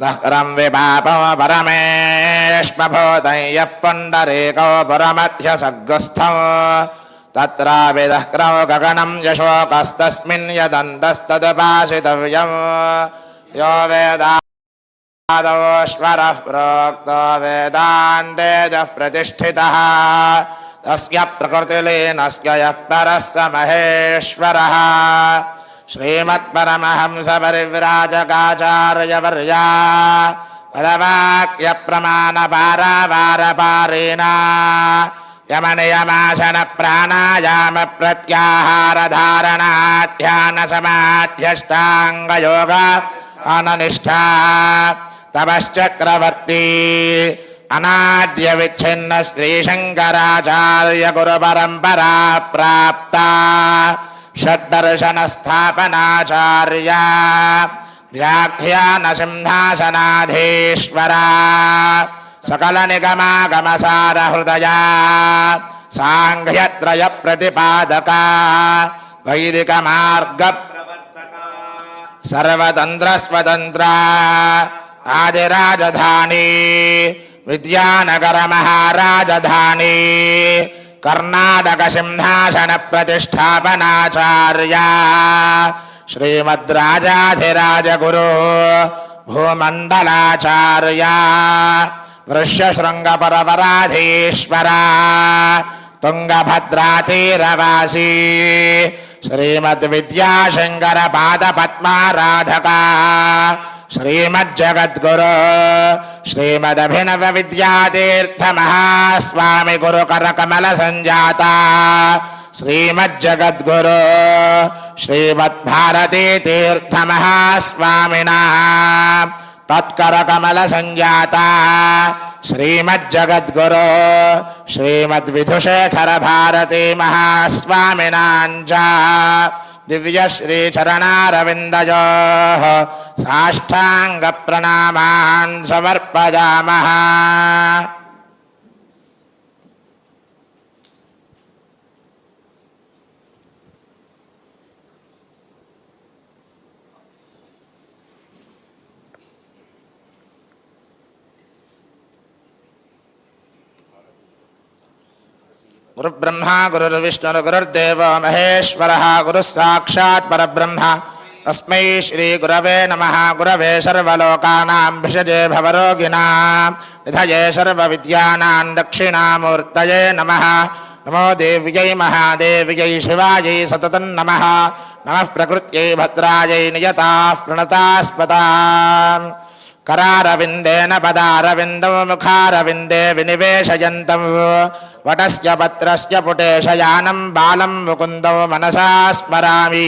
దహ్రం విపాపమ పరమేష్మభూతయ్య పుండరీకో పురమధ్య సగ్గుస్థం తత్రాపి దహ్రం గగనం యశోకస్తస్మిన్ యదంతస్తదుపాసితవ్యం. యో వేదాదోశ్వర ప్రోక్తో వేదాంతేజ ప్రతిష్ఠిత. తస్య ప్రకృతిలీనస్య యః పరస్స మహేశ్వరः. श्रीमत्परमहंसपरिव्राजकाचार्यवर्या पदवाक्यप्रमाणपारावारपारिणा यमनियमासन प्राणायाम प्रत्याहारधारणाध्यानसमाध्यष्टाङ्गयोग अननिष्ठा तपश्चक्रवर्ती अनाद्यविच्छिन्न श्रीशङ्कराचार्य गुरुपरम्परा प्राप्ता षड्दर्शनस्थापनाचार्या व्याख्यानसिंहासनाधीश्वरा सकलनिगमागमसारहृदया साङ्घ्यत्रयप्रतिपादका वैदिकमार्ग सर्वतन्त्रस्वतन्त्रा आदिराजधानी विद्यानगरमहाराजधानी కర్ణాటకసింహాసన ప్రతిష్టాపనాచార్య శ్రీమద్రాజాధిరాజగురు భూమండలాచార్య వృష్యశృంగపరవరాధీశ్వర తుంగభద్రాతీరవాసీ శ్రీమద్విద్యాశంకర పాదపద్మారాధకా श्रीमज्जगद्गुरु श्रीमदभिनव विद्यातीर्थमहास्वामि गुरुकरकमलसञ्जाता श्रीमद्भारतीतीर्थमहास्वामिनः तत्करकमलसञ्जाता श्रीमज्जगद्गुरु श्रीमद्विधुशेखरभारती महास्वामिनाञ्च दिव्यश्रीचरणारविन्दयोः साष्टाङ्गप्रणामान् समर्पयामः। गुरुब्रह्मा गुरुर्विष्णुर्गुरुर्देवो महेश्वरः गुरुः साक्षात् परब्रह्म। तस्मै श्रीगुरवे नमः गुरवे सर्वलोकानां भिषजे भवरोगिणां निधये सर्वविद्यानां दक्षिणामूर्तये नमः नमो देव्यै महादेव्यै शिवायै सततं नमः नमः प्रकृत्यै भद्रायै नियताः प्रणतास्पदाम् करारविन्देन पदारविन्दौ मुखारविन्दे विनिवेशयन्तम् वटस्य पत्रस्य पुटेशयानं बालं मुकुन्दौ मनसा स्मरामि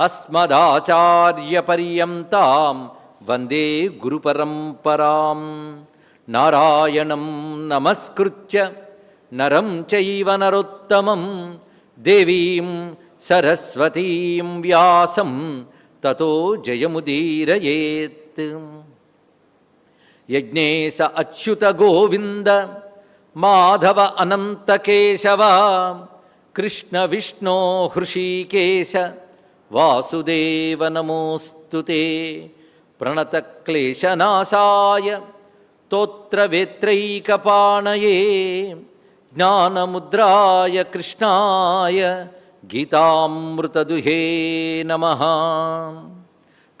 అస్మదాచార్యపర్యంతాం వందే గురుపరంపరాం. నారాయణం నమస్కృత్య నరం చైవ నరోత్తమం దేవీం సరస్వతీం వ్యాసం తతో జయముదీరయేత్. యజ్ఞేశ అచ్యుత గోవింద మాధవ అనంతకేశవ కృష్ణ విష్ణో హృషీకేశ వాసుదేవనమోస్తు ప్రణతక్లేశనాశాయ తోత్రవేత్రైకపాణయే జ్ఞానముద్రాయ కృష్ణాయ గీతామృతదుహే నమ.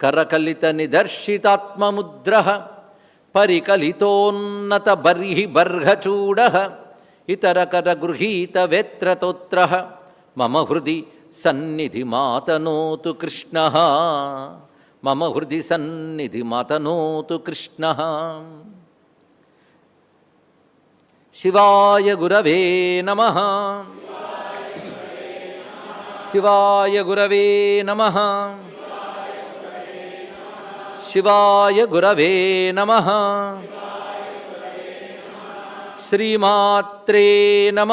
కరకలిత నిదర్శితాత్మముద్ర. పరికలితోన్నత బర్హి బర్హచూడ. ఇతరకర గృహీత వేత్రతోత్ర. మమ హృది సన్నిధి మాతనోతు కృష్ణ. మమ హృది సన్నిధి మాతనోతు కృష్ణ. శివాయ గురవే నమ. శివాయ గురవే నమ. శివాయ గురవే నమ. శ్రీమాత్రే నమ.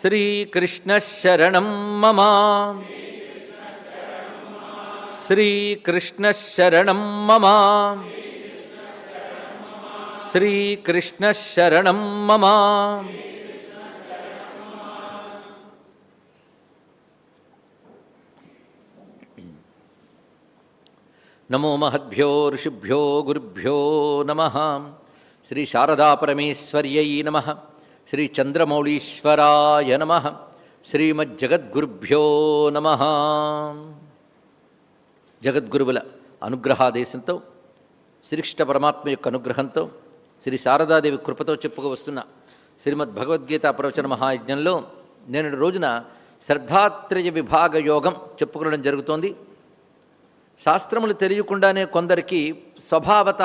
శ్రీకృష్ణశరణం మమ. శ్రీకృష్ణశరణం మమ. శ్రీకృష్ణశరణం మమ. నమో మహద్భ్యో ఋషిభ్యో గురుభ్యో నమ. శ్రీ శారదాపరమేశ్వర్యై నమ. శ్రీ చంద్రమౌళీశ్వరాయ నమ శ్రీమజ్జగద్గురుభ్యో నమ. జగద్గురువుల అనుగ్రహాదేశంతో శ్రీకృష్ణ పరమాత్మ యొక్క అనుగ్రహంతో శ్రీ శారదాదేవి కృపతో చెప్పుకు వస్తున్న శ్రీమద్ భగవద్గీత ప్రవచన మహాయజ్ఞంలో నేను రోజున శ్రద్ధాత్రయ విభాగ యోగం చెప్పుకోవడం జరుగుతోంది. శాస్త్రములు తెలియకుండానే కొందరికి స్వభావత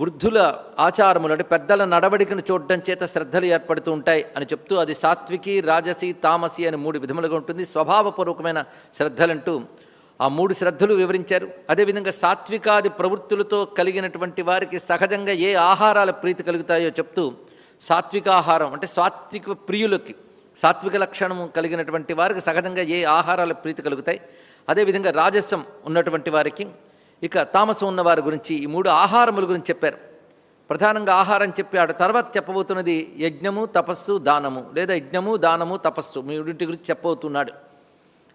వృద్ధుల ఆచారములు అంటే పెద్దల నడవడికను చూడడం చేత శ్రద్ధలు ఏర్పడుతూ ఉంటాయి అని చెప్తూ అది సాత్వికి రాజసి తామసి అని మూడు విధములుగా ఉంటుంది. స్వభావపూర్వకమైన శ్రద్ధలంటూ ఆ మూడు శ్రద్ధలు వివరించారు. అదేవిధంగా సాత్వికాది ప్రవృత్తులతో కలిగినటువంటి వారికి సహజంగా ఏ ఆహారాల ప్రీతి కలుగుతాయో చెప్తూ సాత్వికాహారం అంటే సాత్విక ప్రియులకి సాత్విక లక్షణము కలిగినటువంటి వారికి సహజంగా ఏ ఆహారాల ప్రీతి కలుగుతాయి. అదేవిధంగా రాజస్వం ఉన్నటువంటి వారికి ఇక తామసం ఉన్నవారి గురించి ఈ మూడు ఆహారముల గురించి చెప్పారు. ప్రధానంగా ఆహారం చెప్పాడు. తర్వాత చెప్పబోతున్నది యజ్ఞము తపస్సు దానము. లేదా యజ్ఞము దానము తపస్సు. మూడింటి గురించి చెప్పబోతున్నాడు.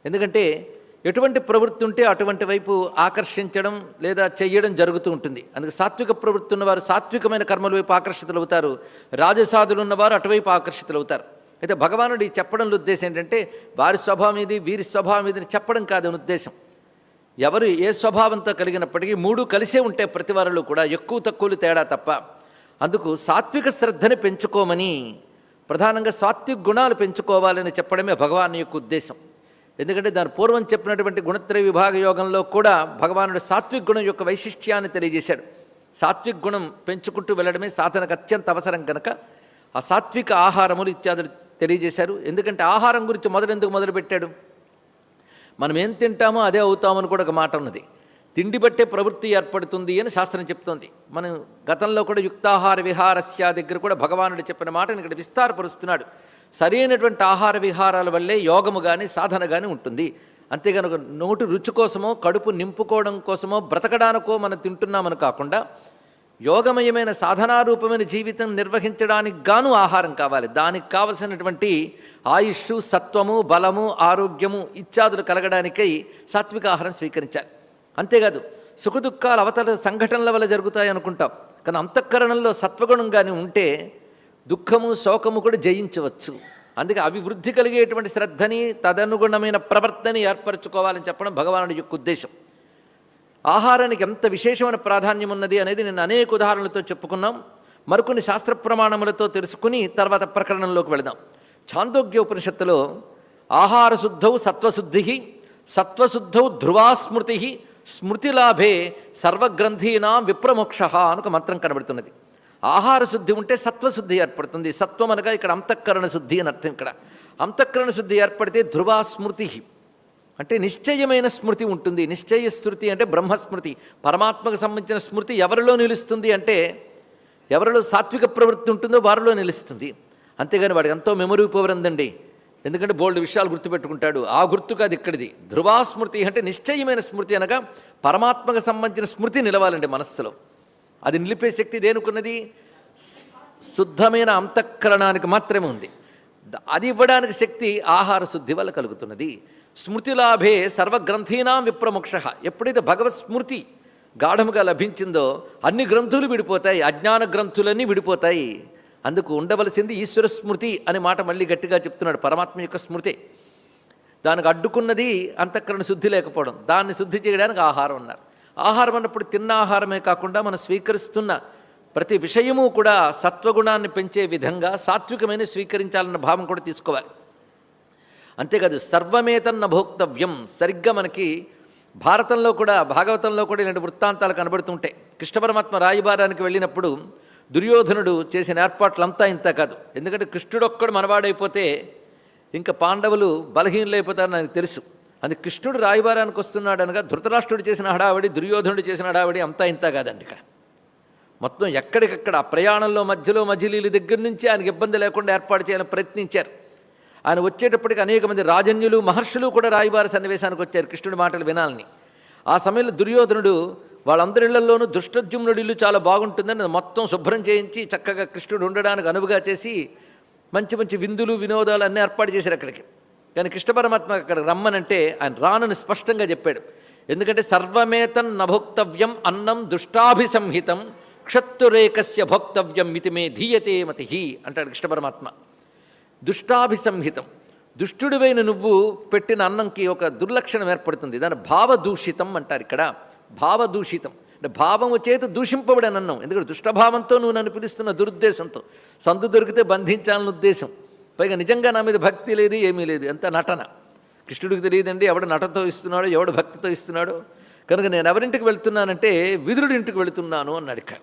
ఎందుకంటే ఎటువంటి ప్రవృత్తి ఉంటే అటువంటి వైపు ఆకర్షించడం లేదా చెయ్యడం జరుగుతూ ఉంటుంది. అందుకే సాత్విక ప్రవృత్తి ఉన్నవారు సాత్వికమైన కర్మల వైపు ఆకర్షితులవుతారు రాజసాధులు ఉన్నవారు అటువైపు ఆకర్షితులవుతారు అయితే భగవానుడు ఈ చెప్పడంలో ఉద్దేశం ఏంటంటే వారి స్వభావం ఇది వీరి స్వభావం ఇది అని చెప్పడం కాదు ఉద్దేశం. ఎవరు ఏ స్వభావంతో కలిగినప్పటికీ మూడు కలిసే ఉంటే ప్రతి వారిలో కూడా ఎక్కువ తక్కువలు తేడా తప్ప. అందుకు సాత్విక శ్రద్ధని పెంచుకోమని ప్రధానంగా సాత్విక గుణాలు పెంచుకోవాలని చెప్పడమే భగవాన్ యొక్క ఉద్దేశం. ఎందుకంటే దాని పూర్వం చెప్పినటువంటి గుణత్రయ విభాగ యోగంలో కూడా భగవానుడు సాత్విక గుణం యొక్క వైశిష్ట్యాన్ని తెలియజేశాడు. సాత్విక గుణం పెంచుకుంటూ వెళ్ళడమే సాధనకు అత్యంత అవసరం కనుక ఆ సాత్విక ఆహారములు ఇత్యాదులు తెలియజేశారు. ఎందుకంటే ఆహారం గురించి మొదలు ఎందుకు మొదలుపెట్టాడు? మనం ఏం తింటామో అదే అవుతామని కూడా ఒక మాట ఉన్నది. తిండి బట్టే ప్రవృత్తి ఏర్పడుతుంది అని శాస్త్రం చెప్తోంది. మనం గతంలో కూడా యుక్తాహార విహారస్య దగ్గర కూడా భగవానుడు చెప్పిన మాటను ఇక్కడ విస్తారపరుస్తున్నాడు. సరైనటువంటి ఆహార విహారాల వల్లే యోగము కానీ సాధన కానీ ఉంటుంది. అంతేగాని ఒక నోటి రుచి కోసమో కడుపు నింపుకోవడం కోసమో బ్రతకడానికో మనం తింటున్నామని కాకుండా యోగమయమైన సాధనారూపమైన జీవితం నిర్వహించడానికి గాను ఆహారం కావాలి. దానికి కావలసినటువంటి ఆయుష్ సత్వము బలము ఆరోగ్యము ఇత్యాదులు కలగడానికై సాత్విక ఆహారం స్వీకరించాలి. అంతేకాదు సుఖదుఖాలు అవతల సంఘటనల వల్ల జరుగుతాయి అనుకుంటాం. కానీ అంతఃకరణంలో సత్వగుణం కానీ ఉంటే దుఃఖము శోకము కూడా జయించవచ్చు. అందుకే అభివృద్ధి కలిగేటువంటి శ్రద్ధని తదనుగుణమైన ప్రవర్తని ఏర్పరచుకోవాలని చెప్పడం భగవానుడి యొక్క ఉద్దేశం. ఆహారానికి ఎంత విశేషమైన ప్రాధాన్యం ఉన్నది అనేది నేను అనేక ఉదాహరణలతో చెప్పుకున్నాం. మరికొన్ని శాస్త్ర ప్రమాణములతో తెలుసుకుని తర్వాత ప్రకరణంలోకి వెళదాం. ఛాందోగ్య ఉపనిషత్తులో ఆహార శుద్ధౌ సత్వశుద్ధి సత్వశుద్ధౌ ధ్రువాస్మృతి స్మృతిలాభే సర్వగ్రంథీనాం విప్రమోక్ష అని ఒక మంత్రం కనబడుతున్నది. ఆహార శుద్ధి ఉంటే సత్వశుద్ధి ఏర్పడుతుంది. సత్వం అనగా ఇక్కడ అంతఃకరణ శుద్ధి అని అర్థం ఇక్కడ. అంతఃకరణ శుద్ధి ఏర్పడితే ధ్రువాస్మృతి. అంటే నిశ్చయమైన స్మృతి ఉంటుంది. నిశ్చయ స్మృతి అంటే బ్రహ్మస్మృతి. పరమాత్మకు సంబంధించిన స్మృతి ఎవరిలో నిలుస్తుంది అంటే ఎవరిలో సాత్విక ప్రవృత్తి ఉంటుందో వారిలో నిలుస్తుంది. అంతేగాని వాడికి ఎంతో మెమరీ పవర్ ఉందండి. ఎందుకంటే బోల్డ్ విషయాలు గుర్తుపెట్టుకుంటాడు. ఆ గుర్తు కాదు ఇక్కడిది. ధ్రువాస్మృతి అంటే నిశ్చయమైన స్మృతి అనగా పరమాత్మకు సంబంధించిన స్మృతి నిలవాలండి మనస్సులో. అది నిలిపే శక్తి దేనుకున్నది? శుద్ధమైన అంతఃకరణానికి మాత్రమే ఉంది. అది ఇవ్వడానికి శక్తి ఆహార శుద్ధి వల్ల కలుగుతున్నది. స్మృతిలాభే సర్వగ్రంథీనాం విప్రముక్ష. ఎప్పుడైతే భగవత్ స్మృతి గాఢముగా లభించిందో అన్ని గ్రంథులు విడిపోతాయి అజ్ఞాన గ్రంథులన్నీ విడిపోతాయి. అందుకు ఉండవలసింది ఈశ్వర స్మృతి అనే మాట మళ్ళీ గట్టిగా చెప్తున్నాడు పరమాత్మ యొక్క స్మృతి. దానికి అడ్డుకున్నది అంతఃకరణ శుద్ధి లేకపోవడం దాన్ని శుద్ధి చేయడానికి ఆహారం అన్నారు. ఆహారం అన్నప్పుడు తిన్న ఆహారమే కాకుండా మనం స్వీకరిస్తున్న ప్రతి విషయము కూడా సత్వగుణాన్ని పెంచే విధంగా సాత్వికమైన స్వీకరించాలన్న భావం కూడా తీసుకోవాలి. అంతేకాదు సర్వమేతన్న భోక్తవ్యం సరిగ్గా మనకి భారతంలో కూడా భాగవతంలో కూడా ఇలాంటి వృత్తాంతాలు కనబడుతుంటాయి కృష్ణ పరమాత్మ రాయబారానికి వెళ్ళినప్పుడు దుర్యోధనుడు చేసిన ఏర్పాట్లంతా ఇంత కాదు. ఎందుకంటే కృష్ణుడొక్కడు మనవాడైపోతే ఇంకా పాండవులు బలహీనులైపోతారని నాకు తెలుసు. అది కృష్ణుడు రాయబారానికి వస్తున్నాడు అనగా ధృతరాష్ట్రుడు చేసిన హడావిడి దుర్యోధనుడు చేసిన హడావిడి అంతా ఇంత కాదండి ఇక్కడ. మొత్తం ఎక్కడికక్కడ ప్రయాణంలో మధ్యలో మజిలీల దగ్గర నుంచి ఆయనకి ఇబ్బంది లేకుండా ఏర్పాటు చేయాలని ప్రయత్నించారు. ఆయన వచ్చేటప్పటికి అనేక మంది రాజన్యులు మహర్షులు కూడా రాయబారి సన్నివేశానికి వచ్చారు కృష్ణుడి మాటలు వినాలని. ఆ సమయంలో దుర్యోధనుడు వాళ్ళందరి ఇళ్ళలోనూ దుష్టజుమ్నుడి ఇల్లు చాలా బాగుంటుందని మొత్తం శుభ్రం చేయించి చక్కగా కృష్ణుడు ఉండడానికి అనువుగా చేసి మంచి మంచి విందులు వినోదాలు అన్నీ ఏర్పాటు చేశారు అక్కడికి. కానీ కృష్ణ పరమాత్మ అక్కడ రమ్మనంటే ఆయన రానని స్పష్టంగా చెప్పాడు. ఎందుకంటే సర్వమేతన్ నభోక్తవ్యం అన్నం దుష్టాభిసంహితం క్షత్తురేకస్య భోక్తవ్యం మితిమే ధీయతే మతి అంటాడు కృష్ణ పరమాత్మ. దుష్టాభిసంహితం. దుష్టుడివైన నువ్వు పెట్టిన అన్నంకి ఒక దుర్లక్షణం ఏర్పడుతుంది. దాని భావదూషితం అంటారు ఇక్కడ. భావదూషితం. అంటే భావము చేత దూషింపబడిన అన్నం. ఎందుకంటే దుష్టభావంతో నువ్వు నన్ను పిలుస్తున్న దురుద్దేశంతో. సందు దొరికితే బంధించాలని ఉద్దేశం. పైగా నిజంగా నా మీద భక్తి లేదు ఏమీ లేదు. ఎంత నటన. కృష్ణుడికి తెలియదండి ఎవడు నటతో ఇస్తున్నాడో ఎవడు భక్తితో ఇస్తున్నాడో. కనుక నేను ఎవరింటికి వెళ్తున్నానంటే విదురుడింటికి వెళుతున్నాను అన్నాడు ఇక్కడ.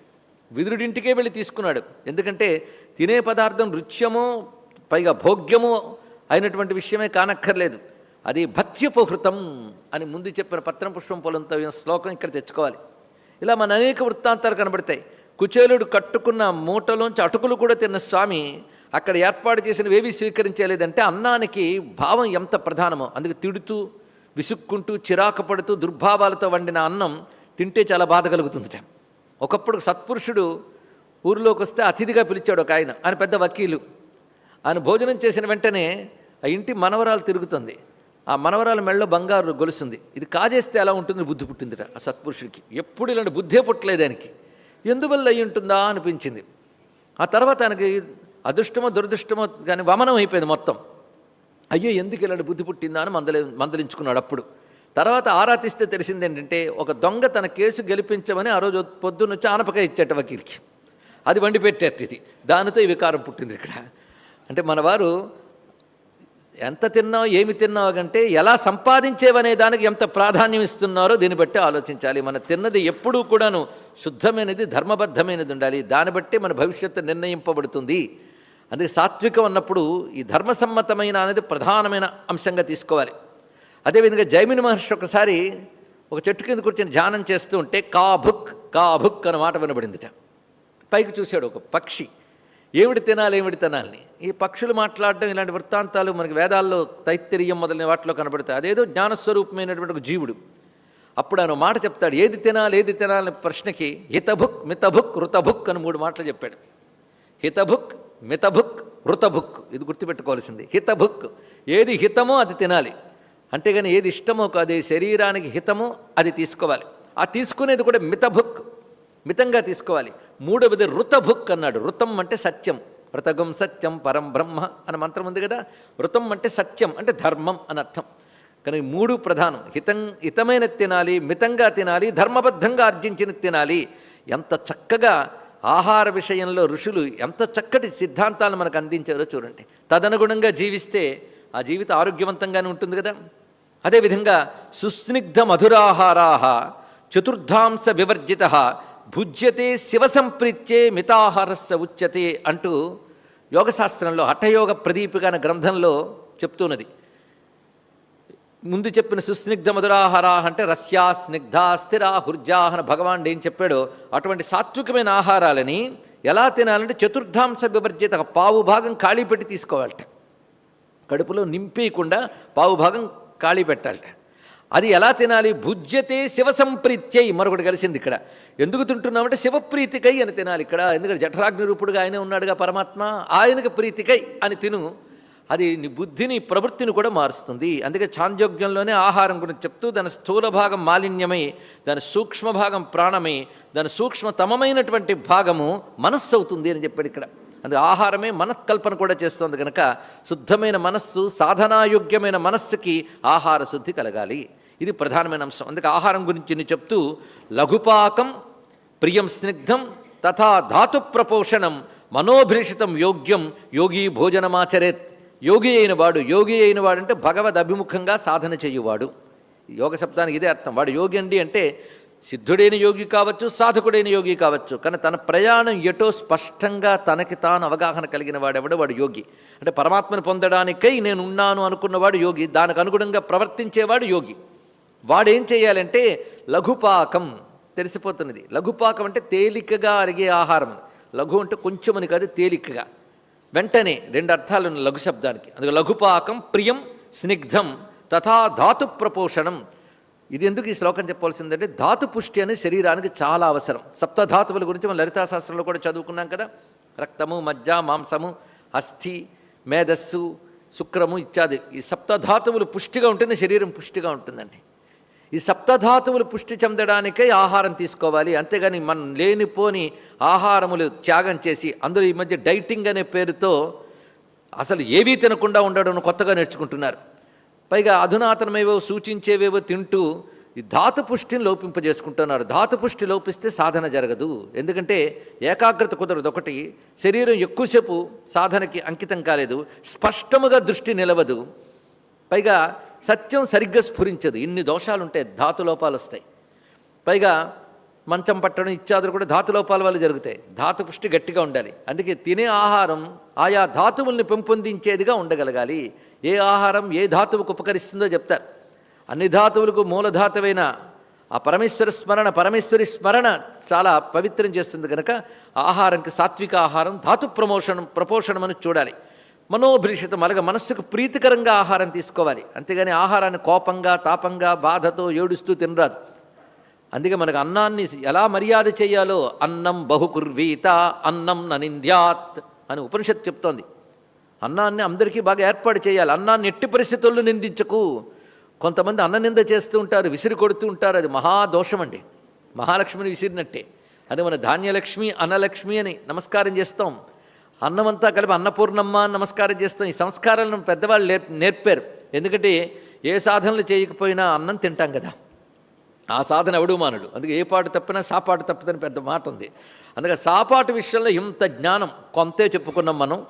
విదురుడింటికే వెళ్ళి తీసుకున్నాడు. ఎందుకంటే తినే పదార్థం రుచ్యమో పైగా భోగ్యము అయినటువంటి విషయమే కానక్కర్లేదు. అది భక్త్యుపహృతం అని ముందు చెప్పిన పత్రం పుష్పం పొలంతో శ్లోకం ఇక్కడ తెచ్చుకోవాలి. ఇలా మన అనేక వృత్తాంతాలు కనబడతాయి. కుచేలుడు కట్టుకున్న మూటలోంచి అటుకులు కూడా తిన్న స్వామి అక్కడ ఏర్పాటు చేసినవేవి స్వీకరించలేదంటే అన్నానికి భావం ఎంత ప్రధానమో. అందుకే తిడుతూ విసుక్కుంటూ చిరాకు పడుతూ దుర్భావాలతో వండిన అన్నం తింటే చాలా బాధ కలుగుతుందిట. ఒకప్పుడు సత్పురుషుడు ఊరిలోకి వస్తే అతిథిగా పిలిచాడు ఒక ఆయన. ఆయన పెద్ద వకీలు. ఆయన భోజనం చేసిన వెంటనే ఆ ఇంటి మనవరాలు తిరుగుతుంది. ఆ మనవరాల మెళ్ళలో బంగారు గొలుస్తుంది ఇది కాజేస్తే ఎలా ఉంటుంది? బుద్ధి పుట్టిందిట ఆ సత్పురుషుడికి. ఎప్పుడు ఇలాంటి బుద్ధే పుట్టలేదు ఆయనకి. ఎందువల్ల అయి ఉంటుందా అనిపించింది. ఆ తర్వాత ఆయనకి అదృష్టమో దురదృష్టమో కానీ వమనం అయిపోయింది మొత్తం. అయ్యో ఎందుకు ఇలాంటి బుద్ధి పుట్టిందా అని మందలి మందలించుకున్నాడు అప్పుడు. తర్వాత ఆరా తీస్తే తెలిసింది ఏంటంటే ఒక దొంగ తన కేసు గెలిపించమని ఆ రోజు పొద్దున్న వచ్చి ఆనపకాయ ఇచ్చేట వకీల్కి. అది వండి పెట్టేట ఇది. దానితో ఈ వికారం పుట్టింది ఇక్కడ. అంటే మన వారు ఎంత తిన్నావు ఏమి తిన్నావు కంటే ఎలా సంపాదించేవనే దానికి ఎంత ప్రాధాన్యం ఇస్తున్నారో దీన్ని బట్టి ఆలోచించాలి. మన తిన్నది ఎప్పుడూ కూడాను శుద్ధమైనది ధర్మబద్ధమైనది ఉండాలి. దాన్ని బట్టి మన భవిష్యత్తు నిర్ణయింపబడుతుంది. అందుకే సాత్వికం అన్నప్పుడు ఈ ధర్మసమ్మతమైన అనేది ప్రధానమైన అంశంగా తీసుకోవాలి. అదేవిధంగా జైమిని మహర్షి ఒకసారి ఒక చెట్టు కింద కూర్చొని ధ్యానం చేస్తూ ఉంటే కాభుక్ కాభుక్ అన్న మాట వినబడిందిట. పైకి చూశాడు ఒక పక్షి. ఏమిటి తినాలి ఏమిటి తినాలని ఈ పక్షులు మాట్లాడడం ఇలాంటి వృత్తాంతాలు మనకి వేదాల్లో తైత్తిరియం మొదలైన వాటిలో కనబడతాయి. అదేదో జ్ఞానస్వరూపమైనటువంటి ఒక జీవుడు. అప్పుడు ఆయన మాట చెప్తాడు ఏది తినాలి ఏది తినాలని ప్రశ్నకి హితభుక్ మితభుక్ రుతభుక్ అని మూడు మాటలు చెప్పాడు. హితభుక్ మితభుక్ ఋతభుక్ ఇది గుర్తుపెట్టుకోవాల్సింది. హితభుక్ ఏది హితమో అది తినాలి. అంతేగాని ఏది ఇష్టమో కాదు శరీరానికి హితమో అది తీసుకోవాలి. ఆ తీసుకునేది కూడా మితభుక్ మితంగా తీసుకోవాలి. మూడవది ఋతభుక్ అన్నాడు. ఋతం అంటే సత్యం. వ్రతగం సత్యం పరం బ్రహ్మ అనే మంత్రం ఉంది కదా. వ్రతం అంటే సత్యం అంటే ధర్మం అని అర్థం. కానీ మూడు ప్రధానం. హితం హితమైన తినాలి మితంగా తినాలి ధర్మబద్ధంగా ఆర్జించిన తినాలి. ఎంత చక్కగా ఆహార విషయంలో ఋషులు ఎంత చక్కటి సిద్ధాంతాలను మనకు అందించారో చూడండి. తదనుగుణంగా జీవిస్తే ఆ జీవితం ఆరోగ్యవంతంగానే ఉంటుంది కదా. అదేవిధంగా సుస్నిగ్ధ మధురాహారాహ చతుర్థాంశ వివర్జిత భుజ్యతే శివసంప్రీత్యే మితాహారస్య ఉచ్యతే అంటూ యోగశాస్త్రంలో హఠయోగ ప్రదీపిక అనే గ్రంథంలో చెప్తున్నది. ముందు చెప్పిన సుస్నిగ్ధ మధురాహారా అంటే రస్యా స్నిగ్ధ స్థిరా హుర్జాహన భగవాన్ ఏం చెప్పాడో అటువంటి సాత్వికమైన ఆహారాలని ఎలా తినాలంటే చతుర్థాంశ వివర్జిత పావు భాగం ఖాళీ పెట్టి తీసుకోవాలట. కడుపులో నింపేయకుండా పావు భాగం ఖాళీ పెట్టాలట. అది ఎలా తినాలి? భుజ్యతే శివ సంప్రీత్యై మరొకటి కలిసింది ఇక్కడ. ఎందుకు తింటున్నామంటే శివప్రీతికై అని తినాలి ఇక్కడ. ఎందుకంటే జఠరాగ్ని రూపుడుగా ఆయనే ఉన్నాడుగా పరమాత్మ. ఆయనకు ప్రీతికై అని తిను. అది నీ బుద్ధిని ప్రవృత్తిని కూడా మారుస్తుంది. అందుకే చాంద్యోగ్యంలోనే ఆహారం గురించి చెప్తూ దాని స్థూల భాగం మాలిన్యమై దాని సూక్ష్మ భాగం ప్రాణమై దాని సూక్ష్మతమమైనటువంటి భాగము మనస్సు అవుతుంది అని చెప్పాడు ఇక్కడ. అందుకే ఆహారమే మనఃకల్పన కూడా చేస్తుంది కనుక శుద్ధమైన మనస్సు సాధనాయోగ్యమైన మనస్సుకి ఆహార శుద్ధి కలగాలి. ఇది ప్రధానమైన అంశం. అందుకే ఆహారం గురించి నేను చెప్తూ లఘుపాకం ప్రియం స్నిగ్ధం తథా ధాతు ప్రపోషణం మనోభీషితం యోగ్యం యోగి భోజనమాచరేత్. యోగి అయిన వాడు యోగి అయిన వాడు అంటే భగవద్ అభిముఖంగా సాధన చేయువాడు. యోగ శబ్దానికి ఇదే అర్థం. వాడు యోగి అండి అంటే సిద్ధుడైన యోగి కావచ్చు సాధకుడైన యోగి కావచ్చు. కానీ తన ప్రయాణం ఎటో స్పష్టంగా తనకి తాను అవగాహన కలిగిన వాడెవడు వాడు యోగి. అంటే పరమాత్మను పొందడానికై నేను ఉన్నాను అనుకున్నవాడు యోగి. దానికి అనుగుణంగా ప్రవర్తించేవాడు యోగి. వాడేం చేయాలంటే లఘుపాకం తెలిసిపోతున్నది. లఘుపాకం అంటే తేలికగా అరిగే ఆహారం. లఘు అంటే కొంచెమని కాదు తేలికగా. వెంటనే రెండు అర్థాలు ఉన్నాయి లఘు శబ్దానికి. అందుకే లఘుపాకం ప్రియం స్నిగ్ధం తథా ధాతు ప్రపోషణం. ఇది ఎందుకు ఈ శ్లోకం చెప్పాల్సిందంటే ధాతు పుష్టి అనేది శరీరానికి చాలా అవసరం. సప్తధాతువుల గురించి మనం లలితాశాస్త్రంలో కూడా చదువుకున్నాం కదా. రక్తము మజ్జ మాంసము అస్థి మేధస్సు శుక్రము ఇత్యాది. ఈ సప్తధాతువులు పుష్టిగా ఉంటేనే శరీరం పుష్టిగా ఉంటుందండి. ఈ సప్తధాతువులు పుష్టి చెందడానికే ఆహారం తీసుకోవాలి. అంతేగాని మనం లేనిపోని ఆహారములు త్యాగం చేసి అందులో ఈ మధ్య డైటింగ్ అనే పేరుతో అసలు ఏవీ తినకుండా ఉండడం కొత్తగా నేర్చుకుంటున్నారు. పైగా అధునాతనమేవో సూచించేవేవో తింటూ ఈ ధాతు పుష్టిని లోపింపజేసుకుంటున్నారు. ధాతు పుష్టి లోపిస్తే సాధన జరగదు. ఎందుకంటే ఏకాగ్రత కుదరదు. ఒకటి శరీరం ఎక్కువసేపు సాధనకి అంకితం కాలేదు. స్పష్టముగా దృష్టి నిలవదు. పైగా సత్యం సరిగ్గా స్ఫురించదు. ఇన్ని దోషాలు ఉంటాయి వస్తాయి. పైగా మంచం పట్టడం ఇత్యాదులు కూడా ధాతులోపాల వల్ల జరుగుతాయి. ధాతు పుష్టి గట్టిగా ఉండాలి. అందుకే తినే ఆహారం ఆయా ధాతువుల్ని పెంపొందించేదిగా ఉండగలగాలి. ఏ ఆహారం ఏ ధాతువుకు ఉపకరిస్తుందో చెప్తారు. అన్ని ధాతువులకు మూలధాతువైన ఆ పరమేశ్వర స్మరణ పరమేశ్వరి స్మరణ చాలా పవిత్రం చేస్తుంది కనుక ఆహారంకి సాత్విక ఆహారం ధాతు ప్రమోషణం ప్రపోషణం అని చూడాలి. మనోభీషితం అలాగే మనస్సుకు ప్రీతికరంగా ఆహారం తీసుకోవాలి. అంతేగాని ఆహారాన్ని కోపంగా తాపంగా బాధతో ఏడుస్తూ తినరాదు. అందుకే మనకు అన్నాన్ని ఎలా మర్యాద చేయాలో అన్నం బహుకుర్వీత అన్నం ననింద్యాత్ అని ఉపనిషత్తు చెప్తోంది. అన్నాన్ని అందరికీ బాగా ఏర్పాటు చేయాలి. అన్నాన్ని ఎట్టి పరిస్థితుల్లో నిందించకు. కొంతమంది అన్న నింద చేస్తూ ఉంటారు విసిరి కొడుతూ ఉంటారు. అది మహాదోషం అండి. మహాలక్ష్మిని విసిరినట్టే. అది మన ధాన్యలక్ష్మి అన్నలక్ష్మి అని నమస్కారం చేస్తాం. అన్నమంతా కలిపి అన్నపూర్ణమ్మ నమస్కారం చేస్తాం. ఈ సంస్కారాలను పెద్దవాళ్ళు నేర్పారు. ఎందుకంటే ఏ సాధనలు చేయకపోయినా అన్నం తింటాం కదా. ఆ సాధన ఎవడు మానడు. అందుకే ఏ పాటు తప్పినా సాపాటు తప్పదని పెద్ద మాట ఉంది. అందుకే సాపాటు విషయంలో ఇంత జ్ఞానం కొంతే చెప్పుకున్నాం మనం.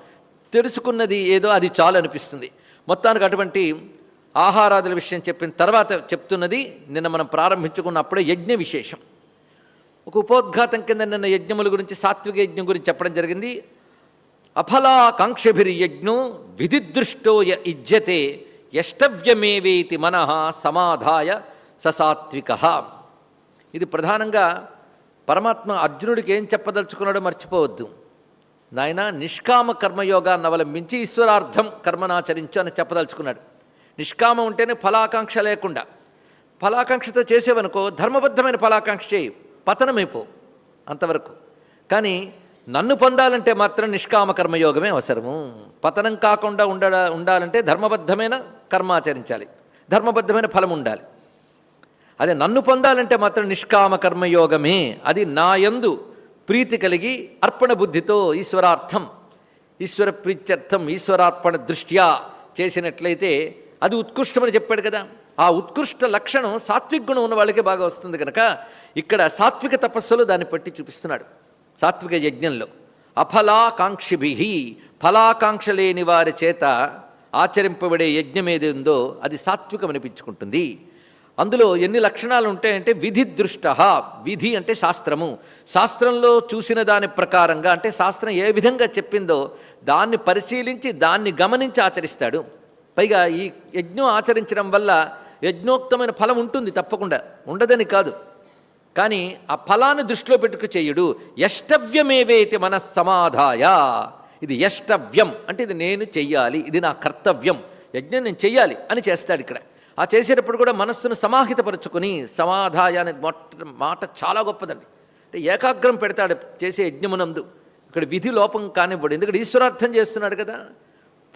తెలుసుకున్నది ఏదో అది చాలు అనిపిస్తుంది. మొత్తానికి అటువంటి ఆహారాదుల విషయం చెప్పిన తర్వాత చెప్తున్నది నిన్న మనం ప్రారంభించుకున్నప్పుడే యజ్ఞ విశేషం. ఒక ఉపోద్ఘాతం కింద నిన్న యజ్ఞముల గురించి సాత్విక యజ్ఞం గురించి చెప్పడం జరిగింది. అఫలాకాంక్షభిర్యజ్ఞో విధిదృష్టో య ఇజ్యతే యష్టవ్యమేవేతి మనః సమాధాయ ససాత్విక ఇది ప్రధానంగా పరమాత్మ అర్జునుడికి ఏం చెప్పదలుచుకున్నాడో మర్చిపోవద్దు. నాయన నిష్కామ కర్మయోగాన్ని అవలంబించి ఈశ్వరార్థం కర్మనాచరించు అని చెప్పదలుచుకున్నాడు. నిష్కామం ఉంటేనే ఫలాకాంక్ష లేకుండా. ఫలాకాంక్షతో చేసేవనుకో ధర్మబద్ధమైన ఫలాకాంక్ష చేయి పతనమైపో అంతవరకు. కానీ నన్ను పొందాలంటే మాత్రం నిష్కామ కర్మయోగమే అవసరము. పతనం కాకుండా ఉండ ఉండాలంటే ధర్మబద్ధమైన కర్మ ఆచరించాలి. ధర్మబద్ధమైన ఫలం ఉండాలి. అదే నన్ను పొందాలంటే మాత్రం నిష్కామ కర్మయోగమే అది నాయందు ప్రీతి కలిగి అర్పణ బుద్ధితో ఈశ్వరార్థం ఈశ్వర ప్రీత్యర్థం ఈశ్వరార్పణ దృష్ట్యా చేసినట్లయితే అది ఉత్కృష్టమని చెప్పాడు కదా. ఆ ఉత్కృష్ట లక్షణం సాత్విక గుణం ఉన్న వాళ్ళకే బాగా వస్తుంది కనుక ఇక్కడ సాత్విక తపస్సులో దాన్ని పట్టి చూపిస్తున్నాడు. సాత్విక యజ్ఞంలో. అఫలాకాంక్షిభి ఫలాకాంక్ష లేని వారి చేత ఆచరింపబడే యజ్ఞం ఏది ఉందో అది సాత్వికం అనిపించుకుంటుంది అందులో ఎన్ని లక్షణాలు ఉంటాయంటే విధి దృష్ట విధి అంటే శాస్త్రము. శాస్త్రంలో చూసిన దాని ప్రకారంగా అంటే శాస్త్రం ఏ విధంగా చెప్పిందో దాన్ని పరిశీలించి దాన్ని గమనించి ఆచరిస్తాడు. పైగా ఈ యజ్ఞం ఆచరించడం వల్ల యజ్ఞోక్తమైన ఫలం ఉంటుంది తప్పకుండా. ఉండదని కాదు. కానీ ఆ ఫలాన్ని దృష్టిలో పెట్టుకు చేయుడు. యష్టవ్యమేవేతి మన సమాధాయ ఇది యష్టవ్యం. అంటే ఇది నేను చెయ్యాలి ఇది నా కర్తవ్యం. యజ్ఞం నేను చెయ్యాలి అని చేస్తాడు ఇక్కడ. ఆ చేసేటప్పుడు కూడా మనస్సును సమాహితపరుచుకుని సమాధాయ అనే మాట చాలా గొప్పదండి. అంటే ఏకాగ్రం పెడతాడు చేసే యజ్ఞమునందు. ఇక్కడ విధి లోపం కానివ్వడు. ఎందుకంటే ఈశ్వరార్థం చేస్తున్నాడు కదా.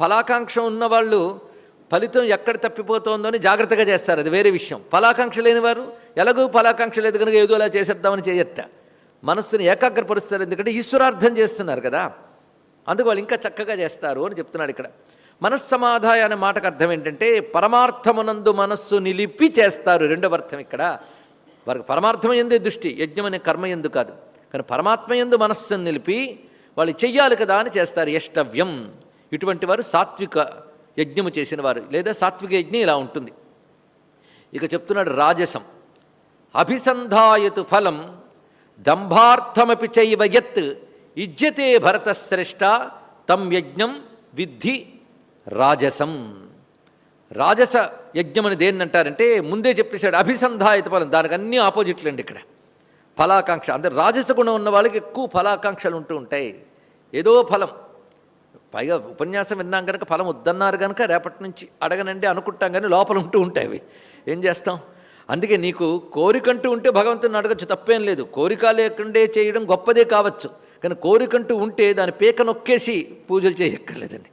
ఫలాకాంక్ష ఉన్నవాళ్ళు ఫలితం ఎక్కడ తప్పిపోతుందో అని జాగ్రత్తగా చేస్తారు. అది వేరే విషయం. ఫలాకాంక్ష లేనివారు ఎలాగో ఫలాకాంక్ష లేదు కనుక ఏదో అలా చేసేద్దామని చేయట. మనస్సును ఏకాగ్రపరుస్తారు. ఎందుకంటే ఈశ్వరార్థం చేస్తున్నారు కదా. అందుకు వాళ్ళు ఇంకా చక్కగా చేస్తారు అని చెప్తున్నాడు ఇక్కడ. మనస్సమాధాయ అనే మాటకు అర్థం ఏంటంటే పరమార్థమునందు మనస్సు నిలిపి చేస్తారు. రెండవ అర్థం ఇక్కడ. వారికి పరమార్థం ఎందే దృష్టి? యజ్ఞం అనే కర్మ ఎందు కాదు. కానీ పరమాత్మ ఎందు మనస్సును నిలిపి వాళ్ళు చెయ్యాలి కదా అని చేస్తారు. యష్టవ్యం. ఇటువంటి వారు సాత్విక యజ్ఞము చేసిన వారు. లేదా సాత్విక యజ్ఞం ఇలా ఉంటుంది. ఇక చెప్తున్నాడు రాజసం. అభిసంధాయతు ఫలం దంభార్థమపి చైవ యత్ ఇజ్యతే భరతశ్రేష్ట తం యజ్ఞం విద్ధి రాజసం. రాజస యజ్ఞం అని దేన్ని అంటారంటే ముందే చెప్పేశాడు అభిసంధాయత ఫలం దానికి అన్ని ఆపోజిట్లు అండి ఇక్కడ. ఫలాకాంక్ష అంటే రాజస గుణం ఉన్న వాళ్ళకి ఎక్కువ ఫలాకాంక్షలు ఉంటూ ఉంటాయి. ఏదో ఫలం. పైగా ఉపన్యాసం విన్నాం కనుక ఫలం వద్దన్నారు కనుక రేపటి నుంచి అడగనండి అనుకుంటాం కానీ లోపల ఉంటూ ఉంటాయి ఏం చేస్తాం? అందుకే నీకు కోరికంటూ ఉంటే భగవంతుని అడగచ్చు తప్పేం లేదు. కోరిక లేకుండే చేయడం గొప్పదే కావచ్చు. కానీ కోరికంటూ ఉంటే దాని పీక నొక్కేసి పూజలు చేయక్కర్లేదండి.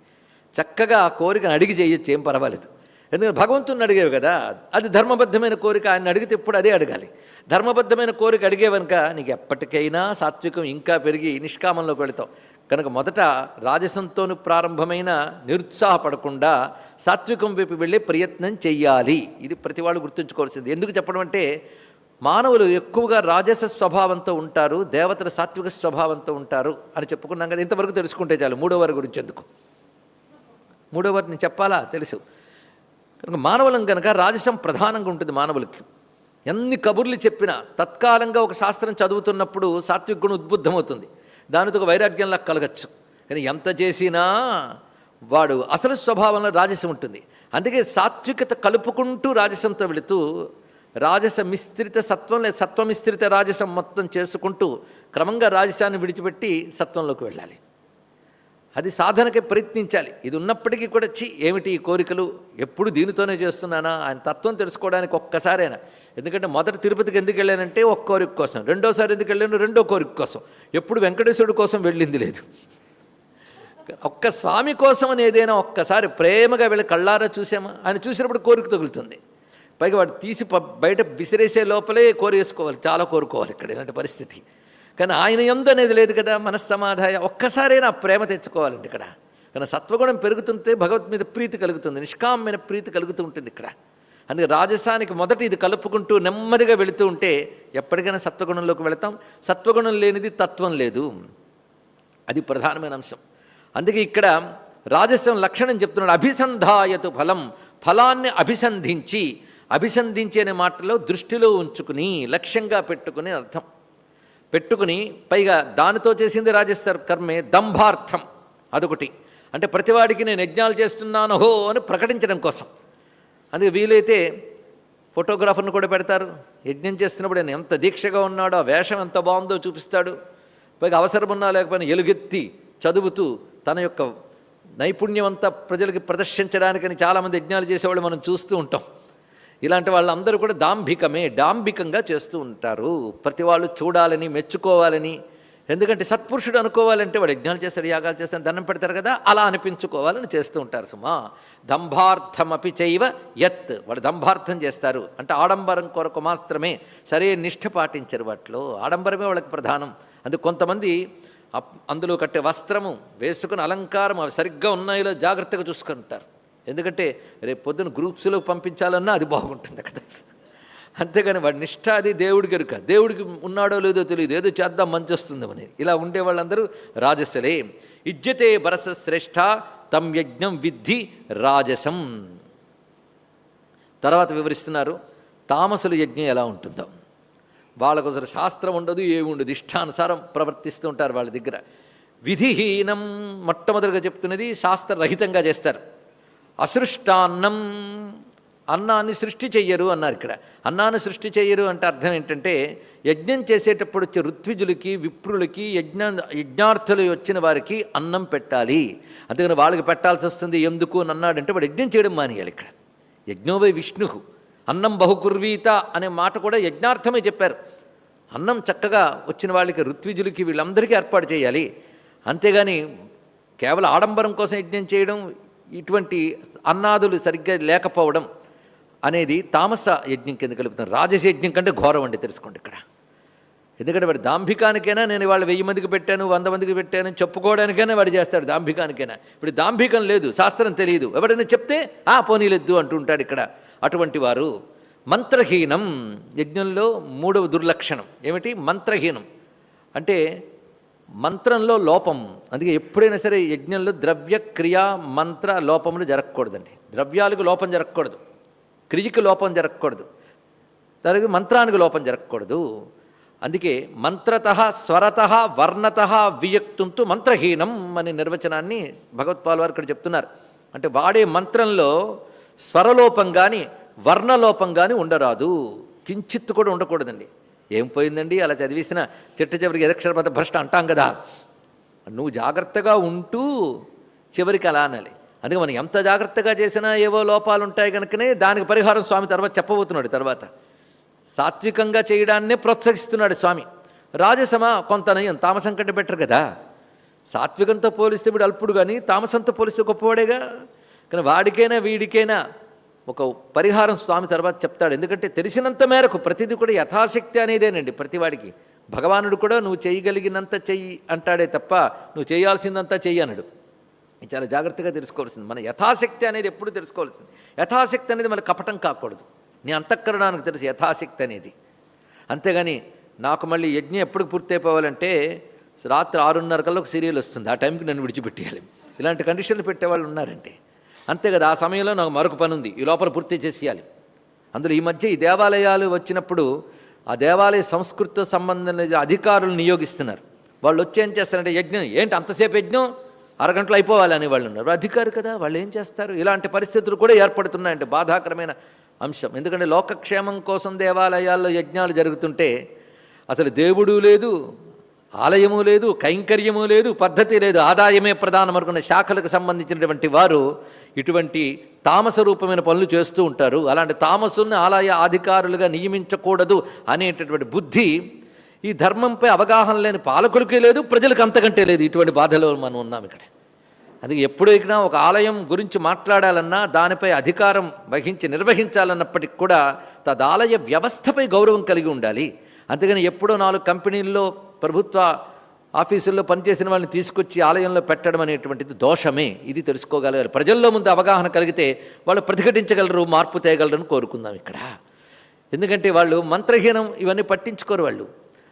చక్కగా ఆ కోరికను అడిగి చేయొచ్చు ఏం పర్వాలేదు. ఎందుకంటే భగవంతుని అడిగేవి కదా అది ధర్మబద్ధమైన కోరిక ఆయన అడిగితే ఇప్పుడు అదే అడగాలి. ధర్మబద్ధమైన కోరిక అడిగేవనుక నీకు ఎప్పటికైనా సాత్వికం ఇంకా పెరిగి నిష్కామంలోకి వెళతావు. కనుక మొదట రాజసంతోను ప్రారంభమైన నిరుత్సాహపడకుండా సాత్వికం వైపు వెళ్ళే ప్రయత్నం చెయ్యాలి. ఇది ప్రతి వాళ్ళు గుర్తుంచుకోవాల్సింది. ఎందుకు చెప్పడం అంటే మానవులు ఎక్కువగా రాజస స్వభావంతో ఉంటారు దేవతల సాత్విక స్వభావంతో ఉంటారు అని చెప్పుకున్నాం కదా. ఇంతవరకు తెలుసుకుంటే చాలు. మూడో వారి గురించి ఎందుకు? మూడో వారిని చెప్పాలా? తెలుసు. కనుక మానవులం కనుక రాజసం ప్రధానంగా ఉంటుంది మానవులకి. ఎన్ని కబుర్లు చెప్పినా తత్కాలంగా ఒక శాస్త్రం చదువుతున్నప్పుడు సాత్విక గుణం ఉద్బుద్ధమవుతుంది. దానితో ఒక వైరాగ్యంలా కలగచ్చు. కానీ ఎంత చేసినా వాడు అసలు స్వభావంలో రాజసం ఉంటుంది. అందుకే సాత్వికత కలుపుకుంటూ రాజసంతో వెళుతూ రాజస మిశ్రిత సత్వం లేదా సత్వమిశ్రిత రాజసం మొత్తం చేసుకుంటూ క్రమంగా రాజసాన్ని విడిచిపెట్టి సత్వంలోకి వెళ్ళాలి. అది సాధనకే ప్రయత్నించాలి. ఇది ఉన్నప్పటికీ కూడా చి ఏమిటి ఈ కోరికలు? ఎప్పుడు దీనితోనే చేస్తున్నానా? ఆయన తత్వం తెలుసుకోవడానికి ఒక్కసారైనా. ఎందుకంటే మొదట తిరుపతికి ఎందుకు వెళ్ళానంటే ఒక కోరిక కోసం. రెండోసారి ఎందుకు వెళ్ళాను రెండో కోరిక కోసం. ఎప్పుడు వెంకటేశ్వరుడి కోసం వెళ్ళింది లేదు. ఒక్క స్వామి కోసం అని ఏదైనా ఒక్కసారి ప్రేమగా వెళ్ళి కళ్ళారా చూసామా? ఆయన చూసినప్పుడు కోరిక తగులుతుంది. పైగా వాడు తీసి బయట విసిరేసే లోపలే కోరేసుకోవాలి చాలా కోరుకోవాలి ఇక్కడ ఇలాంటి పరిస్థితి. కానీ ఆయన ఎందు అనేది లేదు కదా మనస్సమాధాయ. ఒక్కసారైనా ప్రేమ తెచ్చుకోవాలండి ఇక్కడ. కానీ సత్వగుణం పెరుగుతుంటే భగవత్ మీద ప్రీతి కలుగుతుంది నిష్కామైన ప్రీతి కలుగుతూ ఉంటుంది ఇక్కడ. అందుకే రాజసానికి మొదట ఇది కలుపుకుంటూ నెమ్మదిగా వెళుతూ ఉంటే ఎప్పటికైనా సత్వగుణంలోకి వెళతాం. సత్వగుణం లేనిది తత్వం లేదు. అది ప్రధానమైన అంశం. అందుకే ఇక్కడ రాజస్వం లక్షణం చెప్తున్నాడు అభిసంధాయతు ఫలం ఫలాన్ని అభిసంధించి అభిసంధించి అనే మాటలో దృష్టిలో ఉంచుకుని లక్ష్యంగా పెట్టుకుని అర్థం. పెట్టుకుని పైగా దానితో చేసింది రాజస్వ కర్మే దంభార్థం అదొకటి. అంటే ప్రతివాడికి నేను యజ్ఞాలు చేస్తున్నాను హో అని ప్రకటించడం కోసం. అందుకే వీలైతే ఫోటోగ్రాఫర్ను కూడా పెడతారు. యజ్ఞం చేస్తున్నప్పుడు నేను ఎంత దీక్షగా ఉన్నాడో ఆ వేషం ఎంత బాగుందో చూపిస్తాడు. పైగా అవసరం ఉన్నా లేకపోయినా ఎలుగెత్తి చదువుతూ తన యొక్క నైపుణ్యం అంతా ప్రజలకి ప్రదర్శించడానికని చాలామంది యజ్ఞాలు చేసేవాళ్ళు మనం చూస్తూ ఉంటాం. ఇలాంటి వాళ్ళందరూ కూడా దాంభికమే డాంభికంగా చేస్తూ ఉంటారు. ప్రతి వాళ్ళు చూడాలని మెచ్చుకోవాలని. ఎందుకంటే సత్పురుషుడు అనుకోవాలంటే వాడు యజ్ఞాలు చేస్తాడు యాగాలు చేస్తాడు దండం పెడతారు కదా అలా అనిపించుకోవాలని చేస్తూ ఉంటారు సుమా. దంభార్థమపి చైవ యత్. వాడు దంభార్థం చేస్తారు. అంటే ఆడంబరం కొరకు మాత్రమే సరే నిష్ఠ పాటించరు వాటిలో. ఆడంబరమే వాళ్ళకి ప్రధానం. అందుకు కొంతమంది అందులో కట్టే వస్త్రము వేసుకుని అలంకారం అవి సరిగ్గా ఉన్నాయో జాగ్రత్తగా చూసుకుంటారు. ఎందుకంటే రేపు పొద్దున గ్రూప్స్లో పంపించాలన్నా అది బాగుంటుంది కదా. అంతేగాని వాడి నిష్ఠ అది దేవుడికి ఎరుక. దేవుడికి ఉన్నాడో లేదో తెలియదు. ఏదో చేద్దాం మంచి వస్తుందని ఇలా ఉండే వాళ్ళందరూ రాజసలే. ఇజ్జతే బరస శ్రేష్ఠ తం యజ్ఞం విద్ధి రాజసం. తర్వాత వివరిస్తున్నారు తామసుల యజ్ఞం ఎలా ఉంటుందో. వాళ్ళకు అసలు శాస్త్రం ఉండదు ఏముండదు ఇష్టానుసారం ప్రవర్తిస్తూ ఉంటారు వాళ్ళ దగ్గర. విధిహీనం మొట్టమొదటిగా చెప్తున్నది శాస్త్రరహితంగా చేస్తారు. అసృష్టాన్నం అన్నాన్ని సృష్టి చెయ్యరు అన్నారు ఇక్కడ. అన్నాన్ని సృష్టి చెయ్యరు అంటే అర్థం ఏంటంటే యజ్ఞం చేసేటప్పుడు వచ్చే ఋత్విజులకి విప్రులకి యజ్ఞ యజ్ఞార్థులు వచ్చిన వారికి అన్నం పెట్టాలి. అందుకని వాళ్ళకి పెట్టాల్సి వస్తుంది. ఎందుకు అని అన్నాడంటే వాడు యజ్ఞం చేయడం మానేయాలి ఇక్కడ. యజ్ఞోవై విష్ణు. అన్నం బహుకుర్వీత అనే మాట కూడా యజ్ఞార్థమే చెప్పారు. అన్నం చక్కగా వచ్చిన వాళ్ళకి ఋత్విజులకి వీళ్ళందరికీ ఏర్పాటు చేయాలి. అంతేగాని కేవలం ఆడంబరం కోసం యజ్ఞం చేయడం ఇటువంటి అన్నాదులు సరిగ్గా లేకపోవడం అనేది తామస యజ్ఞం కింద కలుపుతాం రాజస యజ్ఞం కంటే ఘోరం అండి తెలుసుకోండి ఇక్కడ. ఎందుకంటే వాడు దాంభికానికైనా నేను వాళ్ళు వెయ్యి మందికి పెట్టాను వంద మందికి పెట్టాను చెప్పుకోవడానికైనా వాడు చేస్తాడు దాంభికానికైనా. ఇప్పుడు దాంభికం లేదు శాస్త్రం తెలియదు. ఎవడైనా చెప్తే ఆ పోనీలెద్దు అంటూ ఉంటాడు ఇక్కడ. అటువంటి వారు మంత్రహీనం. యజ్ఞంలో మూడవ దుర్లక్షణం. ఏమిటి? మంత్రహీనం. అంటే మంత్రంలో లోపం. అందుకే ఎప్పుడైనా సరే యజ్ఞంలో ద్రవ్య క్రియా మంత్ర లోపములు జరగకూడదండి. ద్రవ్యాలకు లోపం జరగకూడదు. క్రియకి లోపం జరగకూడదు. తరగతి మంత్రానికి లోపం జరగకూడదు. అందుకే మంత్రత స్వరత వర్ణత వియక్తుంతు మంత్రహీనం అనే నిర్వచనాన్ని భగవత్పాల్ వారు ఇక్కడ చెప్తున్నారు. అంటే వాడే మంత్రంలో స్వరలోపం కానీ వర్ణలోపం కానీ ఉండరాదు. కించిత్తు కూడా ఉండకూడదండి. ఏం పోయిందండి? అలా చదివేసిన చిట్ట చివరికి ఎదక్షరమత భ్రష్ట అంటాం కదా. నువ్వు జాగ్రత్తగా ఉంటూ చివరికి అలా అనాలి. అందుకే మనం ఎంత జాగ్రత్తగా చేసినా ఏవో లోపాలు ఉంటాయి కనుకనే దానికి పరిహారం స్వామి తర్వాత చెప్పబోతున్నాడు తర్వాత. సాత్వికంగా చేయడాన్నే ప్రోత్సహిస్తున్నాడు స్వామి. రాజసమ కొంత నయం తామసం కంటే బెటర్ కదా. సాత్వికంతో పోలిస్తే వీడు అల్పుడు కానీ తామసంతో పోలిస్తే గొప్పవాడేగా. కానీ వాడికైనా వీడికైనా ఒక పరిహారం స్వామి తర్వాత చెప్తాడు. ఎందుకంటే తెలిసినంత మేరకు ప్రతిదీ కూడా యథాశక్తి అనేదేనండి. ప్రతివాడికి భగవానుడు కూడా నువ్వు చేయగలిగినంత చెయ్యి అంటాడే తప్ప నువ్వు చేయాల్సిందంతా చెయ్యి అనడు ఇది చాలా జాగ్రత్తగా తెలుసుకోవాల్సింది. మన యథాశక్తి అనేది ఎప్పుడు తెలుసుకోవాల్సింది. యథాశక్తి అనేది మన కపటం కాకూడదు. నీ అంతఃకరణానికి తెలుసు యథాశక్తి అనేది. అంతేగాని నాకు మళ్ళీ యజ్ఞం ఎప్పుడు పూర్తయిపోవాలంటే రాత్రి ఆరున్నర కల్లా ఒక సీరియల్ వస్తుంది. ఆ టైంకి నన్ను విడిచిపెట్టేయాలి. ఇలాంటి కండిషన్లు పెట్టేవాళ్ళు ఉన్నారంటే. అంతే కదా ఆ సమయంలో నాకు మరొక పని ఉంది. ఈ లోపల పూర్తి చేసేయాలి. అందులో ఈ మధ్య ఈ దేవాలయాలు వచ్చినప్పుడు ఆ దేవాలయ సంస్కృతితో సంబంధం అధికారులు నియోగిస్తున్నారు. వాళ్ళు వచ్చి ఏం చేస్తారంటే యజ్ఞం ఏంటి అంతసేపు యజ్ఞం? అరగంటలో అయిపోవాలని వాళ్ళు ఉన్నారు. అధికారు కదా వాళ్ళు ఏం చేస్తారు? ఇలాంటి పరిస్థితులు కూడా ఏర్పడుతున్నాయంటే బాధాకరమైన అంశం. ఎందుకంటే లోకక్షేమం కోసం దేవాలయాల్లో యజ్ఞాలు జరుగుతుంటే అసలు దేవుడు లేదు ఆలయము లేదు కైంకర్యము లేదు పద్ధతి లేదు ఆదాయమే ప్రధానం అనుకున్న శాఖలకు సంబంధించినటువంటి వారు ఇటువంటి తామస రూపమైన పనులు చేస్తూ ఉంటారు. అలాంటి తామసుల్ని ఆలయ అధికారులుగా నియమించకూడదు అనేటటువంటి బుద్ధి ఈ ధర్మంపై అవగాహన లేని పాలకులకే లేదు ప్రజలకు అంతకంటే లేదు. ఇటువంటి బాధలో మనం ఉన్నాం ఇక్కడ. అందుకే ఎప్పుడైనా ఒక ఆలయం గురించి మాట్లాడాలన్నా దానిపై అధికారం వహించి నిర్వహించాలన్నప్పటికి కూడా తదాలయ వ్యవస్థపై గౌరవం కలిగి ఉండాలి. అంతేగాని ఎప్పుడో నాలుగు కంపెనీల్లో ప్రభుత్వ ఆఫీసుల్లో పనిచేసిన వాళ్ళని తీసుకొచ్చి ఆలయంలో పెట్టడం అనేటువంటిది దోషమే. ఇది తెలుసుకోగలగాలి. ప్రజల్లో ముందు అవగాహన కలిగితే వాళ్ళు ప్రతిఘటించగలరు మార్పు తేయగలరని కోరుకుందాం ఇక్కడ. ఎందుకంటే వాళ్ళు మంత్రహీనం ఇవన్నీ పట్టించుకోరు వాళ్ళు.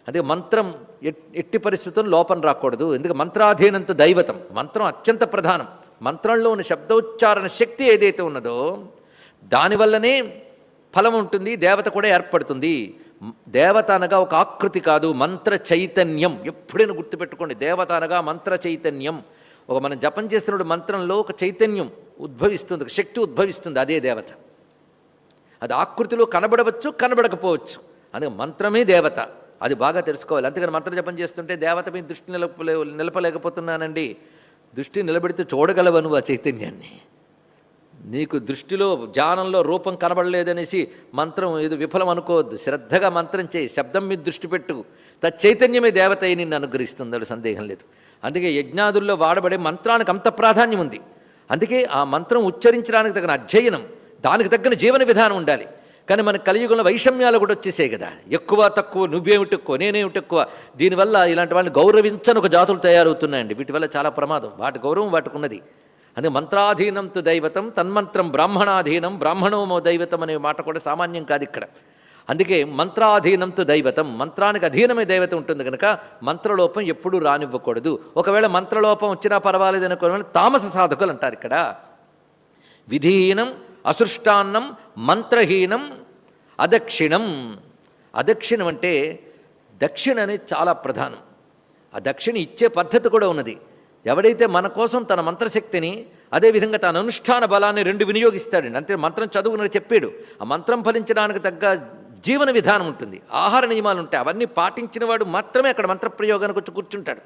అదే మంత్రం ఎట్- ఎట్టి పరిస్థితుల్లో లోపం రాకూడదు. ఎందుకు? మంత్రాధీనంతో దైవతం. మంత్రం అత్యంత ప్రధానం. మంత్రంలో ఉన్న శబ్దోచ్చారణ శక్తి ఏదైతే ఉన్నదో దానివల్లనే ఫలం ఉంటుంది దేవత కూడా ఏర్పడుతుంది. దేవత అనగా ఒక ఆకృతి కాదు మంత్ర చైతన్యం. ఎప్పుడైనా గుర్తుపెట్టుకోండి దేవత అనగా మంత్ర చైతన్యం. ఒక మనం జపం చేస్తున్నప్పుడు మంత్రంలో ఒక చైతన్యం ఉద్భవిస్తుంది ఒక శక్తి ఉద్భవిస్తుంది అదే దేవత. అది ఆకృతిలో కనబడవచ్చు కనబడకపోవచ్చు. అందుకే మంత్రమే దేవత. అది బాగా తెలుసుకోవాలి. అంతేగాని మంత్ర జపం చేస్తుంటే దేవత మీద దృష్టి నిలపలే నిలపలేకపోతున్నానండి. దృష్టి నిలబెడితే చూడగలవను ఆ చైతన్యాన్ని. నీకు దృష్టిలో ధ్యానంలో రూపం కనబడలేదనేసి మంత్రం ఏదో విఫలం అనుకోవద్దు. శ్రద్ధగా మంత్రం చేయి. శబ్దం మీద దృష్టి పెట్టు. తచ్చైతన్యమే దేవత అయి నిన్ను అనుగ్రహిస్తుంది సందేహం లేదు. అందుకే యజ్ఞాదుల్లో వాడబడే మంత్రానికి అంత ప్రాధాన్యం ఉంది. అందుకే ఆ మంత్రం ఉచ్చరించడానికి తగిన అధ్యయనం దానికి తగ్గిన జీవన విధానం ఉండాలి. కానీ మన కలియుగంలో వైషమ్యాలు కూడా వచ్చేసాయి కదా. ఎక్కువ తక్కువ నువ్వేమిటి ఎక్కువ నేనేమిటి ఎక్కువ దీనివల్ల ఇలాంటి వాళ్ళని గౌరవించని ఒక జాతులు తయారవుతున్నాయండి. వీటి వల్ల చాలా ప్రమాదం. వాటి గౌరవం వాటికి ఉన్నది అందుకే మంత్రాధీనంతో దైవతం తన్మంత్రం బ్రాహ్మణాధీనం బ్రాహ్మణోమో దైవతం అనే మాట కూడా సామాన్యం కాదు ఇక్కడ. అందుకే మంత్రాధీనంతో దైవతం మంత్రానికి అధీనమే దైవత ఉంటుంది కనుక మంత్రలోపం ఎప్పుడూ రానివ్వకూడదు. ఒకవేళ మంత్రలోపం వచ్చినా పర్వాలేదు అనుకోని తామస సాధకులు అంటారు ఇక్కడ. విధీనం అసృష్టాన్నం మంత్రహీనం అదక్షిణం. అదక్షిణం అంటే దక్షిణ అనేది చాలా ప్రధానం. ఆ దక్షిణ ఇచ్చే పద్ధతి కూడా ఉన్నది. ఎవడైతే మన కోసం తన మంత్రశక్తిని అదేవిధంగా తన అనుష్ఠాన బలాన్ని రెండు వినియోగిస్తాడండి. అంతే మంత్రం చదువునని చెప్పాడు. ఆ మంత్రం ఫలించడానికి తగ్గ జీవన విధానం ఉంటుంది. ఆహార నియమాలు ఉంటాయి. అవన్నీ పాటించిన వాడు మాత్రమే అక్కడ మంత్రప్రయోగానికి వచ్చి కూర్చుంటాడు.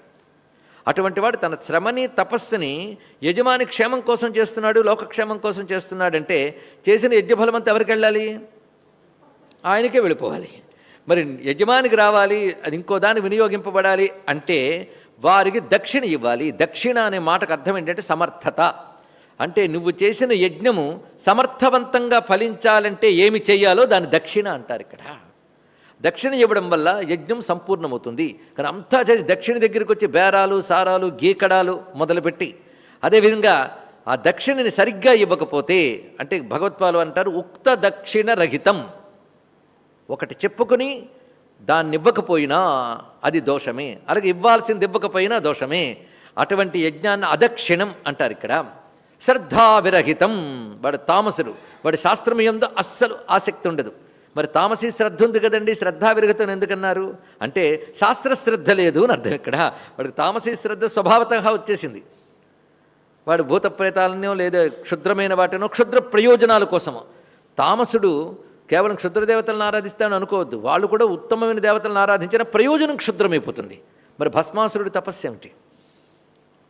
అటువంటి వాడు తన శ్రమని తపస్సుని యజమాని క్షేమం కోసం చేస్తున్నాడు లోకక్షేమం కోసం చేస్తున్నాడంటే చేసిన యజ్ఞఫలం అంతా ఎవరికి వెళ్ళాలి? ఆయనకే వెళ్ళిపోవాలి. మరి యజమానికి రావాలి అది ఇంకో దాన్ని వినియోగింపబడాలి అంటే వారికి దక్షిణ ఇవ్వాలి. దక్షిణ అనే మాటకు అర్థం ఏంటంటే సమర్థత. అంటే నువ్వు చేసిన యజ్ఞము సమర్థవంతంగా ఫలించాలంటే ఏమి చేయాలో దాన్ని దక్షిణ అంటారు ఇక్కడ. దక్షిణ ఇవ్వడం వల్ల యజ్ఞం సంపూర్ణమవుతుంది. కానీ అంతా చేసి దక్షిణ దగ్గరికి వచ్చి బేరాలు సారాలు గీకడాలు మొదలుపెట్టి అదేవిధంగా ఆ దక్షిణని సరిగ్గా ఇవ్వకపోతే అంటే భగవత్పాలు అంటారు ఉక్త దక్షిణ రహితం. ఒకటి చెప్పుకొని దాన్ని ఇవ్వకపోయినా అది దోషమే. అలాగే ఇవ్వాల్సింది ఇవ్వకపోయినా దోషమే. అటువంటి యజ్ఞాన్ని అదక్షిణం అంటారు ఇక్కడ. శ్రద్ధావిరహితం. వాడు తామసుడు. వాడి శాస్త్రం ఎందు అస్సలు ఆసక్తి ఉండదు. మరి తామసి శ్రద్ధ ఉంది కదండి శ్రద్ధావిరహితం ఎందుకన్నారు? అంటే శాస్త్ర శ్రద్ధ లేదు అని అర్థం ఇక్కడ. వాడికి తామసీ శ్రద్ధ స్వభావతంగా వచ్చేసింది. వాడు భూత ప్రేతాలనో లేదా క్షుద్రమైన వాటినో క్షుద్ర ప్రయోజనాల కోసమో. తామసుడు కేవలం క్షుద్ర దేవతలను ఆరాధిస్తాను అనుకోవద్దు. వాళ్ళు కూడా ఉత్తమమైన దేవతలను ఆరాధించిన ప్రయోజనం క్షుద్రమైపోతుంది. మరి భస్మాసురుడి తపస్సు ఏమిటి?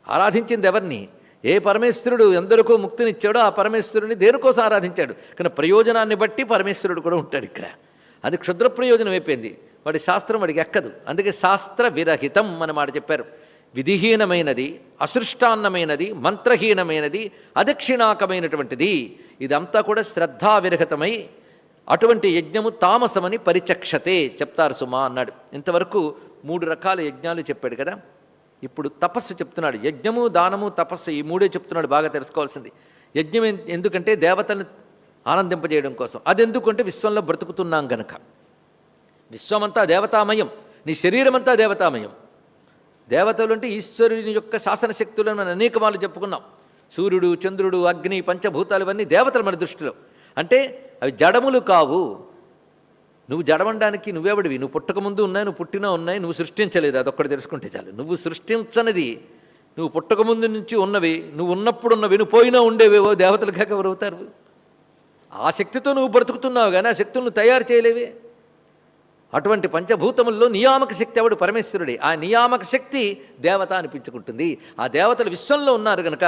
ఆరాధించింది ఎవరిని? ఏ పరమేశ్వరుడు ఎందరికో ముక్తినిచ్చాడో ఆ పరమేశ్వరుని దేనికోసం ఆరాధించాడు? కానీ ప్రయోజనాన్ని బట్టి పరమేశ్వరుడు కూడా ఉంటాడు ఇక్కడ. అది క్షుద్ర ప్రయోజనం అయిపోయింది. వాడి శాస్త్రం వాడికి ఎక్కదు. అందుకే శాస్త్ర విరహితం అని మాట చెప్పారు. విధిహీనమైనది అసృష్టాన్నమైనది మంత్రహీనమైనది అదక్షిణాకమైనటువంటిది. ఇదంతా కూడా శ్రద్ధావిరహితమై అటువంటి యజ్ఞము తామసమని పరిచక్షతే చెప్తారు సుమా అన్నాడు. ఇంతవరకు మూడు రకాల యజ్ఞాలు చెప్పాడు కదా. ఇప్పుడు తపస్సు చెప్తున్నాడు. యజ్ఞము దానము తపస్సు ఈ మూడే చెప్తున్నాడు. బాగా తెలుసుకోవాల్సింది. యజ్ఞం ఎందుకంటే దేవతలను ఆనందింపజేయడం కోసం. అది ఎందుకంటే విశ్వంలో బ్రతుకుతున్నాం గనక. విశ్వమంతా దేవతామయం. నీ శరీరం అంతా దేవతామయం. దేవతలు అంటే ఈశ్వరుని యొక్క శాసనశక్తులను మనం అనేక చెప్పుకున్నాం. సూర్యుడు చంద్రుడు అగ్ని పంచభూతాలు ఇవన్నీ దేవతలు మన దృష్టిలో. అంటే అవి జడములు కావు. నువ్వు జడమనడానికి నువ్వెవడివి? నువ్వు పుట్టకముందు ఉన్నాయి నువ్వు పుట్టినా ఉన్నాయి నువ్వు సృష్టించలేదు. అదొక్కటి తెలుసుకుంటే చాలు. నువ్వు సృష్టించనిది నువ్వు పుట్టకముందు నుంచి ఉన్నవి నువ్వు ఉన్నప్పుడు ఉన్నవి నువ్వు పోయినా ఉండేవేవో దేవతలు కాక ఎవరవుతారు ఆ శక్తితో నువ్వు బ్రతుకుతున్నావు కానీ ఆ శక్తులను తయారు చేయలేవే. అటువంటి పంచభూతముల్లో నియామక శక్తి ఎవడు? పరమేశ్వరుడే. ఆ నియామక శక్తి దేవత అనిపించుకుంటుంది. ఆ దేవతలు విశ్వంలో ఉన్నారు కనుక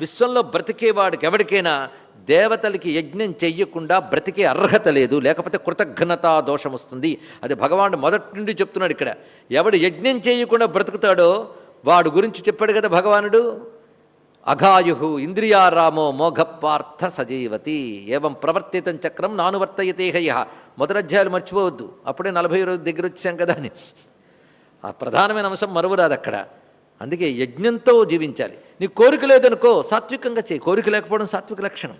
విశ్వంలో బ్రతికేవాడికి ఎవరికైనా దేవతలకి యజ్ఞం చెయ్యకుండా బ్రతికే అర్హత లేదు లేకపోతే కృతజ్ఞతా దోషం వస్తుంది. అది భగవానుడు మొదటి నుండి చెప్తున్నాడు ఇక్కడ. ఎవడు యజ్ఞం చేయకుండా బ్రతుకుతాడో వాడు గురించి చెప్పాడు కదా భగవానుడు. అఘాయు ఇంద్రియారామో మోఘపార్థ సజీవతి. ఏవం ప్రవర్తితం చక్రం నానువర్తయతే హయ. మొదటి మర్చిపోవద్దు. అప్పుడే నలభై రోజు దగ్గర వచ్చాం కదా అని. ఆ ప్రధానమైన అంశం మరువురాదు అక్కడ. అందుకే యజ్ఞంతో జీవించాలి. నీ కోరిక లేదనుకో సాత్వికంగా చేయి. కోరిక లేకపోవడం సాత్విక లక్షణం.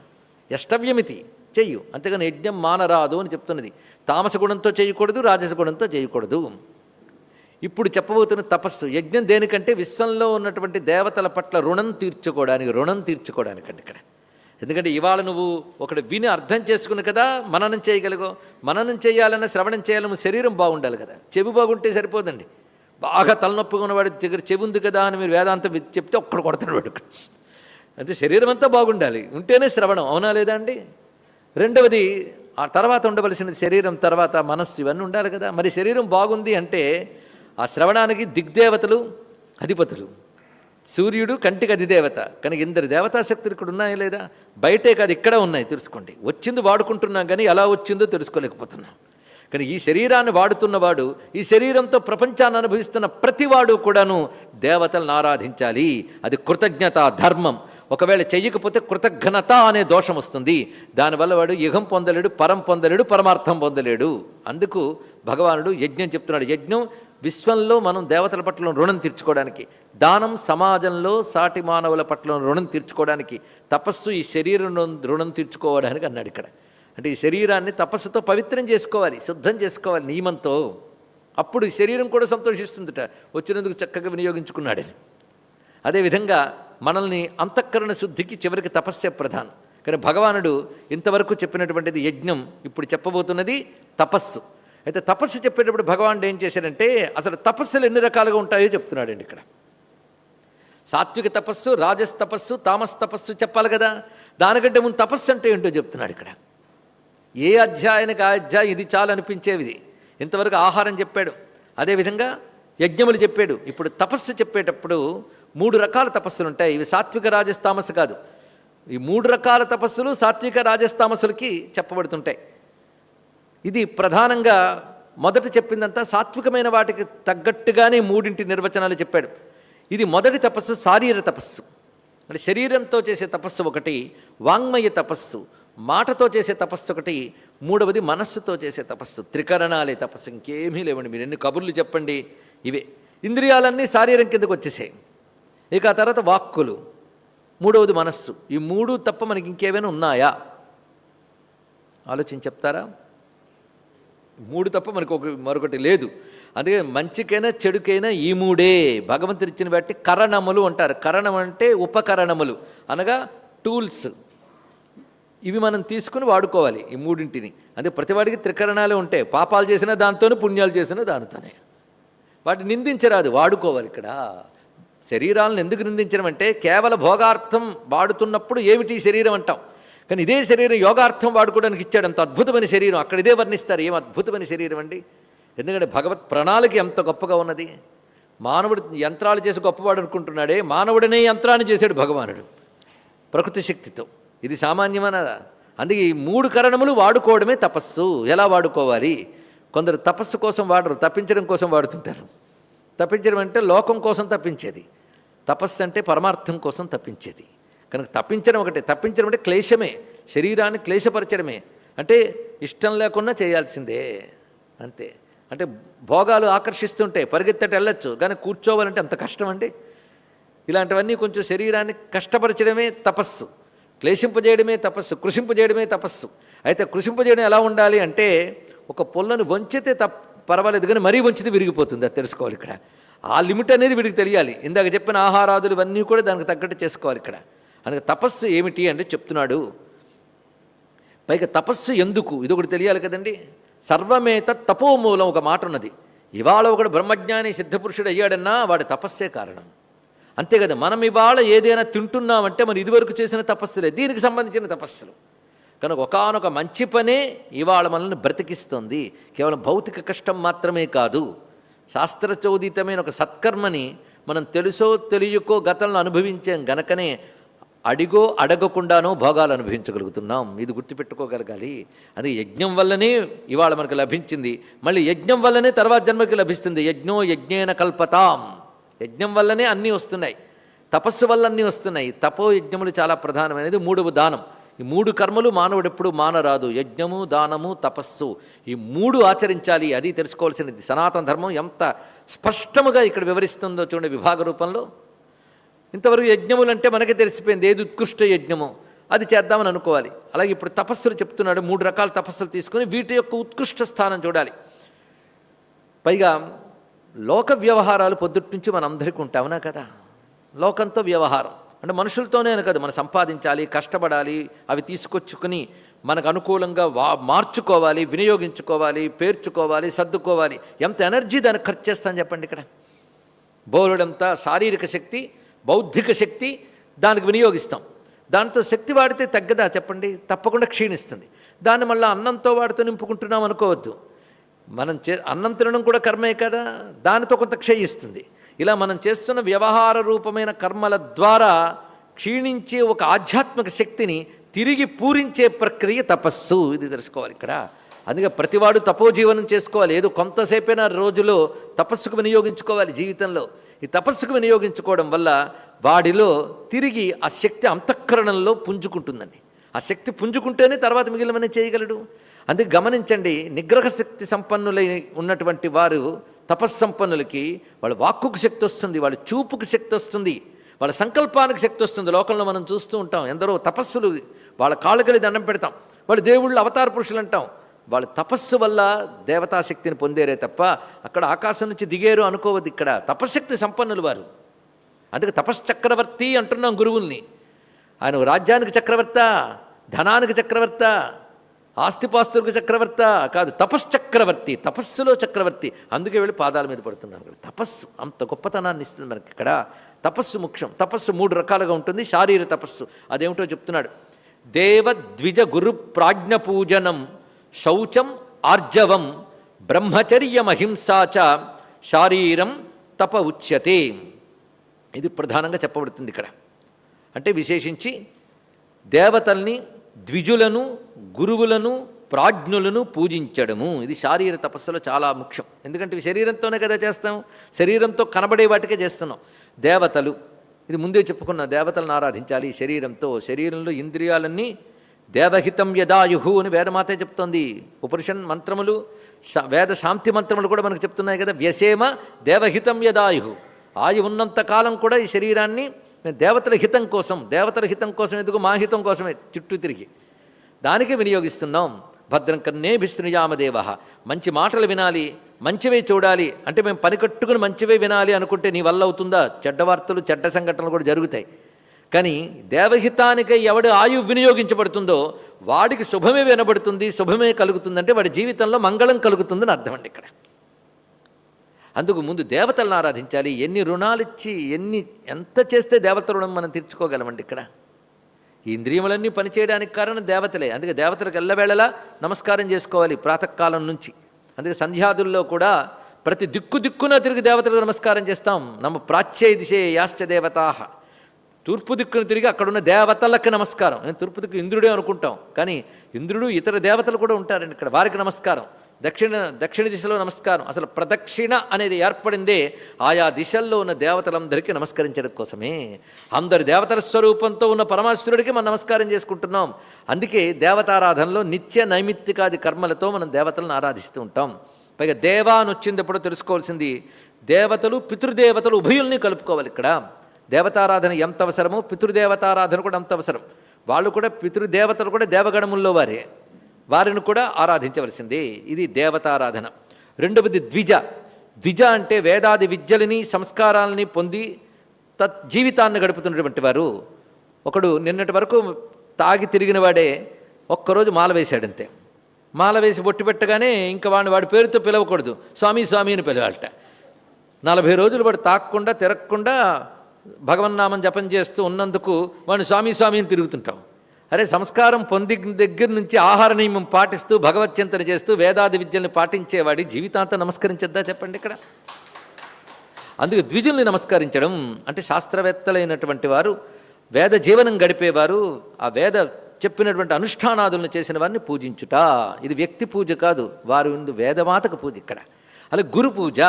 యష్టవ్యమితి చెయ్యు. అంతేగాని యజ్ఞం మానరాదు అని చెప్తున్నది. తామస గుణంతో చేయకూడదు రాజస గుణంతో చేయకూడదు. ఇప్పుడు చెప్పబోతున్న తపస్సు యజ్ఞం దేనికంటే విశ్వంలో ఉన్నటువంటి దేవతల పట్ల రుణం తీర్చుకోవడానికి రుణం తీర్చుకోవడానికండి ఇక్కడ. ఎందుకంటే ఇవాళ నువ్వు ఒకటి విని అర్థం చేసుకుని కదా మననం చేయగలిగో మననం చేయాలన్నా శ్రవణం చేయాలన్న శరీరం బాగుండాలి కదా. చెవి బాగుంటే సరిపోదండి. బాగా తలనొప్పిగా ఉన్నవాడి దగ్గర చెవి ఉంది కదా అని మీరు వేదాంతం చెప్తే ఒక్కడు కొడతాడు వాడు ఇక్కడ. అంటే శరీరం అంతా బాగుండాలి. ఉంటేనే శ్రవణం. అవునా లేదా అండి? రెండవది ఆ తర్వాత ఉండవలసిన శరీరం తర్వాత మనస్సు ఇవన్నీ ఉండాలి కదా. మరి శరీరం బాగుంది అంటే ఆ శ్రవణానికి దిగ్దేవతలు అధిపతులు. సూర్యుడు కంటికి అధిదేవత. కానీ ఇందరి దేవతాశక్తులు ఇక్కడ ఉన్నాయా లేదా? బయటే కాదు ఇక్కడ ఉన్నాయి. తెలుసుకోండి. వచ్చింది వాడుకుంటున్నాం కానీ ఎలా వచ్చిందో తెలుసుకోలేకపోతున్నాం. కానీ ఈ శరీరాన్ని వాడుతున్నవాడు ఈ శరీరంతో ప్రపంచాన్ని అనుభవిస్తున్న ప్రతివాడు కూడాను దేవతలను ఆరాధించాలి. అది కృతజ్ఞత ధర్మం. ఒకవేళ చెయ్యకపోతే కృతజ్ఞత అనే దోషం వస్తుంది. దానివల్ల వాడు యుగం పొందలేడు పరం పొందలేడు పరమార్థం పొందలేడు. అందుకు భగవానుడు యజ్ఞం చెప్తున్నాడు. యజ్ఞం విశ్వంలో మనం దేవతల పట్ల రుణం తీర్చుకోవడానికి దానం సమాజంలో సాటి మానవుల పట్ల రుణం తీర్చుకోవడానికి తపస్సు ఈ శరీరం రుణం తీర్చుకోవడానికి అన్నాడు ఇక్కడ. అంటే ఈ శరీరాన్ని తపస్సుతో పవిత్రం చేసుకోవాలి శుద్ధం చేసుకోవాలి నియమంతో. అప్పుడు ఈ శరీరం కూడా సంతోషిస్తుందిట. వచ్చినందుకు చక్కగా వినియోగించుకున్నాడని అదేవిధంగా మనల్ని అంతఃకరణ శుద్ధికి చివరికి తపస్సే ప్రధానం. కానీ భగవానుడు ఇంతవరకు చెప్పినటువంటిది యజ్ఞం ఇప్పుడు చెప్పబోతున్నది తపస్సు. అయితే తపస్సు చెప్పేటప్పుడు భగవానుడు ఏం చేశాడంటే అసలు తపస్సులు ఎన్ని రకాలుగా ఉంటాయో చెప్తున్నాడండి ఇక్కడ. సాత్విక తపస్సు రాజస్ తపస్సు తామస్ తపస్సు చెప్పాలి కదా. దానికంటే ముందు తపస్సు అంటే ఏంటో చెప్తున్నాడు ఇక్కడ. ఏ అధ్యాయానికి ఆ అధ్యాయం ఇది చాలు అనిపించేది? ఇంతవరకు ఆహారం చెప్పాడు. అదేవిధంగా యజ్ఞములు చెప్పాడు. ఇప్పుడు తపస్సు చెప్పేటప్పుడు మూడు రకాల తపస్సులు ఉంటాయి. ఇవి సాత్విక రాజస్తామస్సు కాదు. ఈ మూడు రకాల తపస్సులు సాత్విక రాజస్థామసులకి చెప్పబడుతుంటాయి. ఇది ప్రధానంగా మొదట చెప్పిందంతా సాత్వికమైన వాటికి తగ్గట్టుగానే మూడింటి నిర్వచనాలు చెప్పాడు. ఇది మొదటి తపస్సు శారీర తపస్సు. అంటే శరీరంతో చేసే తపస్సు ఒకటి వాంగ్మయ తపస్సు. మాటతో చేసే తపస్సు ఒకటి మూడవది మనస్సుతో చేసే తపస్సు. త్రికరణాలే తపస్సు. ఇంకేమీ లేవండి. మీరు ఎన్ని కబుర్లు చెప్పండి. ఇవే. ఇంద్రియాలన్నీ శారీరం కిందకు వచ్చేసాయి. ఇక ఆ తర్వాత వాక్కులు. మూడవది మనస్సు. ఈ మూడు తప్ప మనకి ఇంకేమైనా ఉన్నాయా? ఆలోచించి చెప్తారా? మూడు తప్ప మనకు ఒక మరొకటి లేదు. అందుకే మంచికైనా చెడుకైనా ఈ మూడే. భగవంతుడు ఇచ్చిన బట్టి కరణములు అంటారు. కరణం అంటే ఉపకరణములు. అనగా టూల్స్. ఇవి మనం తీసుకుని వాడుకోవాలి ఈ మూడింటిని. అంటే ప్రతివాడికి త్రికరణాలే ఉంటాయి. పాపాలు చేసినా దానితోనే పుణ్యాలు చేసినా దానితోనే. వాటిని నిందించరాదు. వాడుకోవాలి ఇక్కడ. శరీరాలను ఎందుకు నిందించడం అంటే కేవల భోగార్థం వాడుతున్నప్పుడు ఏమిటి శరీరం అంటాం. కానీ ఇదే శరీరం యోగార్థం వాడుకోవడానికి ఇచ్చాడు. అంత అద్భుతమైన శరీరం. అక్కడ ఇదే వర్ణిస్తారు. ఏం అద్భుతమైన శరీరం అండి? ఎందుకంటే భగవత్ ప్రణాళిక ఎంత గొప్పగా ఉన్నది. మానవుడు యంత్రాలు చేసి గొప్పవాడు అనుకుంటున్నాడే. మానవుడనే యంత్రాన్ని చేశాడు భగవానుడు. ప్రకృతి శక్తితో. ఇది సామాన్యమైనదా అందుకే ఈ మూడు కరణములు వాడుకోవడమే తపస్సు. ఎలా వాడుకోవాలి? కొందరు తపస్సు కోసం వాడరు. తప్పించడం కోసం వాడుతుంటారు. తప్పించడం అంటే లోకం కోసం తప్పించేది. తపస్సు అంటే పరమార్థం కోసం తప్పించేది. కనుక తప్పించడం ఒకటే తప్పించడం అంటే క్లేశమే శరీరాన్ని క్లేశపరచడమే. అంటే ఇష్టం లేకుండా చేయాల్సిందే అంతే. అంటే భోగాలు ఆకర్షిస్తుంటే పరిగెత్తట వెళ్ళొచ్చు కానీ కూర్చోవాలంటే అంత కష్టం అండి ఇలాంటివన్నీ కొంచెం శరీరాన్ని కష్టపరచడమే తపస్సు క్లేశింపజేయడమే తపస్సు కృషింపజేయడమే తపస్సు. అయితే కృషింపజేయడం ఎలా ఉండాలి అంటే ఒక పొల్లను వంచితే తప్ప పర్వాలేదు కానీ మరీ వంచితే విరిగిపోతుంది అది తెలుసుకోవాలి ఇక్కడ. ఆ లిమిట్ అనేది వీడికి తెలియాలి. ఇందాక చెప్పిన ఆహారాదులు ఇవన్నీ కూడా దానికి తగ్గట్టు చేసుకోవాలి ఇక్కడ. అందుకే తపస్సు ఏమిటి అంటే చెప్తున్నాడు. పైగా తపస్సు ఎందుకు? ఇది ఒకటి తెలియాలి కదండి. సర్వమేత తపోమూలం ఒక మాట ఉన్నది. ఇవాళ ఒకడు బ్రహ్మజ్ఞాని సిద్ధపురుషుడు అయ్యాడన్నా వాడి తపస్సే కారణం. అంతే కదా మనం ఇవాళ ఏదైనా తింటున్నామంటే మనం ఇదివరకు చేసిన తపస్సులే. దీనికి సంబంధించిన తపస్సులు. కనుక ఒకానొక మంచి పనే ఇవాళ మనల్ని బ్రతికిస్తుంది. కేవలం భౌతిక కష్టం మాత్రమే కాదు. శాస్త్రచోదితమైన ఒక సత్కర్మని మనం తెలుసో తెలియకో గతంలో అనుభవించాం గనకనే అడిగో అడగకుండానో భోగాలు అనుభవించగలుగుతున్నాం. ఇది గుర్తుపెట్టుకోగలగాలి. అది యజ్ఞం వల్లనే ఇవాళ మనకు లభించింది. మళ్ళీ యజ్ఞం వల్లనే తర్వాత జన్మకి లభిస్తుంది. యజ్ఞో యజ్ఞేన కల్పతాం. యజ్ఞం వల్లనే అన్నీ వస్తున్నాయి. తపస్సు వల్ల అన్నీ వస్తున్నాయి. తపో యజ్ఞములు చాలా ప్రధానమైనది. మూడవ దానం. ఈ మూడు కర్మలు మానవుడు ఎప్పుడు మానరాదు. యజ్ఞము దానము తపస్సు. ఈ మూడు ఆచరించాలి. అది తెలుసుకోవాల్సినది సనాతన ధర్మం ఎంత స్పష్టముగా ఇక్కడ వివరిస్తుందో చూడండి విభాగ రూపంలో. ఇంతవరకు యజ్ఞములు అంటే మనకే తెలిసిపోయింది. ఏది ఉత్కృష్ట యజ్ఞము. అది చేద్దామని అనుకోవాలి. అలాగే ఇప్పుడు తపస్సులు చెప్తున్నాడు. మూడు రకాల తపస్సులు తీసుకుని వీటి యొక్క ఉత్కృష్ట స్థానం చూడాలి. పైగా లోక వ్యవహారాలు పొద్దుటి నుంచి మన అందరికీ కదా? లోకంతో వ్యవహారం. అంటే మనుషులతోనే కదా మనం సంపాదించాలి కష్టపడాలి అవి తీసుకొచ్చుకుని మనకు అనుకూలంగా వా మార్చుకోవాలి వినియోగించుకోవాలి పేర్చుకోవాలి సర్దుకోవాలి. ఎంత ఎనర్జీ దానికి ఖర్చు చేస్తాను చెప్పండి ఇక్కడ? బౌలుడంతా శారీరక శక్తి బౌద్ధిక శక్తి దానికి వినియోగిస్తాం. దాంతో శక్తి వాడితే తగ్గదా చెప్పండి? తప్పకుండా క్షీణిస్తుంది. దాన్ని మళ్ళీ అన్నంతో వాడితో నింపుకుంటున్నాం అనుకోవద్దు. మనం చే అన్నం తినడం కూడా కర్మే కదా? దానితో కొంత క్షయిస్తుంది. ఇలా మనం చేస్తున్న వ్యవహార రూపమైన కర్మల ద్వారా క్షీణించే ఒక ఆధ్యాత్మిక శక్తిని తిరిగి పూరించే ప్రక్రియ తపస్సు. ఇది తెలుసుకోవాలి ఇక్కడ. అందుకే ప్రతివాడు తపోజీవనం చేసుకోవాలి. ఏదో కొంతసేపైనా రోజులో తపస్సుకు వినియోగించుకోవాలి జీవితంలో. ఈ తపస్సుకు వినియోగించుకోవడం వల్ల వాడిలో తిరిగి ఆ శక్తి అంతఃకరణంలో పుంజుకుంటుందండి. ఆ శక్తి పుంజుకుంటేనే తర్వాత మిగిలినవన్నీ చేయగలడు. అందుకే గమనించండి నిగ్రహ శక్తి సంపన్నులై ఉన్నటువంటి వారు తపస్సంపన్నులకి వాళ్ళ వాక్కుకు శక్తి వస్తుంది వాళ్ళ చూపుకు శక్తి వస్తుంది వాళ్ళ సంకల్పానికి శక్తి వస్తుంది. లోకంలో మనం చూస్తూ ఉంటాం ఎందరో తపస్సులు వాళ్ళ కాళ్ళకెళ్ళి దండం పెడతాం వాళ్ళు దేవుళ్ళు అవతార పురుషులు అంటాం. వాళ్ళ తపస్సు వల్ల దేవతాశక్తిని పొందేరే తప్ప అక్కడ ఆకాశం నుంచి దిగేరు అనుకోవద్దు ఇక్కడ. తపశ్శక్తి సంపన్నులు వారు. అందుకే తపశ్చక్రవర్తి అంటున్నాం గురువుల్ని. ఆయన రాజ్యానికి చక్రవర్త ధనానికి చక్రవర్త ఆస్తిపాస్తులకు చక్రవర్త కాదు తపశ్చక్రవర్తి తపస్సులో చక్రవర్తి. అందుకే వెళ్ళి పాదాల మీద పడుతున్నాను తపస్సు అంత గొప్పతనాన్ని ఇస్తుంది మనకి ఇక్కడ. తపస్సు ముఖ్యం. తపస్సు మూడు రకాలుగా ఉంటుంది. శారీర తపస్సు. అదేమిటో చెప్తున్నాడు. దేవ ద్విజ గురు ప్రాజ్ఞ పూజనం శౌచం ఆర్జవం బ్రహ్మచర్యమహింసాచ శారీరం తప ఉచ్యతే. ఇది ప్రధానంగా చెప్పబడుతుంది ఇక్కడ. అంటే విశేషించి దేవతల్ని ద్విజులను గురువులను ప్రాజ్ఞులను పూజించడము. ఇది శారీర తపస్సులో చాలా ముఖ్యం. ఎందుకంటే ఇవి శరీరంతోనే కదా చేస్తాం? శరీరంతో కనబడే వాటికే చేస్తున్నాం. దేవతలు ఇది ముందే చెప్పుకున్న దేవతలను ఆరాధించాలి. శరీరంతో శరీరంలో ఇంద్రియాలన్నీ దేవహితం యదాయుహు అని వేదమాతే చెప్తోంది. ఉపనిషన్ మంత్రములు వేద శాంతి మంత్రములు కూడా మనకు చెప్తున్నాయి కదా. వ్యసేమ దేవహితం యదాయుహు. ఆయు ఉన్నంత కాలం కూడా ఈ శరీరాన్ని మేము దేవతల హితం కోసం దేవతల హితం కోసం ఎందుకు? మా హితం కోసమే చుట్టూ తిరిగి. దానికే వినియోగిస్తున్నాం. భద్రం కన్నే విష్ణుయామదేవ మంచి మాటలు వినాలి మంచివే చూడాలి. అంటే మేము పని కట్టుకుని మంచివే వినాలి అనుకుంటే నీ వల్ల అవుతుందా? చెడ్డ వార్తలు చెడ్డ సంఘటనలు కూడా జరుగుతాయి. కానీ దేవహితానికై ఎవడు ఆయు వినియోగించబడుతుందో వాడికి శుభమే వినబడుతుంది శుభమే కలుగుతుందంటే వాడి జీవితంలో మంగళం కలుగుతుందని అర్థం అండి ఇక్కడ. అందుకు ముందు దేవతలను ఆరాధించాలి. ఎన్ని రుణాలిచ్చి ఎన్ని ఎంత చేస్తే దేవత రుణం మనం తీర్చుకోగలమండి ఇక్కడ? ఈ ఇంద్రియములన్నీ పనిచేయడానికి కారణం దేవతలే. అందుకే దేవతలకు ఎల్లవేళలా నమస్కారం చేసుకోవాలి ప్రాతకాలం నుంచి. అందుకే సంధ్యాదుల్లో కూడా ప్రతి దిక్కు దిక్కున తిరిగి దేవతలకు నమస్కారం చేస్తాం. నమ్మ ప్రాచ్యే దిశే యాశ్చ దేవతాహ తూర్పు దిక్కును తిరిగి అక్కడున్న దేవతలకు నమస్కారం. నేను తూర్పు దిక్కు ఇంద్రుడే అనుకుంటాం. కానీ ఇంద్రుడు ఇతర దేవతలు కూడా ఉంటారండి ఇక్కడ. వారికి నమస్కారం. దక్షిణ దక్షిణ దిశలో నమస్కారం. అసలు ప్రదక్షిణ అనేది ఏర్పడిందే ఆయా దిశల్లో ఉన్న దేవతలందరికీ నమస్కరించడం కోసమే. అందరి దేవతల స్వరూపంతో ఉన్న పరమాశ్వరుడికి మనం నమస్కారం చేసుకుంటున్నాం. అందుకే దేవతారాధనలో నిత్య నైమిత్తికాది కర్మలతో మనం దేవతలను ఆరాధిస్తూ ఉంటాం. పైగా దేవా అని వచ్చిందప్పుడు తెలుసుకోవాల్సింది దేవతలు పితృదేవతలు ఉభయుల్ని కలుపుకోవాలి ఇక్కడ. దేవతారాధన ఎంత అవసరమో పితృదేవతారాధన కూడా అంత అవసరం. వాళ్ళు కూడా పితృదేవతలు కూడా దేవగణముల్లో వారే. వారిని కూడా ఆరాధించవలసింది. ఇది దేవతారాధన. రెండవది ద్విజ. ద్విజ అంటే వేదాది విద్యలని సంస్కారాలని పొంది తత్ జీవితాన్ని గడుపుతున్నటువంటి వారు. ఒకడు నిన్నటి వరకు తాగి తిరిగిన వాడే ఒక్కరోజు మాల వేశాడంతే. మాల వేసి బొట్టు పెట్టగానే ఇంకా వాడిని వాడి పేరుతో పిలవకూడదు. స్వామి స్వామి అని పిలవాలట. నలభై రోజులు వాడు తాక్కుండా తిరగకుండా భగవన్నామం జపం చేస్తూ ఉన్నందుకు వాడిని స్వామి స్వామి అని తిరుగుతుంటాం. అరే సంస్కారం పొంది దగ్గర నుంచి ఆహార నియమం పాటిస్తూ భగవచ్చింతన చేస్తూ వేదాది విద్యల్ని పాటించేవాడి జీవితాంతం నమస్కరించద్దా చెప్పండి ఇక్కడ? అందుకు ద్విజుల్ని నమస్కరించడం అంటే శాస్త్రవేత్తలైనటువంటి వారు వేద జీవనం గడిపేవారు ఆ వేద చెప్పినటువంటి అనుష్ఠానాదులను చేసిన వారిని పూజించుట. ఇది వ్యక్తి పూజ కాదు వారు ఉంది వేదమాతకు పూజ ఇక్కడ. అలాగే గురు పూజ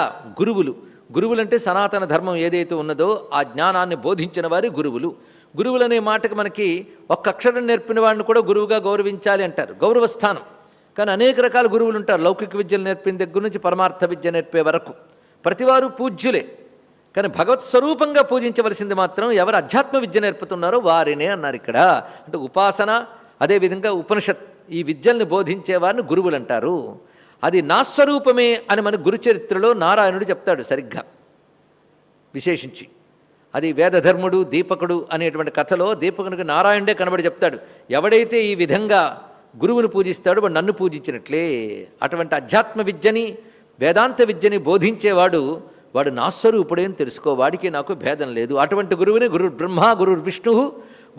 గురువులు. గురువులంటే సనాతన ధర్మం ఏదైతే ఉన్నదో ఆ జ్ఞానాన్ని బోధించిన వారి గురువులు. గురువులు అనే మాటకి మనకి ఒక్క అక్షరం నేర్పిన వాడిని కూడా గురువుగా గౌరవించాలి అంటారు. గౌరవస్థానం. కానీ అనేక రకాల గురువులు ఉంటారు లౌకిక విద్యలు నేర్పిన దగ్గర నుంచి పరమార్థ విద్య నేర్పే వరకు. ప్రతివారు పూజ్యులే. కానీ భగవత్ స్వరూపంగా పూజించవలసింది మాత్రం ఎవరు అధ్యాత్మ విద్య నేర్పుతున్నారో వారినే అన్నారు ఇక్కడ. అంటే ఉపాసన అదేవిధంగా ఉపనిషత్ ఈ విద్యల్ని బోధించే వారిని గురువులు అంటారు అది నా స్వరూపమే అని మన గురుచరిత్రలో నారాయణుడు చెప్తాడు సరిగ్గా. విశేషించి. అది వేదధర్ముడు దీపకుడు అనేటువంటి కథలో దీపకునికి నారాయణుడే కనబడి చెప్తాడు. ఎవడైతే ఈ విధంగా గురువును పూజిస్తాడో వాడు నన్ను పూజించినట్లే. అటువంటి అధ్యాత్మ విద్యని వేదాంత విద్యని బోధించేవాడు వాడు నాస్వరూపుడేం తెలుసుకో వాడికి నాకు భేదం లేదు. అటువంటి గురువుని గురు బ్రహ్మ గురు విష్ణు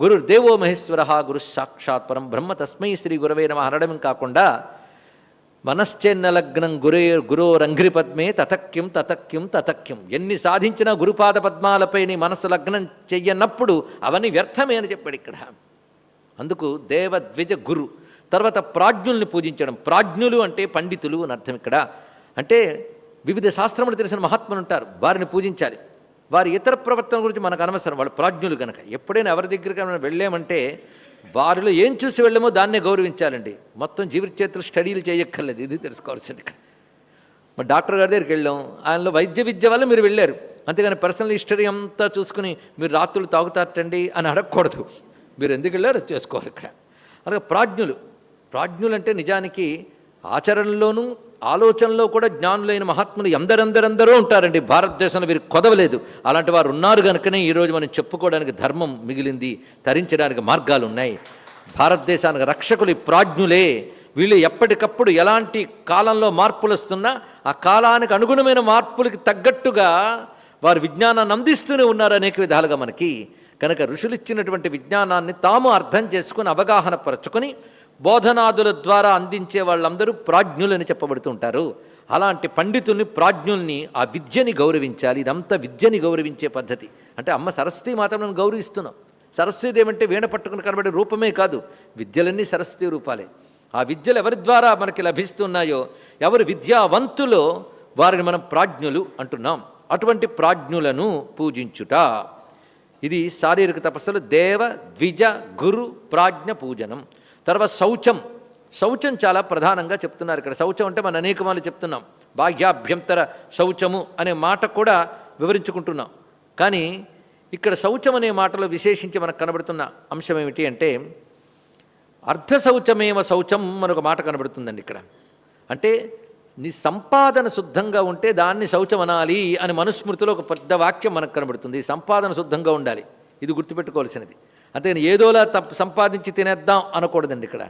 గురుర్దేవో మహేశ్వర గురు సాక్షాత్ పరం బ్రహ్మ తస్మై శ్రీ గురవే నమ అనడం కాకుండా మనశ్చెన్నలగ్నం గురే గురోరంఘ్రిపద్మే తతక్యం తతక్యం తతక్యం ఎన్ని సాధించినా గురుపాద పద్మాలపై నీ మనసు లగ్నం చెయ్యనప్పుడు అవన్నీ వ్యర్థమే అని చెప్పాడు ఇక్కడ. అందుకు దేవద్విజ గురు తర్వాత ప్రాజ్ఞుల్ని పూజించడం. ప్రాజ్ఞులు అంటే పండితులు అని అర్థం ఇక్కడ. అంటే వివిధ శాస్త్రములు తెలిసిన మహాత్ములు ఉంటారు వారిని పూజించాలి. వారి ఇతర ప్రవర్తన గురించి మనకు అనవసరం వాళ్ళు ప్రాజ్ఞులు కనుక ఎప్పుడైనా ఎవరి దగ్గరికి మనం వెళ్ళామంటే వారిలో ఏం చూసి వెళ్ళామో దాన్నే గౌరవించాలండి. మొత్తం జీవిత చేతులు స్టడీలు చేయక్కర్లేదు ఇది తెలుసుకోవాల్సింది ఇక్కడ. మా డాక్టర్ గారి దగ్గరికి వెళ్ళాం. ఆయనలో వైద్య విద్య వల్ల మీరు వెళ్ళారు. అంతేగాని పర్సనల్ హిస్టరీ అంతా చూసుకుని మీరు రాత్రులు తాగుతారటండి అని అడగకూడదు. మీరు ఎందుకు వెళ్ళారో చేసుకోవాలి ఇక్కడ. అలాగే ప్రాజ్ఞులు. ప్రాజ్ఞులు అంటే నిజానికి ఆచరణలోనూ ఆలోచనలో కూడా జ్ఞానులైన మహాత్ములు ఎందరందరందరూ ఉంటారండి. భారతదేశంలో వీరికి కొదవలేదు. అలాంటి వారు ఉన్నారు కనుకనే ఈరోజు మనం చెప్పుకోవడానికి ధర్మం మిగిలింది తరించడానికి మార్గాలు ఉన్నాయి. భారతదేశానికి రక్షకులు ప్రాజ్ఞులే. వీళ్ళు ఎప్పటికప్పుడు ఎలాంటి కాలంలో మార్పులు వస్తున్నా ఆ కాలానికి అనుగుణమైన మార్పులకి తగ్గట్టుగా వారు విజ్ఞానాన్ని అందిస్తూనే ఉన్నారు అనేక విధాలుగా మనకి. కనుక ఋషులు ఇచ్చినటువంటి విజ్ఞానాన్ని తాము అర్థం చేసుకుని అవగాహన పరచుకొని బోధనాదుల ద్వారా అందించే వాళ్ళందరూ ప్రాజ్ఞులని చెప్పబడుతుంటారు అలాంటి పండితుల్ని ప్రాజ్ఞుల్ని ఆ విద్యని గౌరవించాలి. ఇదంతా విద్యని గౌరవించే పద్ధతి. అంటే అమ్మ సరస్వతి మాత్రం గౌరవిస్తున్నాం సరస్వతి ఏమంటే వీణ పట్టుకుని కనబడే రూపమే కాదు. విద్యలన్నీ సరస్వతి రూపాలే. ఆ విద్యలు ఎవరి ద్వారా మనకి లభిస్తున్నాయో ఎవరు విద్యావంతులో వారిని మనం ప్రాజ్ఞులు అంటున్నాం. అటువంటి ప్రాజ్ఞులను పూజించుట. ఇది శారీరక తపస్సులు దేవ ద్విజ గురు ప్రాజ్ఞ పూజనం. తర్వాత శౌచం. శౌచం చాలా ప్రధానంగా చెప్తున్నారు ఇక్కడ. శౌచం అంటే మనం అనేక చెప్తున్నాం. బాహ్యాభ్యంతర శౌచము అనే మాట కూడా వివరించుకుంటున్నాం. కానీ ఇక్కడ శౌచం అనే మాటలో విశేషించి మనకు కనబడుతున్న అంశం ఏమిటి అంటే అర్ధ శౌచమేవ శౌచం మనొక మాట కనబడుతుందండి ఇక్కడ. అంటే నీ సంపాదన శుద్ధంగా ఉంటే దాన్ని శౌచం అనాలి అని మనుస్మృతిలో ఒక పెద్ద వాక్యం మనకు కనబడుతుంది. సంపాదన శుద్ధంగా ఉండాలి. ఇది గుర్తుపెట్టుకోవాల్సినది. అంతేగాని ఏదోలా తప్ప సంపాదించి తినేద్దాం అనకూడదండి ఇక్కడ.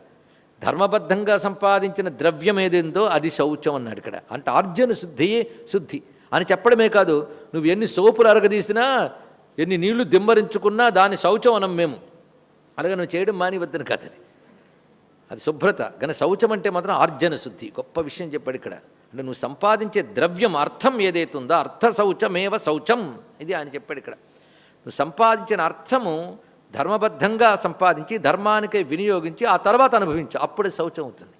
ధర్మబద్ధంగా సంపాదించిన ద్రవ్యం ఏదేందో అది శౌచం అన్నాడు ఇక్కడ. అంటే ఆర్జన శుద్ధియే శుద్ధి. అని చెప్పడమే కాదు నువ్వు ఎన్ని సోపులు అరగదీసినా ఎన్ని నీళ్ళు దిమ్మరించుకున్నా దాని శౌచం అనం మేము. అలాగే నువ్వు చేయడం మానివద్దని కాదు అది. అది శుభ్రత. కానీ శౌచం అంటే మాత్రం ఆర్జన శుద్ధి. గొప్ప విషయం చెప్పాడు ఇక్కడ. అంటే నువ్వు సంపాదించే ద్రవ్యం అర్థం ఏదైతే ఉందో అర్థ శౌచమేవ శౌచం. ఇది ఆయన చెప్పాడు ఇక్కడ. నువ్వు సంపాదించిన అర్థము ధర్మబద్ధంగా సంపాదించి ధర్మానికి వినియోగించి ఆ తర్వాత అనుభవించు. అప్పుడే శౌచం అవుతుంది.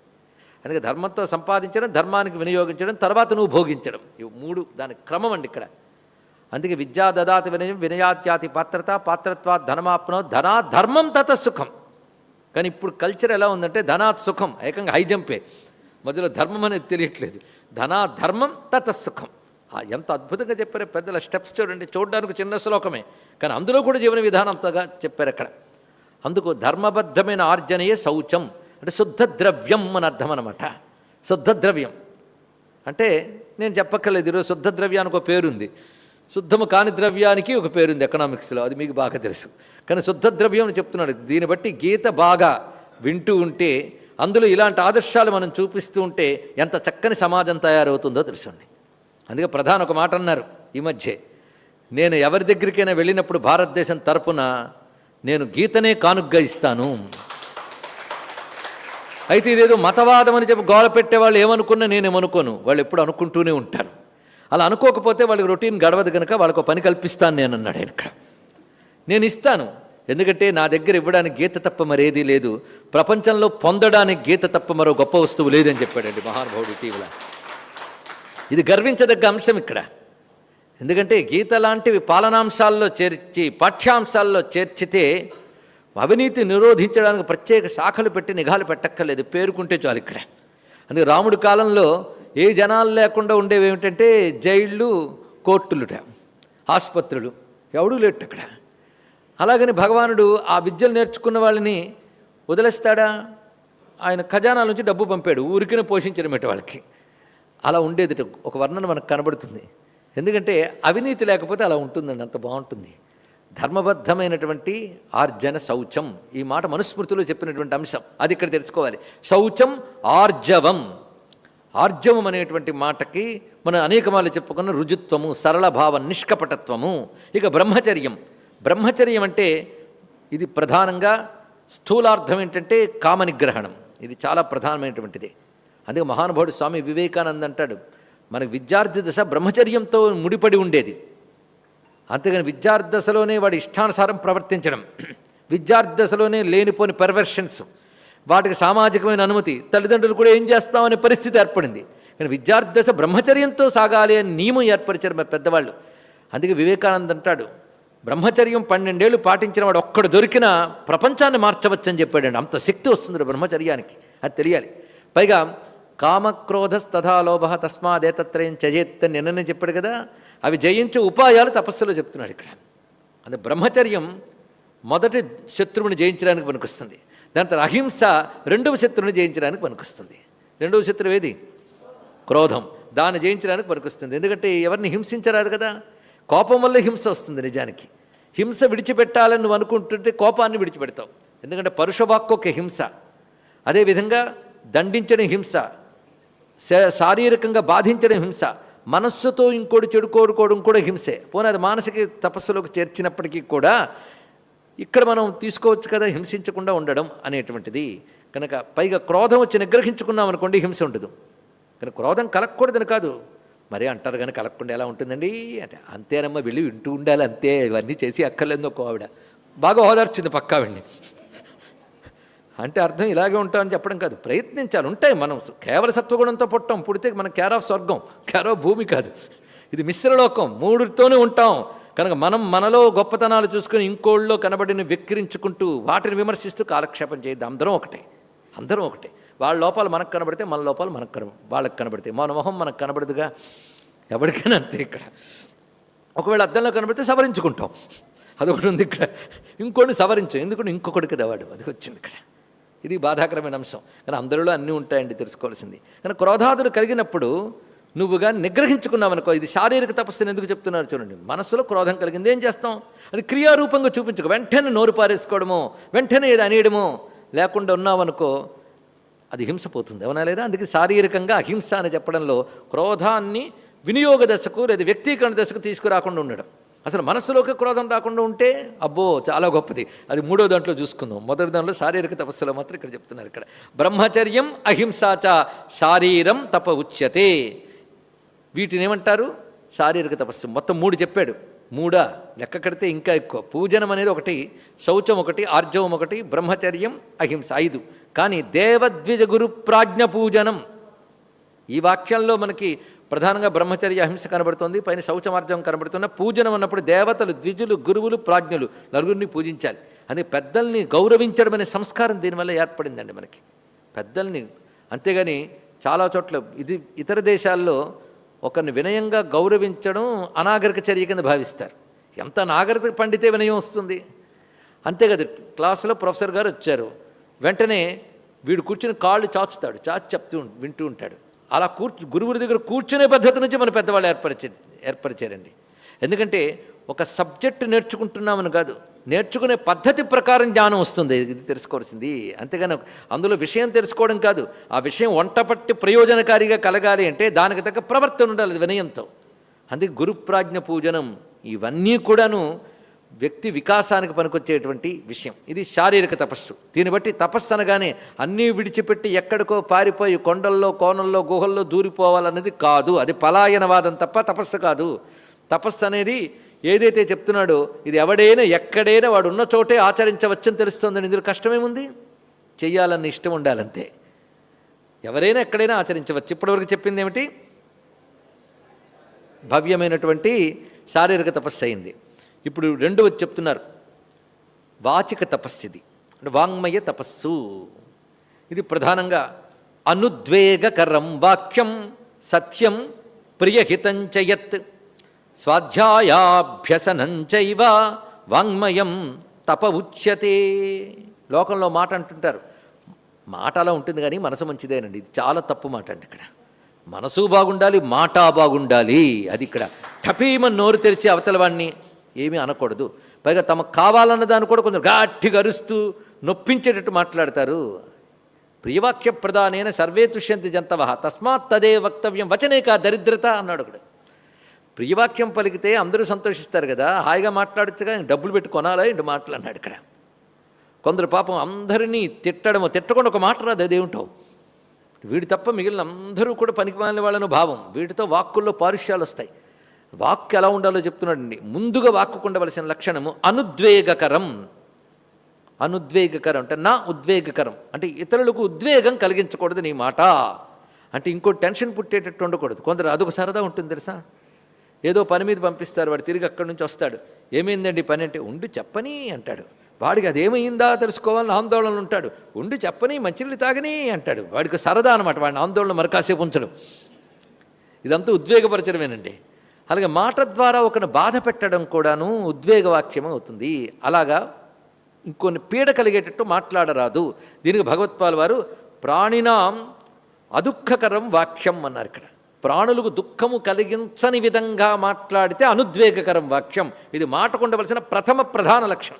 అందుకే ధర్మంతో సంపాదించడం ధర్మానికి వినియోగించడం తర్వాత నువ్వు భోగించడం. ఇవి మూడు దాని క్రమం అండి ఇక్కడ. అందుకే విద్యా దదాతి వినయం వినయాత్యాతి పాత్రత పాత్రత్వా ధనమాప్నో ధనా ధర్మం తత సుఖం. కానీ ఇప్పుడు కల్చర్ ఎలా ఉందంటే ధనాత్ సుఖం ఏకంగా హైజంపే మధ్యలో ధర్మం అనేది తెలియట్లేదు. ధనా ధర్మం తత సుఖం. ఎంత అద్భుతంగా చెప్పారు. పెద్దల స్టెప్స్ చూడండి. చూడడానికి చిన్న శ్లోకమే. కానీ అందులో కూడా జీవన విధానం అంతగా చెప్పారు అక్కడ. అందుకు ధర్మబద్ధమైన ఆర్జనయే శౌచం అంటే శుద్ధ ద్రవ్యం అని అర్థం అనమాట శుద్ధ ద్రవ్యం. అంటే నేను చెప్పక్కర్లేదు. ఈరోజు శుద్ధ ద్రవ్యానికి ఒక పేరుంది. శుద్ధము కాని ద్రవ్యానికి ఒక పేరుంది ఎకనామిక్స్లో. అది మీకు బాగా తెలుసు. కానీ శుద్ధ ద్రవ్యం అని చెప్తున్నాడు. దీన్ని బట్టి గీత బాగా వింటూ ఉంటే అందులో ఇలాంటి ఆదర్శాలు మనం చూపిస్తూ ఉంటే ఎంత చక్కని సమాజం తయారవుతుందో తెలుసండి. అందుకే ప్రధాన ఒక మాట అన్నారు ఈ మధ్య. నేను ఎవరి దగ్గరికైనా వెళ్ళినప్పుడు భారతదేశం తరపున నేను గీతనే కానుగ్గా ఇస్తాను. అయితే ఇదేదో మతవాదం అని చెప్పి గోల పెట్టేవాళ్ళు ఏమనుకున్నా నేనేమనుకోను. వాళ్ళు ఎప్పుడు అనుకుంటూనే ఉంటారు. అలా అనుకోకపోతే వాళ్ళకి రొటీన్ గడవదు కనుక వాళ్ళకు పని కల్పిస్తాను నేను అన్నాడు ఆయన ఇక్కడ. నేను ఇస్తాను. ఎందుకంటే నా దగ్గర ఇవ్వడానికి గీత తప్ప మరేదీ లేదు. ప్రపంచంలో పొందడానికి గీత తప్ప మరో గొప్ప వస్తువు లేదని చెప్పాడండి మహానుభావుడు ఇటీవల. ఇది గర్వించదగ్గ అంశం ఇక్కడ. ఎందుకంటే గీత లాంటివి పాలనాంశాల్లో చేర్చి పాఠ్యాంశాల్లో చేర్చితే అవినీతి నిరోధించడానికి ప్రత్యేక శాఖలు పెట్టి నిఘాలు పెట్టక్కర్లేదు. పేరుకుంటే చాలు ఇక్కడ. అందుకే రాముడి కాలంలో ఏ జనాలు లేకుండా ఉండేవి ఏమిటంటే జైళ్ళు కోర్టులుట ఆసుపత్రులు ఎవడూ లేట్ అక్కడ. అలాగని భగవానుడు ఆ విద్యలు నేర్చుకున్న వాళ్ళని వదిలేస్తాడా? ఆయన ఖజానాల నుంచి డబ్బు పంపాడు. ఊరికిన పోషించడం వాళ్ళకి. అలా ఉండేది ఒక వర్ణన మనకు కనబడుతుంది. ఎందుకంటే అవినీతి లేకపోతే అలా ఉంటుందండి అంత బాగుంటుంది. ధర్మబద్ధమైనటువంటి ఆర్జన శౌచం ఈ మాట మనుస్మృతిలో చెప్పినటువంటి అంశం అది ఇక్కడ తెలుసుకోవాలి. శౌచం ఆర్జవం. ఆర్జవం అనేటువంటి మాటకి మనం అనేక మార్లు చెప్పుకున్న రుజుత్వము సరళ భావ నిష్కపటత్వము ఇక బ్రహ్మచర్యం. బ్రహ్మచర్యం అంటే ఇది ప్రధానంగా స్థూలార్థం ఏంటంటే కామనిగ్రహణం. ఇది చాలా ప్రధానమైనటువంటిది. అందుకే మహానుభావుడు స్వామి వివేకానంద అంటాడు మన విద్యార్థి దశ బ్రహ్మచర్యంతో ముడిపడి ఉండేది. అంతేగాని విద్యార్థి దశలోనే వాడి ఇష్టానుసారం ప్రవర్తించడం విద్యార్థి దశలోనే లేనిపోని పెర్వర్షన్స్ వాటికి సామాజికమైన అనుమతి తల్లిదండ్రులు కూడా ఏం చేస్తామనే పరిస్థితి ఏర్పడింది. కానీ విద్యార్థి దశ బ్రహ్మచర్యంతో సాగాలి అని నియమం ఏర్పరిచారు మా పెద్దవాళ్ళు. అందుకే వివేకానంద అంటాడు బ్రహ్మచర్యం పన్నెండేళ్ళు పాటించిన వాడు ఒక్కడు దొరికినా ప్రపంచాన్ని మార్చవచ్చని చెప్పాడండి. అంత శక్తి వస్తుంది బ్రహ్మచర్యానికి అది తెలియాలి. పైగా కామక్రోధస్తథా లోభ తస్మాదేతత్రయం చజేత్ అని నిన్ననే చెప్పాడు కదా. అవి జయించే ఉపాయాలు తపస్సులో చెప్తున్నాడు ఇక్కడ. అది బ్రహ్మచర్యం మొదటి శత్రువుని జయించడానికి పనికొస్తుంది. దాని తర్వాత అహింస రెండవ శత్రువుని జయించడానికి పనికొస్తుంది. రెండవ శత్రువు ఏది? క్రోధం. దాన్ని జయించడానికి పనికొస్తుంది. ఎందుకంటే ఎవరిని హింసించరాదు కదా. కోపం వల్ల హింస వస్తుంది నిజానికి. హింస విడిచిపెట్టాలని నువ్వు అనుకుంటుంటే కోపాన్ని విడిచిపెడతావు. ఎందుకంటే పరుషవాక్కు ఒక హింస. అదేవిధంగా దండించడం హింస. శారీరకంగా బాధించడం హింస. మనస్సుతో ఇంకోటి చెడు కోరుకోవడం కూడా హింసే. పోనీ అది మానసిక తపస్సులోకి చేర్చినప్పటికీ కూడా ఇక్కడ మనం తీసుకోవచ్చు కదా హింసించకుండా ఉండడం అనేటువంటిది. కనుక పైగా క్రోధం వచ్చి నిగ్రహించుకున్నాం అనుకోండి హింస ఉండదు. కానీ క్రోధం కలగకూడదని కాదు. మరే అంటారు కానీ కలగకుండా ఎలా ఉంటుందండి? అంటే అంతేనమ్మా వెళ్ళి వింటూ ఉండాలి అంతే. ఇవన్నీ చేసి అక్కర్లేదు ఒక ఆవిడ. బాగా ఓదార్చింది పక్కా అంటే అర్థం ఇలాగే ఉంటామని చెప్పడం కాదు. ప్రయత్నించాలి. ఉంటాయి మనం. కేవల సత్వగుణంతో పుట్టాం. పుడితే మన కేర్ ఆఫ్ స్వర్గం. కేర్ ఆఫ్ భూమి కాదు. ఇది మిశ్రలోకం మూడుతోనే ఉంటాం. కనుక మనం మనలో గొప్పతనాలు చూసుకొని ఇంకోళ్ళలో కనబడిన వెక్కిరించుకుంటూ వాటిని విమర్శిస్తూ కాలక్షేపం చేయద్దు అందరం ఒకటే. అందరం ఒకటే. వాళ్ళ లోపాలు మనకు కనబడితే మన లోపాలు మనకు కన వాళ్ళకి కనబడితే మన మొహం మనకు కనబడదుగా. ఎవరికైనా అంతే ఇక్కడ. ఒకవేళ అద్దంలో కనబడితే సవరించుకుంటాం. అదొకటి ఉంది ఇక్కడ. ఇంకోటి సవరించాం. ఎందుకంటే ఇంకొకటికి దవాడు వాడు అది వచ్చింది ఇక్కడ. ఇది బాధాకరమైన అంశం. కానీ అందరిలో అన్నీ ఉంటాయండి తెలుసుకోవాల్సింది. కానీ క్రోధాదులు కలిగినప్పుడు నువ్వుగా నిగ్రహించుకున్నావనుకో ఇది శారీరక తపస్సుని ఎందుకు చెప్తున్నారు చూడండి. మనసులో క్రోధం కలిగింది ఏం చేస్తాం? అది క్రియారూపంగా చూపించుకో. వెంటనే నోరు పారేసుకోవడమో వెంటనే ఏది అనేయడమో లేకుండా ఉన్నావనుకో అది హింస పోతుంది. అవునా లేదా? అందుకే శారీరకంగా అహింస అని చెప్పడంలో క్రోధాన్ని వినియోగ దశకు లేదా వ్యక్తీకరణ దశకు తీసుకురాకుండా ఉండడం. అసలు మనస్సులోకి క్రోధం రాకుండా ఉంటే అబ్బో చాలా గొప్పది. అది మూడో దాంట్లో చూసుకుందాం. మొదటి దాంట్లో శారీరక తపస్సులో మాత్రం ఇక్కడ చెప్తున్నారు ఇక్కడ. బ్రహ్మచర్యం అహింసాచ శారీరం తప ఉచ్యతే. వీటిని ఏమంటారు? శారీరక తపస్సు. మొత్తం మూడు చెప్పాడు. మూడా? లెక్క కడితే ఇంకా ఎక్కువ. పూజనం అనేది ఒకటి శౌచం ఒకటి ఆర్జవం ఒకటి బ్రహ్మచర్యం అహింస ఐదు. కానీ దేవద్విజ గురు ప్రాజ్ఞ పూజనం. ఈ వాక్యంలో మనకి ప్రధానంగా బ్రహ్మచర్య అహింస కనబడుతోంది పైన శౌచమార్జం కనబడుతున్న పూజనం అన్నప్పుడు దేవతలు ద్విజులు గురువులు ప్రాజ్ఞులు నలుగురిని పూజించాలి. అని పెద్దల్ని గౌరవించడం అనే సంస్కారం దీనివల్ల ఏర్పడిందండి మనకి. పెద్దల్ని అంతేగాని చాలా చోట్ల ఇది ఇతర దేశాల్లో ఒకరిని వినయంగా గౌరవించడం అనాగరిక చర్య కింద భావిస్తారు. ఎంత నాగరిక పండితే వినయం వస్తుంది. అంతే కదా క్లాసులో ప్రొఫెసర్ గారు వచ్చారు. వెంటనే వీడు కూర్చుని కాళ్ళు చాచుతాడు చాచి చెప్తూ వింటూ ఉంటాడు. అలా కూర్చు గురువుల దగ్గర కూర్చునే పద్ధతి నుంచి మన పెద్దవాళ్ళు ఏర్పరిచే ఏర్పరిచారండి. ఎందుకంటే ఒక సబ్జెక్టు నేర్చుకుంటున్నామని కాదు నేర్చుకునే పద్ధతి ప్రకారం జ్ఞానం వస్తుంది ఇది తెలుసుకోవాల్సింది. అంతేగాని అందులో విషయం తెలుసుకోవడం కాదు ఆ విషయం వంటపట్టి ప్రయోజనకారిగా కలగాలి అంటే దానికి తగ్గ ప్రవర్తన ఉండాలి అది వినయంతో. అందుకే గురుప్రాజ్ఞ పూజనం ఇవన్నీ కూడాను వ్యక్తి వికాసానికి పనికొచ్చేటువంటి విషయం. ఇది శారీరక తపస్సు. దీన్ని బట్టి తపస్సు అనగానే అన్నీ విడిచిపెట్టి ఎక్కడికో పారిపోయి కొండల్లో కోనల్లో గుహల్లో దూరిపోవాలన్నది కాదు. అది పలాయనవాదం తప్ప తపస్సు కాదు. తపస్సు అనేది ఏదైతే చెప్తున్నాడో ఇది ఎవడైనా ఎక్కడైనా వాడు ఉన్న చోటే ఆచరించవచ్చని తెలుస్తుందని ఇందులో కష్టమేముంది? చెయ్యాలన్న ఇష్టం ఉండాలంతే. ఎవరైనా ఎక్కడైనా ఆచరించవచ్చు. ఇప్పటివరకు చెప్పింది ఏమిటి భవ్యమైనటువంటి శారీరక తపస్సు అయింది. ఇప్పుడు రెండవది చెప్తున్నారు. వాచిక తపస్సిది అంటే వాంగ్మయ తపస్సు. ఇది ప్రధానంగా అనుద్వేగకరం వాక్యం సత్యం ప్రియహితంచయత్ స్వాధ్యాయాభ్యసనంచైవ వాంగ్మయం తప ఉచ్యతే. లోకంలో మాట అంటుంటారు. మాట అలా ఉంటుంది కానీ మనసు మంచిదేనండి. ఇది చాలా తప్పు మాట అండి ఇక్కడ. మనసు బాగుండాలి మాట బాగుండాలి. అది ఇక్కడ. టపీమని నోరు తెరిచి అవతల వాడిని ఏమీ అనకూడదు. పైగా తమకు కావాలన్న దాన్ని కూడా కొంచెం గట్టిగా అరుస్తూ నొప్పించేటట్టు మాట్లాడతారు. ప్రియవాక్య ప్రధానైన సర్వే తుష్యంతి జంతవ తస్మాత్ తదే వక్తవ్యం వచనే కా దరిద్రత అన్నాడు ఒకడు ప్రియవాక్యం పలికితే అందరూ సంతోషిస్తారు కదా హాయిగా మాట్లాడచ్చుగా డబ్బులు పెట్టి కొనాలా ఇంటి మాటలు అన్నాడు ఇక్కడ. కొందరు పాపం అందరినీ తిట్టడము తిట్టకుండా ఒక మాట రాదు అదేమిటో వీడి తప్ప మిగిలిన అందరూ కూడా పనికి మాలిన వాళ్ళను భావం. వీటితో వాక్కుల్లో పారుష్యాలు వస్తాయి. వాక్కు ఎలా ఉండాలో చెప్తున్నాడండి ముందుగా వాక్కు ఉండవలసిన లక్షణము అనుద్వేగకరం. అనుద్వేగకరం అంటే నా ఉద్వేగకరం. అంటే ఇతరులకు ఉద్వేగం కలిగించకూడదు నీ మాట. అంటే ఇంకో టెన్షన్ పుట్టేటట్టు ఉండకూడదు. కొందరు అదొక సరదా ఉంటుంది తెలుసా? ఏదో పని మీద పంపిస్తారు వాడు తిరిగి అక్కడి నుంచి వస్తాడు. ఏమైందండి పని అంటే ఉండి చెప్పని అంటాడు. వాడికి అదేమైందా తెలుసుకోవాలని ఆందోళన ఉంటాడు. ఉండి చెప్పని మంచినీళ్ళు తాగని అంటాడు. వాడికి సరదా అనమాట వాడిని ఆందోళన మరకాసేపు ఉంచడం. ఇదంతా ఉద్వేగపరచడమేనండి. అలాగే మాట ద్వారా ఒకరిని బాధ పెట్టడం కూడాను ఉద్వేగవాక్యం అవుతుంది అలాగా ఇంకొన్ని పీడ కలిగేటట్టు మాట్లాడరాదు. దీనికి భగవత్పాల్ వారు ప్రాణినాం అదుఃఖకరం వాక్యం అన్నారు ఇక్కడ. ప్రాణులకు దుఃఖము కలిగించని విధంగా మాట్లాడితే అనుద్వేగకరం వాక్యం. ఇది మాటకు ఉండవలసిన ప్రథమ ప్రధాన లక్షణం.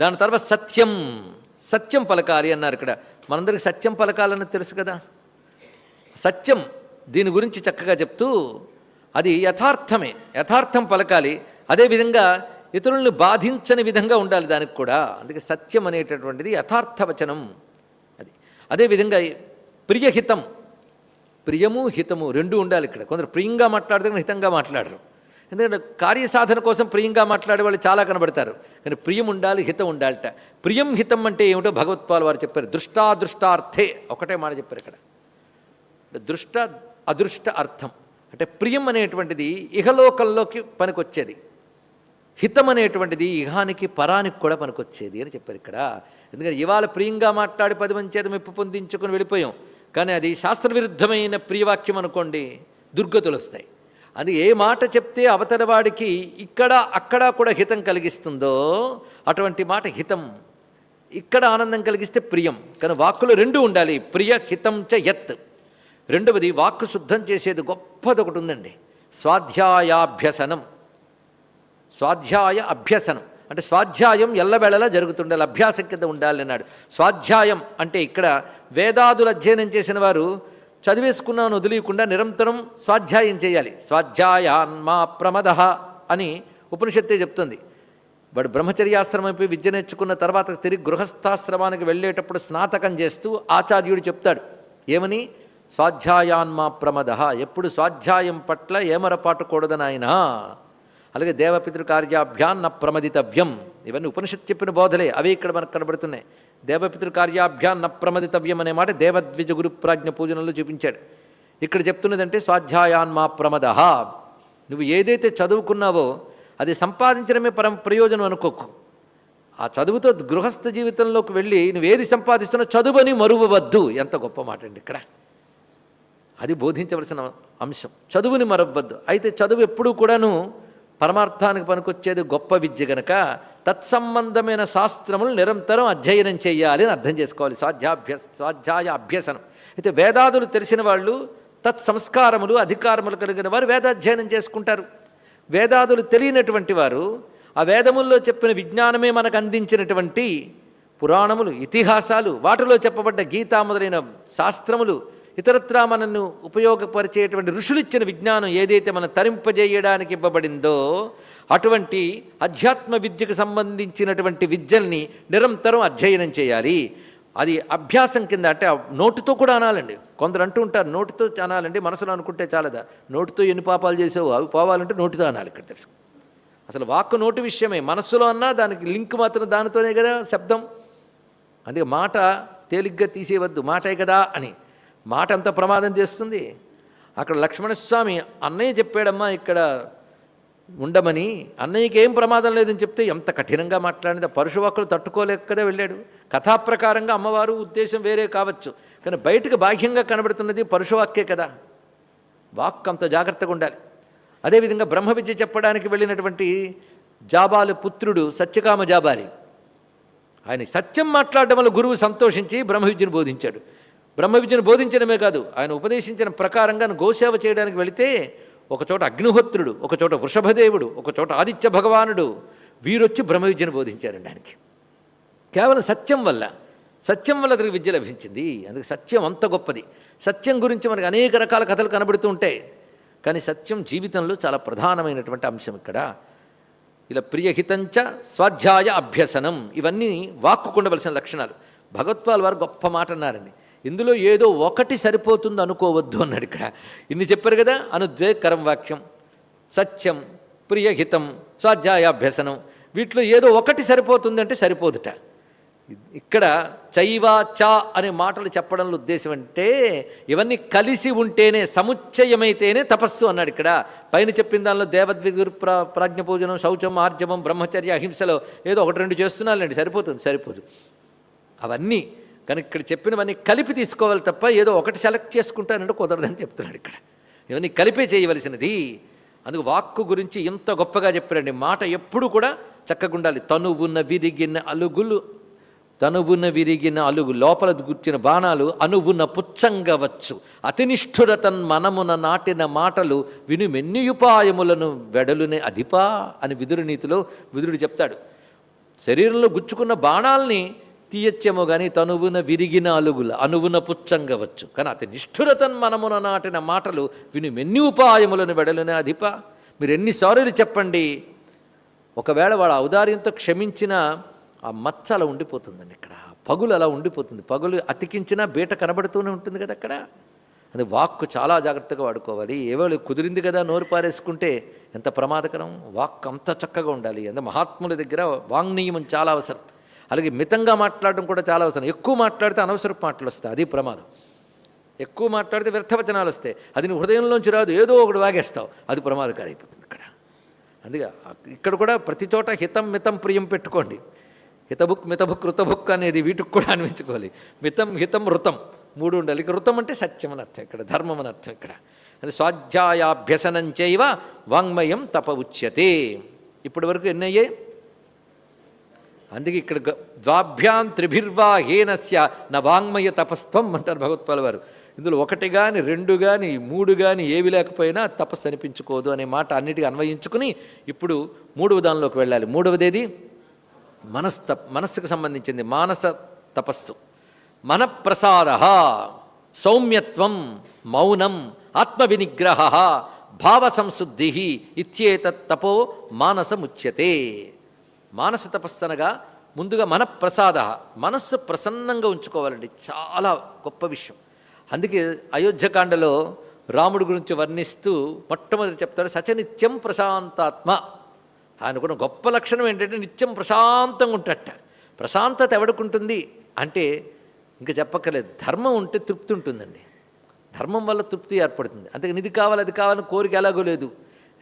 దాని తర్వాత సత్యం. సత్యం పలకాలి అన్నారు ఇక్కడ. మనందరికి సత్యం పలకాలని తెలుసు కదా? సత్యం దీని గురించి చక్కగా చెప్తూ అది యథార్థమే. యథార్థం పలకాలి. అదేవిధంగా ఇతరులను బాధించని విధంగా ఉండాలి దానికి కూడా. అందుకే సత్యం అనేటటువంటిది యథార్థవచనం అది. అదేవిధంగా ప్రియహితం. ప్రియము హితము రెండు ఉండాలి ఇక్కడ. కొందరు ప్రియంగా మాట్లాడితే హితంగా మాట్లాడరు. ఎందుకంటే కార్యసాధన కోసం ప్రియంగా మాట్లాడే వాళ్ళు చాలా కనబడతారు. కానీ ప్రియం ఉండాలి హితం ఉండాలట. ప్రియం హితం అంటే ఏమిటో భగవత్పాల్ వారు చెప్పారు. దృష్టాదృష్టార్థే. ఒకటే మాట చెప్పారు ఇక్కడ. దృష్ట అదృష్ట అర్థం. అంటే ప్రియం అనేటువంటిది ఇహలోకంలోకి పనికొచ్చేది. హితం అనేటువంటిది ఇహానికి పరానికి కూడా పనికొచ్చేది అని చెప్పారు ఇక్కడ. ఎందుకంటే ఇవాళ ప్రియంగా మాట్లాడి పది మంది చేత మెప్పు పొందించుకొని వెళ్ళిపోయాం. కానీ అది శాస్త్రవిరుద్ధమైన ప్రియవాక్యం అనుకోండి దుర్గతులు వస్తాయి. అది ఏ మాట చెప్తే అవతలవాడికి ఇక్కడ అక్కడ కూడా హితం కలిగిస్తుందో అటువంటి మాట హితం. ఇక్కడ ఆనందం కలిగిస్తే ప్రియం. కానీ వాక్కులు రెండు ఉండాలి ప్రియ హితం చ యత్. రెండవది వాక్కు శుద్ధం చేసేది గొప్పది ఒకటి ఉందండి. స్వాధ్యాయాభ్యసనం. స్వాధ్యాయ అభ్యసనం. అంటే స్వాధ్యాయం ఎల్లవేళలా జరుగుతుండాలి అభ్యాసం కింద ఉండాలి అన్నాడు. స్వాధ్యాయం అంటే ఇక్కడ వేదాదులు అధ్యయనం చేసిన వారు చదివేసుకున్నాను వదిలియకుండా నిరంతరం స్వాధ్యాయం చేయాలి. స్వాధ్యాయాన్మా ప్రమద అని ఉపనిషత్తే చెప్తుంది. వాడు బ్రహ్మచర్యాశ్రమం అయిపోయి విద్య నేర్చుకున్న తర్వాత తిరిగి గృహస్థాశ్రమానికి వెళ్ళేటప్పుడు స్నాతకం చేస్తూ ఆచార్యుడు చెప్తాడు. ఏమని? స్వాధ్యాయాన్మా ప్రమద ఎప్పుడు స్వాధ్యాయం పట్ల ఏమరపాటుకూడదని ఆయన అలాగే దేవపితృ కార్యాభ్యాన్న ప్రమదితవ్యం ఇవన్నీ ఉపనిషత్ చెప్పిన బోధలే. అవి ఇక్కడ మనకు కనబడుతున్నాయి. దేవపితృ కార్యాభ్యాన్న ప్రమదితవ్యం అనే మాట దేవద్విజ గురు ప్రాజ్ఞ పూజనలో చూపించాడు. ఇక్కడ చెప్తున్నదంటే స్వాధ్యాయాన్మా ప్రమద నువ్వు ఏదైతే చదువుకున్నావో అది సంపాదించడమే పరం ప్రయోజనం అనుకోకు. ఆ చదువుతో గృహస్థ జీవితంలోకి వెళ్ళి నువ్వు ఏది సంపాదిస్తున్నావు చదువుని మరువవద్దు. ఎంత గొప్ప మాట అండి ఇక్కడ. అది బోధించవలసిన అంశం. చదువుని మరవ్వద్దు. అయితే చదువు ఎప్పుడూ కూడాను పరమార్థానికి పనికొచ్చేది గొప్ప విద్య గనక తత్సంబంధమైన శాస్త్రములు నిరంతరం అధ్యయనం చేయాలి అని అర్థం చేసుకోవాలి. స్వాధ్యాభ్య స్వాధ్యాయ అభ్యసనం. అయితే వేదాదులు తెలిసిన వాళ్ళు తత్సంస్కారములు అధికారములు కలిగిన వారు వేదాధ్యయనం చేసుకుంటారు. వేదాదులు తెలియనటువంటి వారు ఆ వేదముల్లో చెప్పిన విజ్ఞానమే మనకు అందించినటువంటి పురాణములు ఇతిహాసాలు వాటిలో చెప్పబడ్డ గీతా మొదలైన శాస్త్రములు ఇతరత్రా మనను ఉపయోగపరిచేటువంటి ఋషులు ఇచ్చిన విజ్ఞానం ఏదైతే మనం తరింపజేయడానికి ఇవ్వబడిందో అటువంటి అధ్యాత్మ విద్యకు సంబంధించినటువంటి విద్యల్ని నిరంతరం అధ్యయనం చేయాలి. అది అభ్యాసం కింద అంటే నోటుతో నోటితో కూడా అనాలండి. కొందరు అంటూ ఉంటారు నోటితో అనాలండి మనసులో అనుకుంటే చాలదా? నోటితో ఎన్ని పాపాలు చేసావు అవి పోవాలంటే నోటితో అనాలి ఇక్కడ తెలుసు. అసలు వాక్కు నోటి విషయమే మనస్సులో అన్నా దానికి లింక్ మాత్రం దానితోనే కదా శబ్దం. అందుకే మాట తేలిగ్గా తీసేయవద్దు మాటే కదా అని. మాట ఎంత ప్రమాదం చేస్తుంది. అక్కడ లక్ష్మణస్వామి అన్నయ్య చెప్పాడమ్మా ఇక్కడ ఉండమని అన్నయ్యకి ఏం ప్రమాదం లేదని చెప్తే ఎంత కఠినంగా మాట్లాడింది. ఆ పరుషవాక్కులు తట్టుకోలేక కదా వెళ్ళాడు కథాప్రకారంగా అమ్మవారు ఉద్దేశం వేరే కావచ్చు. కానీ బయటకు బాహ్యంగా కనబడుతున్నది పరుశువాక్యే కదా. వాక్ అంత జాగ్రత్తగా ఉండాలి. అదేవిధంగా బ్రహ్మ విద్య చెప్పడానికి వెళ్ళినటువంటి జాబాలి పుత్రుడు సత్యకామ జాబాలి. ఆయన సత్యం మాట్లాడడం వల్ల గురువు సంతోషించి బ్రహ్మ విద్యను బోధించాడు. బ్రహ్మ విద్యను బోధించడమే కాదు ఆయన ఉపదేశించిన ప్రకారంగా గోసేవ చేయడానికి వెళితే ఒకచోట అగ్నిహోత్రుడు ఒకచోట వృషభదేవుడు ఒకచోట ఆదిత్య భగవానుడు వీరొచ్చి బ్రహ్మ విద్యను బోధించారండి ఆయనకి. కేవలం సత్యం వల్ల సత్యం వల్ల అతనికి విద్య లభించింది. అందుకే సత్యం అంత గొప్పది. సత్యం గురించి మనకు అనేక రకాల కథలు కనబడుతూ ఉంటాయి. కానీ సత్యం జీవితంలో చాలా ప్రధానమైనటువంటి అంశం ఇక్కడ. ఇలా ప్రియహితంచ స్వాధ్యాయ అభ్యసనం ఇవన్నీ వాక్కుండవలసిన లక్షణాలు. భగవత్పాల్ వారు గొప్ప మాట అన్నారండి. ఇందులో ఏదో ఒకటి సరిపోతుంది అనుకోవద్దు అన్నాడు ఇక్కడ. ఇన్ని చెప్పారు కదా అనుద్వేకరం వాక్యం సత్యం ప్రియహితం స్వాధ్యాయాభ్యసనం వీటిలో ఏదో ఒకటి సరిపోతుంది అంటే సరిపోదుట. ఇక్కడ చైవా చా అనే మాటలు చెప్పడంలో ఉద్దేశం అంటే ఇవన్నీ కలిసి ఉంటేనే సముచ్చయమైతేనే తపస్సు అన్నాడు ఇక్కడ. పైన చెప్పిన దానిలో దేవద్విగురు ప్ర ప్రాజ్ఞ పూజనం శౌచం ఆర్జవం బ్రహ్మచర్య అహింసలో ఏదో ఒకటి రెండు చేస్తున్నానండి సరిపోతుంది సరిపోదు. అవన్నీ కనుక ఇక్కడ చెప్పినవన్నీ కలిపి తీసుకోవాలి తప్ప ఏదో ఒకటి సెలెక్ట్ చేసుకుంటానంటే కుదరదని చెప్తున్నాడు ఇక్కడ. ఇవన్నీ కలిపే చేయవలసినది. అందుకు వాక్కు గురించి ఇంత గొప్పగా చెప్పారండి మాట ఎప్పుడు కూడా చక్కగా ఉండాలి. తనువున్న విరిగిన అలుగులు తనువున విరిగిన అలుగు లోపల గుర్చిన బాణాలు అనువున పుచ్చంగవచ్చు. అతినిష్ఠురతన్ మనమున నాటిన మాటలు విను మెన్నియుపాయములను వెడలునే అధిపా అని విదురు నీతిలో విదురుడు చెప్తాడు. శరీరంలో గుచ్చుకున్న బాణాల్ని తీయచ్చేమో కానీ తనువున విరిగిన అలుగుల అనువున పుచ్చంగవచ్చు కానీ అతని నిష్ఠురతన్ మనమున నాటిన మాటలు విని ఎన్ని ఉపాయములను వెడలునే అధిప. మీరు ఎన్నిసార్లు చెప్పండి. ఒకవేళ వాడు ఔదార్యంతో క్షమించిన ఆ మచ్చ అలా ఉండిపోతుందండి ఇక్కడ. పగులు అలా ఉండిపోతుంది. పగులు అతికించినా బీట కనబడుతూనే ఉంటుంది కదా అక్కడ. అది వాక్కు చాలా జాగ్రత్తగా వాడుకోవాలి. ఏవో కుదిరింది కదా నోరు పారేసుకుంటే ఎంత ప్రమాదకరం. వాక్ అంత చక్కగా ఉండాలి. ఎంత మహాత్ముల దగ్గర వాంగ్నియమం చాలా అవసరం. అలాగే మితంగా మాట్లాడడం కూడా చాలా అవసరం. ఎక్కువ మాట్లాడితే అనవసరపు మాటలు వస్తాయి. అది ప్రమాదం. ఎక్కువ మాట్లాడితే వ్యర్థవచనాలు వస్తాయి. అది నీ హృదయంలోంచి రాదు. ఏదో ఒకటి వాగేస్తావు. అది ప్రమాదకారి అయిపోతుంది ఇక్కడ. అందుకే ఇక్కడ కూడా ప్రతి చోట హితం మితం ప్రియం పెట్టుకోండి. హితబుక్ మితబుక్ ఋతబుక్ అనేది వీటికి కూడా అనిపించుకోవాలి మితం హితం ఋతం మూడు ఉండాలి. ఇక ఋతం అంటే సత్యం అని అర్థం ఇక్కడ. ధర్మం అని అర్థం ఇక్కడ. అంటే స్వాధ్యాయాభ్యసనం చేయవ వాంగ్మయం తప ఉచ్యతే. ఇప్పటి వరకు ఎన్నయ్యాయి అందుకే ఇక్కడ ద్వాభ్యాం త్రిభిర్వా హీనస్య నా వాంగ్మయ అంటారు భగవత్పాల్ వారు. ఇందులో ఒకటి కానీ రెండు కానీ మూడు కానీ ఏవి లేకపోయినా తపస్సు అనిపించుకోదు అనే మాట అన్నిటికీ అన్వయించుకుని ఇప్పుడు మూడవ దానిలోకి వెళ్ళాలి. మూడవదేది? మనస్త మనస్సుకు సంబంధించింది మానస తపస్సు. మనప్రసార సౌమ్యత్వం మౌనం ఆత్మవినిగ్రహ భావ సంశుద్ధి ఇత్యేతత్ తపో మానసముచ్యతే. మానస తపస్సనగా ముందుగా మన ప్రసాద మనస్సు ప్రసన్నంగా ఉంచుకోవాలండి. చాలా గొప్ప విషయం. అందుకే అయోధ్యకాండలో రాముడి గురించి వర్ణిస్తూ మొట్టమొదటి చెప్తాడు సచనిత్యం ప్రశాంతాత్మ. ఆయనకున్న గొప్ప లక్షణం ఏంటంటే నిత్యం ప్రశాంతంగా ఉంటట ప్రశాంతత ఎవడుకుంటుంది అంటే ఇంకా చెప్పక్కర్లేదు ధర్మం ఉంటే తృప్తి ఉంటుందండి. ధర్మం వల్ల తృప్తి ఏర్పడుతుంది. అంతేగాని ఇది కావాలి అది కావాలని కోరిక ఎలాగో లేదు.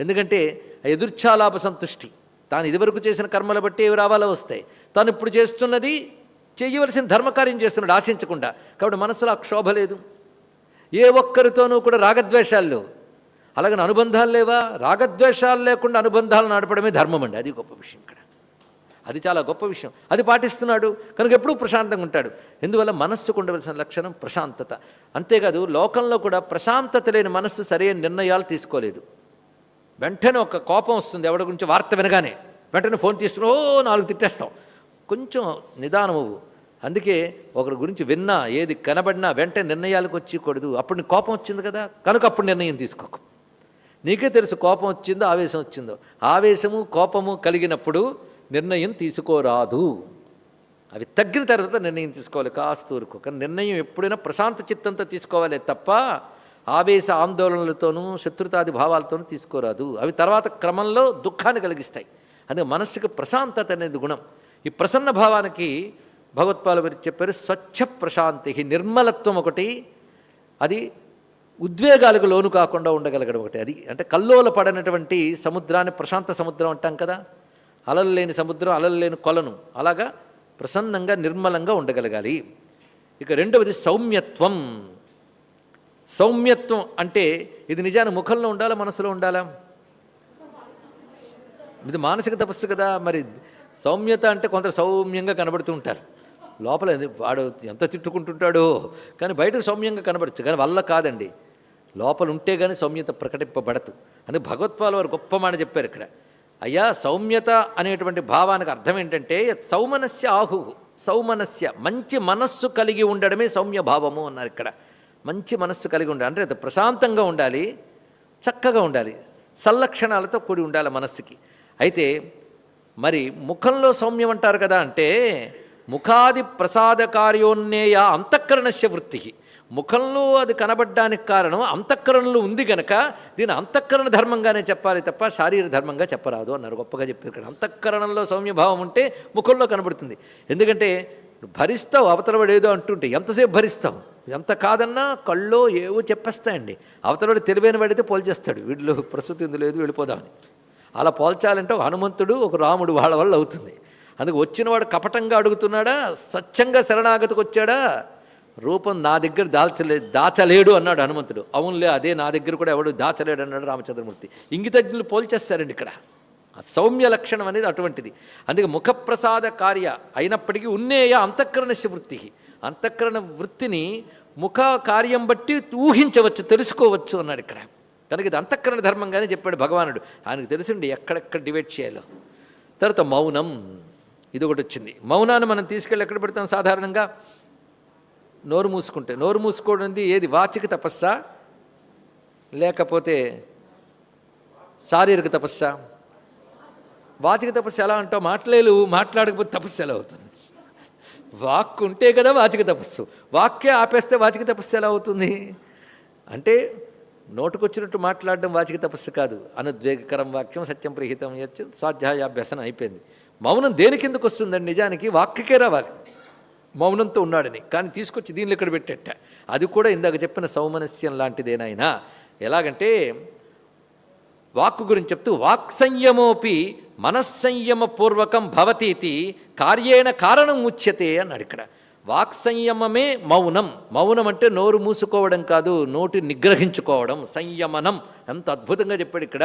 ఎందుకంటే ఆ సంతుష్టి. తాను ఇదివరకు చేసిన కర్మల బట్టి ఏవి రావాలో వస్తాయి తాను ఇప్పుడు చేస్తున్నది చేయవలసిన ధర్మకార్యం చేస్తున్నాడు ఆశించకుండా. కాబట్టి మనసులో ఆ క్షోభ లేదు. ఏ ఒక్కరితోనూ కూడా రాగద్వేషాలు లేవు. అలాగని అనుబంధాలు లేవా? రాగద్వేషాలు లేకుండా అనుబంధాలు నడపడమే ధర్మం అండి. అది గొప్ప విషయం ఇక్కడ. అది చాలా గొప్ప విషయం. అది పాటిస్తున్నాడు. కనుక ఎప్పుడూ ప్రశాంతంగా ఉంటాడు. ఎందువల్ల? మనస్సుకు ఉండవలసిన లక్షణం ప్రశాంతత. అంతేకాదు లోకంలో కూడా ప్రశాంతత లేని మనస్సు సరైన నిర్ణయాలు తీసుకోలేదు. వెంటనే ఒక కోపం వస్తుంది ఎవడి గురించి వార్త వినగానే. వెంటనే ఫోన్ తీసుకుని ఓ నాలుగు తిట్టేస్తాం కొంచెం నిదానము అందుకే ఒకరి గురించి విన్నా ఏది కనబడినా వెంటనే నిర్ణయాలకు వచ్చకూడదు అప్పుడు కోపం వచ్చింది కదా కనుక అప్పుడు నిర్ణయం తీసుకోకు. నీకే తెలుసు కోపం వచ్చిందో ఆవేశం వచ్చిందో. ఆవేశము కోపము కలిగినప్పుడు నిర్ణయం తీసుకోరాదు. అవి తగ్గిన తర్వాత నిర్ణయం తీసుకోవాలి కాస్త ఊరుకో కానీ నిర్ణయం ఎప్పుడైనా ప్రశాంత చిత్తంతో తీసుకోవాలి తప్ప ఆవేశ ఆందోళనలతోనూ శత్రుతాది భావాలతోనూ తీసుకోరాదు. అవి తర్వాత క్రమంలో దుఃఖాన్ని కలిగిస్తాయి. అంటే మనస్సుకు ప్రశాంతత అనేది గుణం. ఈ ప్రసన్న భావానికి భగవత్పాలు మీరు చెప్పారు స్వచ్ఛ ప్రశాంతి నిర్మలత్వం ఒకటి అది ఉద్వేగాలకు లోను కాకుండా ఉండగలగడం ఒకటి. అది అంటే కల్లోల పడనటువంటి సముద్రాన్ని ప్రశాంత సముద్రం అంటాం కదా. అలలు లేని సముద్రం అలలు లేని కొలను. అలాగా ప్రసన్నంగా నిర్మలంగా ఉండగలగాలి. ఇక రెండవది సౌమ్యత్వం. సౌమ్యత్వం అంటే ఇది నిజాన్ని ముఖంలో ఉండాలా మనసులో ఉండాలా? ఇది మానసిక తపస్సు కదా మరి సౌమ్యత అంటే కొంత సౌమ్యంగా కనబడుతూ ఉంటారు. లోపల వాడు ఎంత తిట్టుకుంటుంటాడో కానీ బయటకు సౌమ్యంగా కనబడచ్చు కానీ వల్ల కాదండి. లోపల ఉంటే కానీ సౌమ్యత ప్రకటింపబడదు అని భగవత్పాల్ వారు గొప్ప మాట చెప్పారు ఇక్కడ. అయ్యా సౌమ్యత అనేటువంటి భావానికి అర్థం ఏంటంటే సౌమనస్య ఆహు సౌమనస్య మంచి మనస్సు కలిగి ఉండడమే సౌమ్య భావము అన్నారు ఇక్కడ. మంచి మనస్సు కలిగి ఉండాలి. అంటే ప్రశాంతంగా ఉండాలి చక్కగా ఉండాలి. సల్లక్షణాలతో కూడి ఉండాలి మనస్సుకి. అయితే మరి ముఖంలో సౌమ్యం అంటారు కదా అంటే ముఖాది ప్రసాద కార్యోన్నేయ అంతఃకరణస్య వృత్తి. ముఖంలో అది కనబడ్డానికి కారణం అంతఃకరణలో ఉంది గనక దీని అంతఃకరణ ధర్మంగానే చెప్పాలి తప్ప శారీర ధర్మంగా చెప్పరాదు అన్నారు. గొప్పగా చెప్పారు ఇక్కడ. అంతఃకరణంలో సౌమ్యభావం ఉంటే ముఖంలో కనబడుతుంది. ఎందుకంటే భరిస్తావు అవతలవాడు ఏదో అంటుంటే ఎంతసేపు భరిస్తావు? ఎంత కాదన్నా కళ్ళో ఏవో చెప్పేస్తాయండి. అవతలడు తెలివైన వాడితే పోల్చేస్తాడు. వీళ్ళు ప్రస్తుతి ఇందు లేదు వెళ్ళిపోదామని. అలా పోల్చాలంటే ఒక హనుమంతుడు ఒక రాముడు వాళ్ళ వల్ల అవుతుంది. అందుకు వచ్చినవాడు కపటంగా అడుగుతున్నాడా స్వచ్ఛంగా శరణాగతికి వచ్చాడా? రూపం నా దగ్గర దాల్చలే దాచలేడు అన్నాడు హనుమంతుడు. అవునులే అదే నా దగ్గర కూడా ఎవడు దాచలేడు అన్నాడు రామచంద్రమూర్తి. ఇంగితజ్ఞులు పోల్చేస్తారండి ఇక్కడ. సౌమ్య లక్షణం అనేది అటువంటిది. అందుకే ముఖప్రసాద కార్య అయినప్పటికీ ఉన్నేయ అంతఃకరణ వృత్తి. అంతఃకరణ వృత్తిని ముఖ కార్యం బట్టి ఊహించవచ్చు తెలుసుకోవచ్చు అన్నాడు ఇక్కడ. కనుక ఇది అంతఃకరణ ధర్మంగానే చెప్పాడు భగవానుడు. ఆయనకు తెలిసిండి ఎక్కడెక్కడ డివైడ్ చేయాలో. తర్వాత మౌనం ఇది ఒకటి వచ్చింది. మౌనాన్ని మనం తీసుకెళ్ళి ఎక్కడ పెడతాం సాధారణంగా? నోరు మూసుకుంటే. నోరు మూసుకోవడం ఏది? వాచిక తపస్సా? లేకపోతే శారీరక తపస్సా? వాచిక తపస్సు ఎలా అంటావు? మాట్లాడలేవు మాట్లాడకపోతే తపస్సు ఎలా అవుతుంది? వాక్ ఉంటే కదా వాచిక తపస్సు. వాక్కే ఆపేస్తే వాచిక తపస్సు ఎలా అవుతుంది? అంటే నోటుకొచ్చినట్టు మాట్లాడడం వాచిక తపస్సు కాదు. అనుద్వేగకరం వాక్యం సత్యం ప్రహితం యచ్చ స్వాధ్యాయాభ్యసనం అయిపోయింది. మౌనం దేని కిందకు వస్తుందండి నిజానికి? వాక్యకే రావాలి. మౌనంతో ఉన్నాడని. కానీ తీసుకొచ్చి దీనిలో ఇక్కడ పెట్టేట. అది కూడా ఇందాక చెప్పిన సౌమనస్యం లాంటిదేనాయనా? ఎలాగంటే వాక్కు గురించి చెప్తూ వాక్ సంయమోపి మనస్సంయమ పూర్వకం భవతీతి కార్యేణ కారణం ఉచ్యతే అన్నాడు ఇక్కడ. వాక్ సంయమమే మౌనం. మౌనం అంటే నోరు మూసుకోవడం కాదు నోటి నిగ్రహించుకోవడం సంయమనం. ఎంత అద్భుతంగా చెప్పాడు ఇక్కడ.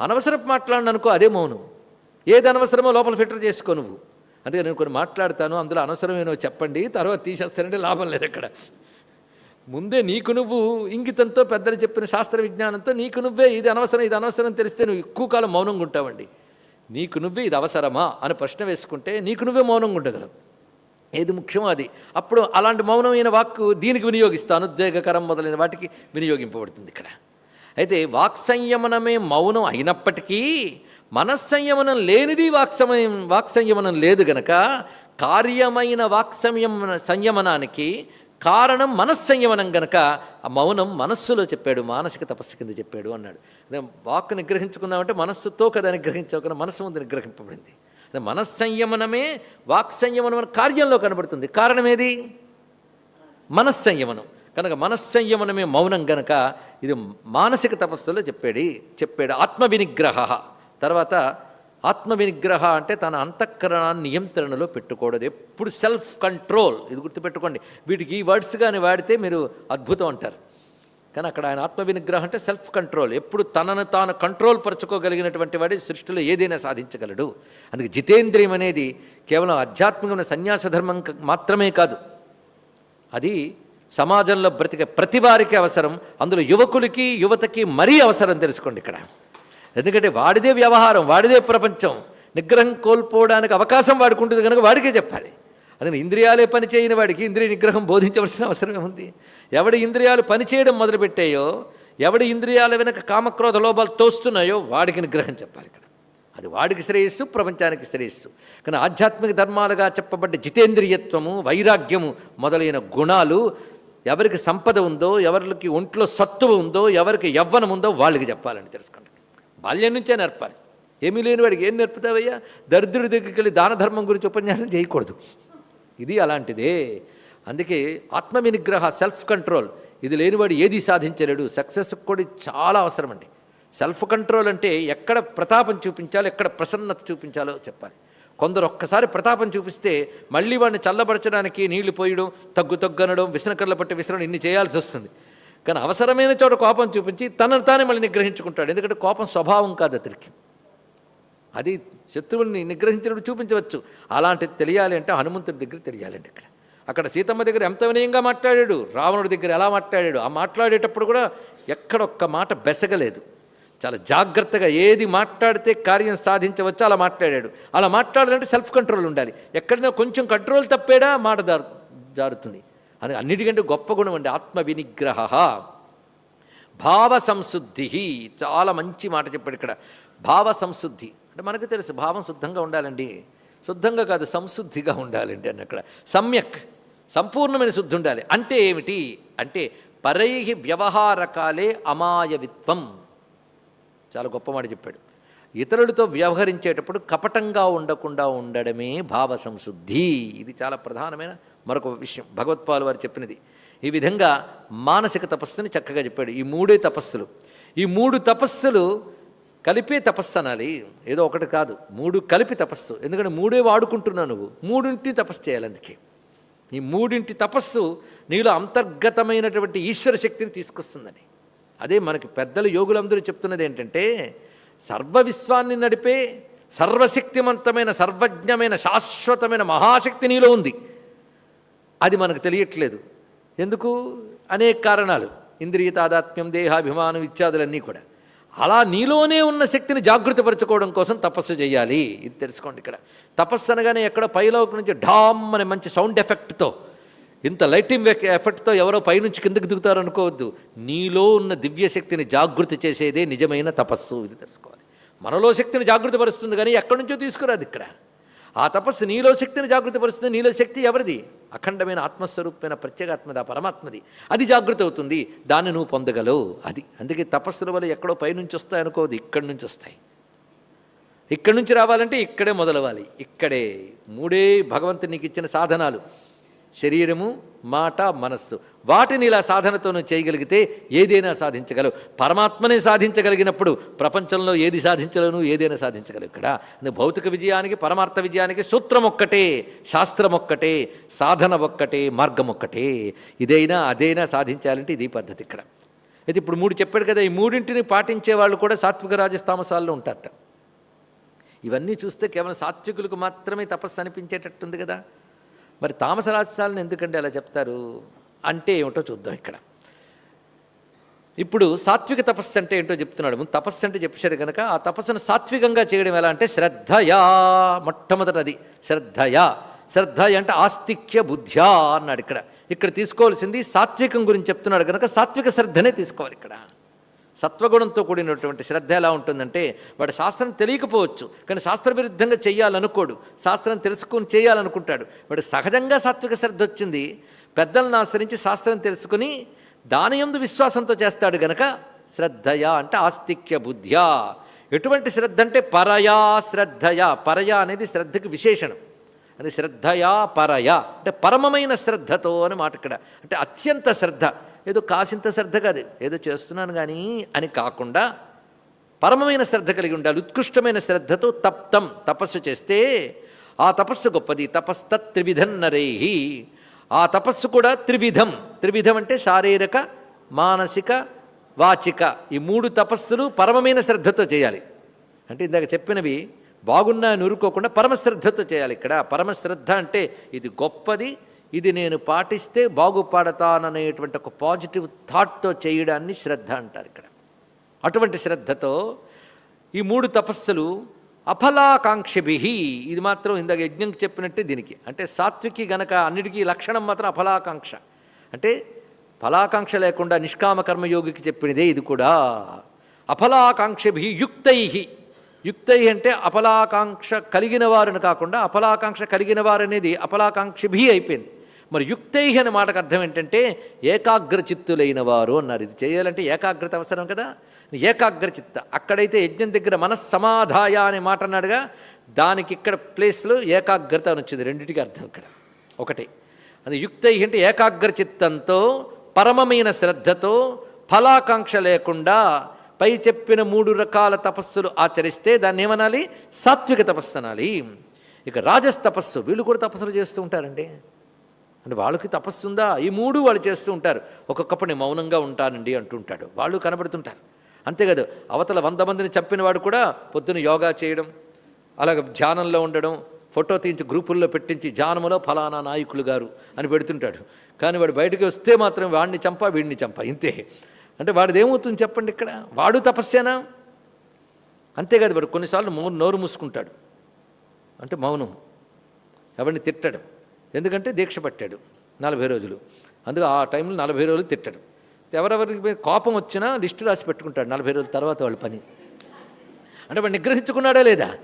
అనవసరపు మాట్లాడిన అనుకో అదే మౌనం. ఏది అనవసరమో లోపల ఫిల్టర్ చేసుకో నువ్వు. అందుకే నేను కొన్ని మాట్లాడతాను అందులో అనవసరమేనో చెప్పండి తర్వాత తీసేస్తానంటే లాభం లేదు ఇక్కడ ముందే నీకు నువ్వు ఇంగితంతో పెద్దలు చెప్పిన శాస్త్ర విజ్ఞానంతో నీకు నువ్వే ఇది అనవసరం ఇది అనవసరం తెలిస్తే నువ్వు ఎక్కువ కాలం మౌనంగా ఉంటావండి. నీకు నువ్వే ఇది అవసరమా అని ప్రశ్న వేసుకుంటే నీకు నువ్వే మౌనంగా ఉండగలవు. ఏది ముఖ్యమో అది. అప్పుడు అలాంటి మౌనమైన వాక్కు దీనికి వినియోగిస్తాను. ఉద్వేగకరం మొదలైన వాటికి వినియోగింపబడుతుంది ఇక్కడ. అయితే వాక్ సంయమనమే మౌనం అయినప్పటికీ మనస్సంయమనం లేనిది వాక్ సమయం వాక్ సంయమనం లేదు గనక కార్యమైన వాక్ సంయమన సంయమనానికి కారణం మనస్సంయమనం గనక ఆ మౌనం మనస్సులో చెప్పాడు మానసిక తపస్సు కింద చెప్పాడు అన్నాడు. అదే వాక్ నిగ్రహించుకున్నామంటే మనస్సుతో కదా నిగ్రహించకుండా మనస్సు ముందు నిగ్రహింపబడింది. అదే మనస్సంయమనమే వాక్ సంయమనం కార్యంలో కనబడుతుంది. కారణం ఏది? మనస్సంయమనం. కనుక మనస్సంయమనమే మౌనం గనక ఇది మానసిక తపస్సులో చెప్పాడు చెప్పాడు ఆత్మ వినిగ్రహ తర్వాత ఆత్మవినిగ్రహ అంటే తన అంతఃకరణాన్ని నియంత్రణలో పెట్టుకోవడదు ఎప్పుడు సెల్ఫ్ కంట్రోల్ ఇది గుర్తుపెట్టుకోండి. వీటికి ఈ వర్డ్స్ కానీ వాడితే మీరు అద్భుతం అంటారు. కానీ అక్కడ ఆయన ఆత్మ వినిగ్రహం అంటే సెల్ఫ్ కంట్రోల్. ఎప్పుడు తనను తాను కంట్రోల్ పరచుకోగలిగినటువంటి వాడి సృష్టిలో ఏదైనా సాధించగలడు. అందుకే జితేంద్రియం అనేది కేవలం ఆధ్యాత్మికమైన సన్యాస ధర్మం మాత్రమే కాదు. అది సమాజంలో బ్రతికే ప్రతి వారికి అవసరం. అందులో యువకులకి యువతకి మరీ అవసరం తెలుసుకోండి ఇక్కడ. ఎందుకంటే వాడిదే వ్యవహారం వాడిదే ప్రపంచం. నిగ్రహం కోల్పోవడానికి అవకాశం వాడుకుంటుంది కనుక వాడికే చెప్పాలి. అందుకని ఇంద్రియాలే పని చేయని వాడికి ఇంద్రియ నిగ్రహం బోధించవలసిన అవసరం ఉంది. ఎవడి ఇంద్రియాలు పనిచేయడం మొదలుపెట్టాయో ఎవడి ఇంద్రియాల వెనక కామక్రోధ లోపాలు తోస్తున్నాయో వాడికి నిగ్రహం చెప్పాలి ఇక్కడ. అది వాడికి శ్రేయస్సు ప్రపంచానికి శ్రేయస్సు. కానీ ఆధ్యాత్మిక ధర్మాలుగా చెప్పబడ్డ జితేంద్రియత్వము వైరాగ్యము మొదలైన గుణాలు ఎవరికి సంపద ఉందో ఎవరికి ఒంట్లో సత్తువ ఉందో ఎవరికి యవ్వనం ఉందో వాళ్ళకి చెప్పాలని తెలుసుకోండి బాల్యం నుంచే నేర్పాలి. ఏమీ లేని వాడికి ఏం నేర్పుతావయ్యా? దరిద్రుడి దగ్గరికి వెళ్ళి దాన ధర్మం గురించి ఉపన్యాసం చేయకూడదు. ఇది అలాంటిదే. అందుకే ఆత్మ వినిగ్రహ సెల్ఫ్ కంట్రోల్ ఇది లేనివాడు ఏది సాధించలేడు. సక్సెస్ కూడా చాలా అవసరం అండి. సెల్ఫ్ కంట్రోల్ అంటే ఎక్కడ ప్రతాపం చూపించాలో ఎక్కడ ప్రసన్నత చూపించాలో చెప్పాలి. కొందరు ఒక్కసారి ప్రతాపం చూపిస్తే మళ్ళీ వాడిని చల్లబరచడానికి నీళ్ళు పోయడం తగ్గు తగ్గనడం విసనకర్ల పట్టి విసరడం ఇన్ని చేయాల్సి వస్తుంది. కానీ అవసరమైన చోట కోపం చూపించి తనను తానే మళ్ళీ నిగ్రహించుకుంటాడు. ఎందుకంటే కోపం స్వభావం కాదు అతనికి. అది శత్రువుల్ని నిగ్రహించినప్పుడు చూపించవచ్చు. అలాంటిది తెలియాలి అంటే హనుమంతుడి దగ్గర తెలియాలండి ఇక్కడ. అక్కడ సీతమ్మ దగ్గర ఎంత వినయంగా మాట్లాడాడు రావణుడి దగ్గర ఎలా మాట్లాడాడు ఆ మాట్లాడేటప్పుడు కూడా ఎక్కడ ఒక్క మాట బెసగలేదు. చాలా జాగ్రత్తగా ఏది మాట్లాడితే కార్యం సాధించవచ్చు అలా మాట్లాడాడు. అలా మాట్లాడాలంటే సెల్ఫ్ కంట్రోల్ ఉండాలి. ఎక్కడైనా కొంచెం కంట్రోల్ తప్పేడా? మాట జారు జారుతుంది. అది అన్నిటికంటే గొప్ప గుణం అండి ఆత్మ వినిగ్రహ భావ సంశుద్ధి చాలా మంచి మాట చెప్పాడు ఇక్కడ. భావ సంశుద్ధి అంటే మనకు తెలుసు భావం శుద్ధంగా ఉండాలండి. శుద్ధంగా కాదు సంశుద్ధిగా ఉండాలండి అని అక్కడ. సమ్యక్. సంపూర్ణమైన శుద్ధి ఉండాలి. అంటే ఏమిటి? అంటే పరై వ్యవహారకాలే అమాయవిత్వం. చాలా గొప్ప మాట చెప్పాడు. ఇతరులతో వ్యవహరించేటప్పుడు కపటంగా ఉండకుండా ఉండడమే భావ సంశుద్ధి ఇది చాలా ప్రధానమైన మరొక విషయం. భగవత్పాల్ వారు చెప్పినది. ఈ విధంగా మానసిక తపస్సుని చక్కగా చెప్పాడు. ఈ మూడే తపస్సులు. ఈ మూడు తపస్సులు కలిపే తపస్సు అనాలి. ఏదో ఒకటి కాదు. మూడు కలిపి తపస్సు. ఎందుకంటే మూడే వాడుకుంటున్నావు నువ్వు. మూడింటిని తపస్సు చేయాలి అందుకే. ఈ మూడింటి తపస్సు నీలో అంతర్గతమైనటువంటి ఈశ్వర శక్తిని తీసుకొస్తుందని. అదే మనకి పెద్దలు యోగులందరూ చెప్తున్నది ఏంటంటే సర్వ విశ్వాన్ని నడిపే సర్వశక్తివంతమైన సర్వజ్ఞమైన శాశ్వతమైన మహాశక్తి నీలో ఉంది. అది మనకు తెలియట్లేదు. ఎందుకు? అనేక కారణాలు. ఇంద్రియ తాదాత్మ్యం దేహాభిమానం ఇత్యాదులన్నీ కూడా. అలా నీలోనే ఉన్న శక్తిని జాగృతపరచుకోవడం కోసం తపస్సు చేయాలి. ఇది తెలుసుకోండి ఇక్కడ. తపస్సు అనగానే ఎక్కడ పైలోకి నుంచి ఢామ్ అనే మంచి సౌండ్ ఎఫెక్ట్తో ఇంత లైటింగ్ ఎఫెక్ట్తో ఎవరో పైనుంచి కిందకి దిగుతారు అనుకోవద్దు. నీలో ఉన్న దివ్య శక్తిని జాగృతి చేసేదే నిజమైన తపస్సు ఇది తెలుసుకోవాలి. మనలో శక్తిని జాగృతపరుస్తుంది కానీ ఎక్కడి నుంచో తీసుకురాదు ఇక్కడ. ఆ తపస్సు నీలో శక్తిని జాగృతపరుస్తుంది నీలో శక్తి ఎవరిది? అఖండమైన ఆత్మస్వరూపమైన ప్రత్యేగాత్మది ఆ పరమాత్మది. అది జాగృతి అవుతుంది. దాన్ని నువ్వు పొందగలవు. అది. అందుకే తపస్సుల వల్ల ఎక్కడో పైనుంచి వస్తాయి అనుకోవద్దు. ఇక్కడి నుంచి వస్తాయి. ఇక్కడి నుంచి రావాలంటే ఇక్కడే మొదలవ్వాలి. ఇక్కడే. మూడే భగవంతునికి నీకు ఇచ్చిన సాధనాలు. శరీరము మాట మనస్సు. వాటిని ఇలా సాధనతోనూ చేయగలిగితే ఏదైనా సాధించగలవు. పరమాత్మనే సాధించగలిగినప్పుడు ప్రపంచంలో ఏది సాధించలేను ఏదైనా సాధించగలవు ఇక్కడ. భౌతిక విజయానికి పరమార్థ విజయానికి సూత్రం ఒక్కటే శాస్త్రం ఒక్కటే సాధన ఒక్కటే మార్గం ఒక్కటే. ఇదైనా అదైనా సాధించాలంటే ఇది పద్ధతి ఇక్కడ. అయితే ఇప్పుడు మూడు చెప్పాడు కదా ఈ మూడింటిని పాటించే వాళ్ళు కూడా సాత్విక రాజస్థామసాల్లో ఉంటారట. ఇవన్నీ చూస్తే కేవలం సాత్వికులకు మాత్రమే తపస్సు అనిపించేటట్టుంది కదా. మరి తామస రాజసాలను ఎందుకంటే అలా చెప్తారు? అంటే ఏమిటో చూద్దాం ఇక్కడ. ఇప్పుడు సాత్విక తపస్సు అంటే ఏంటో చెప్తున్నాడు. ముందు తపస్సు అంటే చెప్పాడు కనుక ఆ తపస్సును సాత్వికంగా చేయడం ఎలా అంటే శ్రద్ధయా మొట్టమొదటిది శ్రద్ధయా. శ్రద్ధ అంటే ఆస్తిక్య బుద్ధ్యా అన్నాడు ఇక్కడ. ఇక్కడ తీసుకోవాల్సింది సాత్వికం గురించి చెప్తున్నాడు కనుక సాత్విక శ్రద్ధనే తీసుకోవాలి ఇక్కడ. సత్వగుణంతో కూడినటువంటి శ్రద్ధ ఎలా ఉంటుందంటే వాడు శాస్త్రం తెలియకపోవచ్చు కానీ శాస్త్ర విరుద్ధంగా చేయాలనుకోడు శాస్త్రం తెలుసుకొని చేయాలనుకుంటాడు వాడు సహజంగా సాత్విక శ్రద్ధ వచ్చింది పెద్దలను ఆశ్రయించి శాస్త్రం తెలుసుకుని దాని యందు విశ్వాసంతో చేస్తాడు గనక శ్రద్ధయా అంటే ఆస్తిక్య బుద్ధ్యా. ఎటువంటి శ్రద్ధ అంటే పరయా శ్రద్ధయా. పరయా అనేది శ్రద్ధకి విశేషణం. అది శ్రద్ధయా పరయా. అంటే పరమమైన శ్రద్ధతో అని మాట ఇక్కడ అంటే అత్యంత శ్రద్ధ. ఏదో కాసింత శ్రద్ధ కాదు. ఏదో చేస్తున్నాను కానీ అని కాకుండా పరమమైన శ్రద్ధ కలిగి ఉండాలి. ఉత్కృష్టమైన శ్రద్ధతో తప్తం తపస్సు చేస్తే ఆ తపస్సు గొప్పది. తపస్త నరేహి ఆ తపస్సు కూడా త్రివిధం. త్రివిధం అంటే శారీరక మానసిక వాచిక. ఈ మూడు తపస్సులు పరమమైన శ్రద్ధతో చేయాలి. అంటే ఇందాక చెప్పినవి బాగున్నా నూరుకోకుండా పరమశ్రద్ధతో చేయాలి ఇక్కడ. పరమశ్రద్ధ అంటే ఇది గొప్పది ఇది నేను పాటిస్తే బాగుపడతాననేటువంటి ఒక పాజిటివ్ థాట్తో చేయడాన్ని శ్రద్ధ అంటారు ఇక్కడ. అటువంటి శ్రద్ధతో ఈ మూడు తపస్సులు అఫలాకాంక్షభి. ఇది మాత్రం ఇందాక యజ్ఞం చెప్పినట్టే దీనికి. అంటే సాత్వికి గనక అన్నిటికీ లక్షణం మాత్రం అఫలాకాంక్ష. అంటే ఫలాకాంక్ష లేకుండా నిష్కామ కర్మయోగికి చెప్పినదే ఇది కూడా. అఫలాకాంక్షభి యుక్తై. యుక్తై అంటే అఫలాకాంక్ష కలిగిన వారిని కాకుండా అఫలాకాంక్ష కలిగిన వారనేది అఫలాకాంక్షభి అయిపోయింది. మరి యుక్తై అనే మాటకు అర్థం ఏంటంటే ఏకాగ్రచిత్తులైన వారు అన్నారు. ఇది చేయాలంటే ఏకాగ్రత అవసరం కదా? ఏకాగ్రచిత్త. అక్కడైతే యజ్ఞం దగ్గర మనస్సమాధాయ అనే మాట అన్నాడుగా. దానికి ఇక్కడ ప్లేస్లో ఏకాగ్రత అని వచ్చింది. రెండింటికి అర్థం ఇక్కడ. ఒకటి. అది యుక్తై అంటే ఏకాగ్రచిత్తంతో పరమమైన శ్రద్ధతో ఫలాకాంక్ష లేకుండా పై చెప్పిన మూడు రకాల తపస్సులు ఆచరిస్తే దాన్ని ఏమనాలి? సాత్విక తపస్సు అనాలి. ఇక రాజస్ తపస్సు. వీళ్ళు కూడా తపస్సులు చేస్తూ ఉంటారండి. అంటే వాళ్ళకి తపస్సు ఉందా? ఈ మూడు వాళ్ళు చేస్తూ ఉంటారు. ఒక్కొక్కప్పుడు మౌనంగా ఉంటానండి అంటుంటాడు వాళ్ళు కనబడుతుంటారు. అంతేకాదు అవతల వంద మందిని చంపిన వాడు కూడా పొద్దున యోగా చేయడం అలాగే ధ్యానంలో ఉండడం ఫోటో తీయించి గ్రూపుల్లో పెట్టించి ధ్యానములో ఫలానా నాయకులు గారు అని పెడుతుంటాడు. కానీ వాడు బయటకు వస్తే మాత్రం వాడిని చంప వీడిని చంప. ఇంతే. అంటే వాడిది ఏమవుతుంది చెప్పండి ఇక్కడ? వాడు తపస్సేనా? అంతేకాదు వాడు కొన్నిసార్లు మౌ నోరు మూసుకుంటాడు. అంటే మౌనం ఎవరిని తిట్టడం. ఎందుకంటే దీక్ష పట్టాడు నలభై రోజులు. అందుకు ఆ టైంలో నలభై రోజులు తిట్టాడు. ఎవరెవరికి కోపం వచ్చినా లిస్టు రాసి పెట్టుకుంటాడు నలభై రోజుల తర్వాత వాళ్ళ పని. అంటే వాడు నిగ్రహించుకున్నాడా లేదా?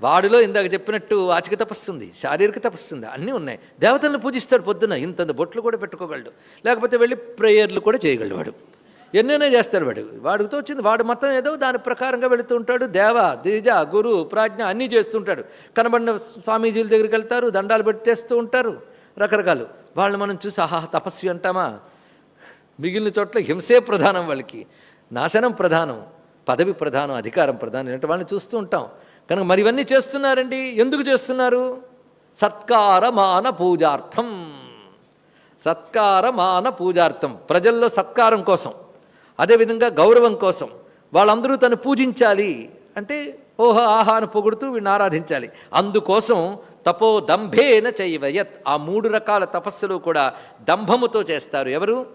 వాడిలో ఇందాక చెప్పినట్టు వాచిక తపస్సుంది శారీరక తపస్సుంది అన్నీ ఉన్నాయి. దేవతలను పూజిస్తాడు పొద్దున ఇంతంత బొట్లు కూడా పెట్టుకోగలడు. లేకపోతే వెళ్ళి ప్రేయర్లు కూడా చేయగలడు వాడు. ఎన్నైనా చేస్తాడు వాడు. వాడితో వచ్చింది వాడు మొత్తం ఏదో దాని ప్రకారంగా వెళుతూ ఉంటాడు. దేవ ద్విజ గురు ప్రాజ్ఞ అన్నీ చేస్తుంటాడు కనబడిన స్వామీజీల దగ్గరికి వెళ్తారు దండాలు పెట్టేస్తూ ఉంటారు. రకరకాలు. వాళ్ళని మనం చూసి ఆహా తపస్వి అంటామా? మిగిలిన చోట్ల హింసే ప్రధానం వాళ్ళకి. నాశనం ప్రధానం పదవి ప్రధానం అధికారం ప్రధానం ఇలాంటి వాళ్ళని చూస్తూ ఉంటాం. కనుక మరి ఇవన్నీ చేస్తున్నారండి. ఎందుకు చేస్తున్నారు? సత్కార మాన పూజార్థం. సత్కార మాన పూజార్థం. ప్రజల్లో సత్కారం కోసం. అదేవిధంగా గౌరవం కోసం వాళ్ళందరూ తను పూజించాలి అంటే ఓహో ఆహా అని పొగుడుతూ వీడిని ఆరాధించాలి. అందుకోసం తపో దంభేన చేయవయత్ ఆ మూడు రకాల తపస్సులు కూడా దంభముతో చేస్తారు. ఎవరు?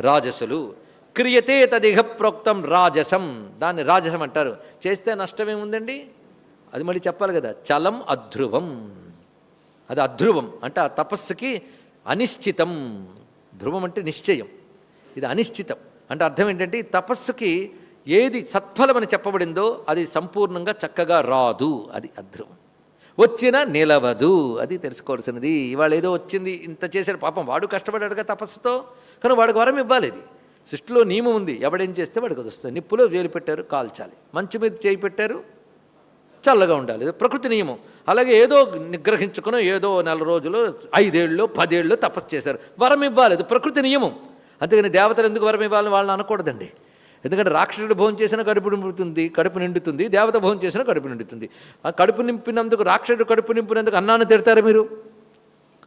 రాజసులు. క్రియతే తదిహ ప్రోక్తం రాజసం. దాన్ని రాజసం అంటారు. చేస్తే నష్టమేముందండి? అది మళ్ళీ చెప్పాలి కదా. చలం అధ్రువం. అది అధ్రువం. అంటే ఆ తపస్సుకి అనిశ్చితం. ధ్రువం అంటే నిశ్చయం. ఇది అనిశ్చితం. అంటే అర్థం ఏంటంటే తపస్సుకి ఏది సత్ఫలం అని చెప్పబడిందో అది సంపూర్ణంగా చక్కగా రాదు అది అర్థం వచ్చినా నిలవదు అది తెలుసుకోవాల్సినది. ఇవాళ ఏదో వచ్చింది ఇంత చేశాడు పాపం వాడు కష్టపడ్డాడుగా తపస్సుతో కానీ వాడికి వరం ఇవ్వాలి ఇది సృష్టిలో నియమం ఉంది ఎవడేం చేస్తే వాడికి వస్తుంది. నిప్పులో వేలు పెట్టారు కాల్చాలి. మంచు మీద చేయి పెట్టారు చల్లగా ఉండాలి. ప్రకృతి నియమం. అలాగే ఏదో నిగ్రహించుకుని ఏదో నెల రోజులు ఐదేళ్ళు పదేళ్ళు తపస్సు చేశారు. వరం ఇవ్వాలి ప్రకృతి నియమం. అంతేగాని దేవతలు ఎందుకు వరం ఇవ్వాలని వాళ్ళని అనకూడదండి. ఎందుకంటే రాక్షసుడు భోజనం చేసినా కడుపు నింపుతుంది కడుపు నిండుతుంది దేవత భోజనం చేసినా కడుపు నిండుతుంది. ఆ కడుపు నింపినందుకు రాక్షసుడు కడుపు నింపినందుకు అన్నాన్ని తిడతారు మీరు?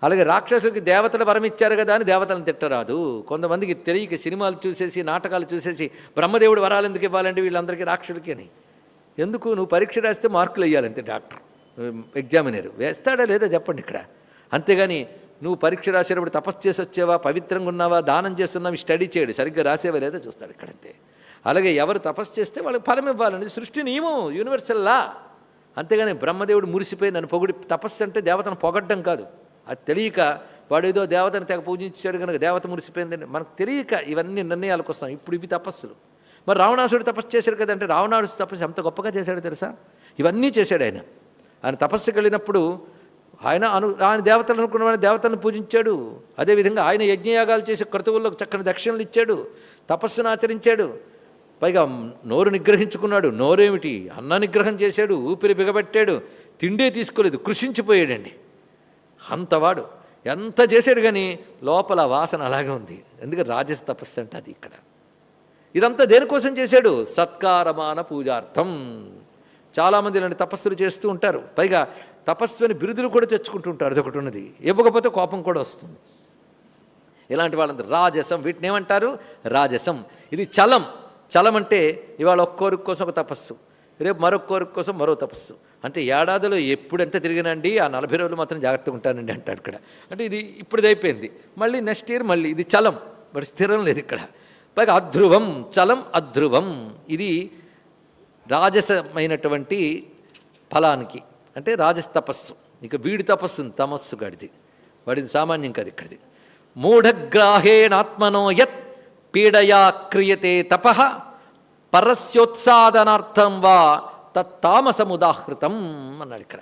అలాగే రాక్షసుడికి దేవతలు వరం ఇచ్చారు కదా అని దేవతలను తిట్టరాదు. కొంతమందికి తెలియక సినిమాలు చూసేసి నాటకాలు చూసేసి బ్రహ్మదేవుడు వరాలు ఎందుకు ఇవ్వాలండి వీళ్ళందరికీ రాక్షసుడికి అని. ఎందుకు? నువ్వు పరీక్ష రాస్తే మార్కులు వేయాలంతే డాక్టర్. ఎగ్జామినర్. వేస్తాడా లేదా చెప్పండి ఇక్కడ. అంతేగాని నువ్వు పరీక్ష రాసేటప్పుడు తపస్సు చేసి వచ్చేవా? పవిత్రంగా ఉన్నావా? దానం చేస్తున్నావు? స్టడీ చేయడు. సరిగ్గా రాసేవా లేదా? చూస్తాడు ఇక్కడంతే. అలాగే ఎవరు తపస్సు చేస్తే వాళ్ళకి ఫలం ఇవ్వాలండి. సృష్టి నియమం యూనివర్సల్ లా అంతేగాని బ్రహ్మదేవుడు మురిసిపోయి నన్ను పొగిడి తపస్సు అంటే దేవతను పొగడ్డం కాదు. అది తెలియక వాడు ఏదో దేవతను తెగ పూజించాడు కనుక దేవత మురిసిపోయిందని మనకు తెలియక ఇవన్నీ నిర్ణయాలకు వస్తాం. ఇప్పుడు ఇవి తపస్సులు. మరి రావణాసుడు తపస్సు చేశాడు కదంటే రావణాసుడు తపస్సు ఎంత గొప్పగా చేశాడు తెలుసా? ఇవన్నీ చేశాడు ఆయన. ఆయన తపస్సుకి వెళ్ళినప్పుడు ఆయన అను ఆయన దేవతలు అనుకున్న దేవతలను పూజించాడు. అదేవిధంగా ఆయన యజ్ఞయాగాలు చేసి క్రతువుల్లో చక్కని దక్షిణలు ఇచ్చాడు. తపస్సును ఆచరించాడు. పైగా నోరు నిగ్రహించుకున్నాడు. నోరేమిటి? అన్న నిగ్రహం చేశాడు. ఊపిరి బిగబెట్టాడు. తిండే తీసుకోలేదు. కృషించిపోయాడండి. అంతవాడు. ఎంత చేశాడు కానీ లోపల వాసన అలాగే ఉంది. ఎందుకంటే రాజస తపస్సు అంటే అది ఇక్కడ. ఇదంతా దేనికోసం చేశాడు? సత్కారమాన పూజార్థం. చాలామంది ఇలాంటి తపస్సులు చేస్తూ ఉంటారు. పైగా తపస్సు అని బిరుదులు కూడా తెచ్చుకుంటుంటారు. అదొకటి ఉన్నది. ఇవ్వకపోతే కోపం కూడా వస్తుంది. ఇలాంటి వాళ్ళందరూ రాజసం. వీటిని ఏమంటారు? రాజసం. ఇది చలం. చలం అంటే ఇవాళ ఒక్క కోరిక కోసం ఒక తపస్సు. రేపు మరొక కోరిక కోసం మరో తపస్సు. అంటే ఏడాదిలో ఎప్పుడెంత తిరిగినండి ఆ నలభై రోజులు మాత్రం జాగ్రత్తగా ఉంటానండి అంటాడు ఇక్కడ. అంటే ఇది ఇప్పుడుదైపోయింది మళ్ళీ నెక్స్ట్ ఇయర్ మళ్ళీ ఇది చలం. మరి స్థిరం లేదు ఇక్కడ. పైగా అధ్రువం. చలం అధ్రువం. ఇది రాజసమైనటువంటి ఫలానికి. అంటే రాజస్తపస్సు ఇక వీడి తపస్సు తమస్సు గడిది. వాడిది సామాన్యం కాదు ఇక్కడిది. మూఢగ్రాహేణాత్మనో యత్ పీడయా క్రియతే తప పరస్యోత్సాదనార్థం వా తత్తామసముదాహృతం అన్నాడు ఇక్కడ.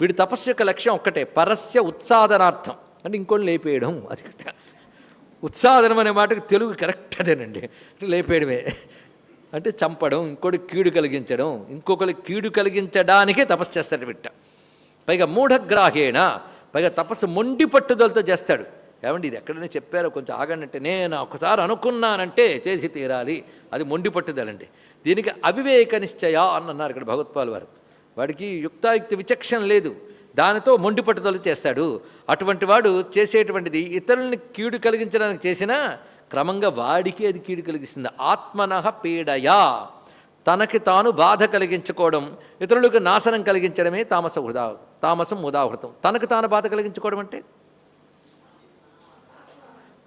వీడి తపస్సు యొక్క లక్ష్యం ఒక్కటే పరస్య ఉత్సాదనార్థం. అంటే ఇంకోటి లేపేయడం అది ఉత్సాదనం అనే మాటకు తెలుగు కరెక్ట్ అదేనండి. లేపేయడమే. అంటే చంపడం ఇంకోటి కీడు కలిగించడం ఇంకొకరి కీడు కలిగించడానికే తపస్సు చేస్తాడు బిట్ట పైగా మూఢగ్రాహేణ పైగా తపస్సు మొండి పట్టుదలతో చేస్తాడు. ఏమండి ఇది ఎక్కడైనా చెప్పారో కొంచెం ఆగనంటే నేను ఒకసారి అనుకున్నానంటే చేసి తీరాలి. అది మొండి పట్టుదలండి. దీనికి అవివేక నిశ్చయ అని అన్నారు ఇక్కడ భగవత్పాల్ వారు. వాడికి యుక్తాయుక్త విచక్షణ లేదు. దానితో మొండి పట్టుదల చేస్తాడు. అటువంటి వాడు చేసేటువంటిది ఇతరుల్ని కీడు కలిగించడానికి చేసినా క్రమంగా వాడికి అది కీడు కలిగిస్తుంది. ఆత్మన పీడయా. తనకి తాను బాధ కలిగించుకోవడం ఇతరులకు నాశనం కలిగించడమే తామస హృదా తామసం ఉదాహృతం. తనకు తాను బాధ కలిగించుకోవడం అంటే?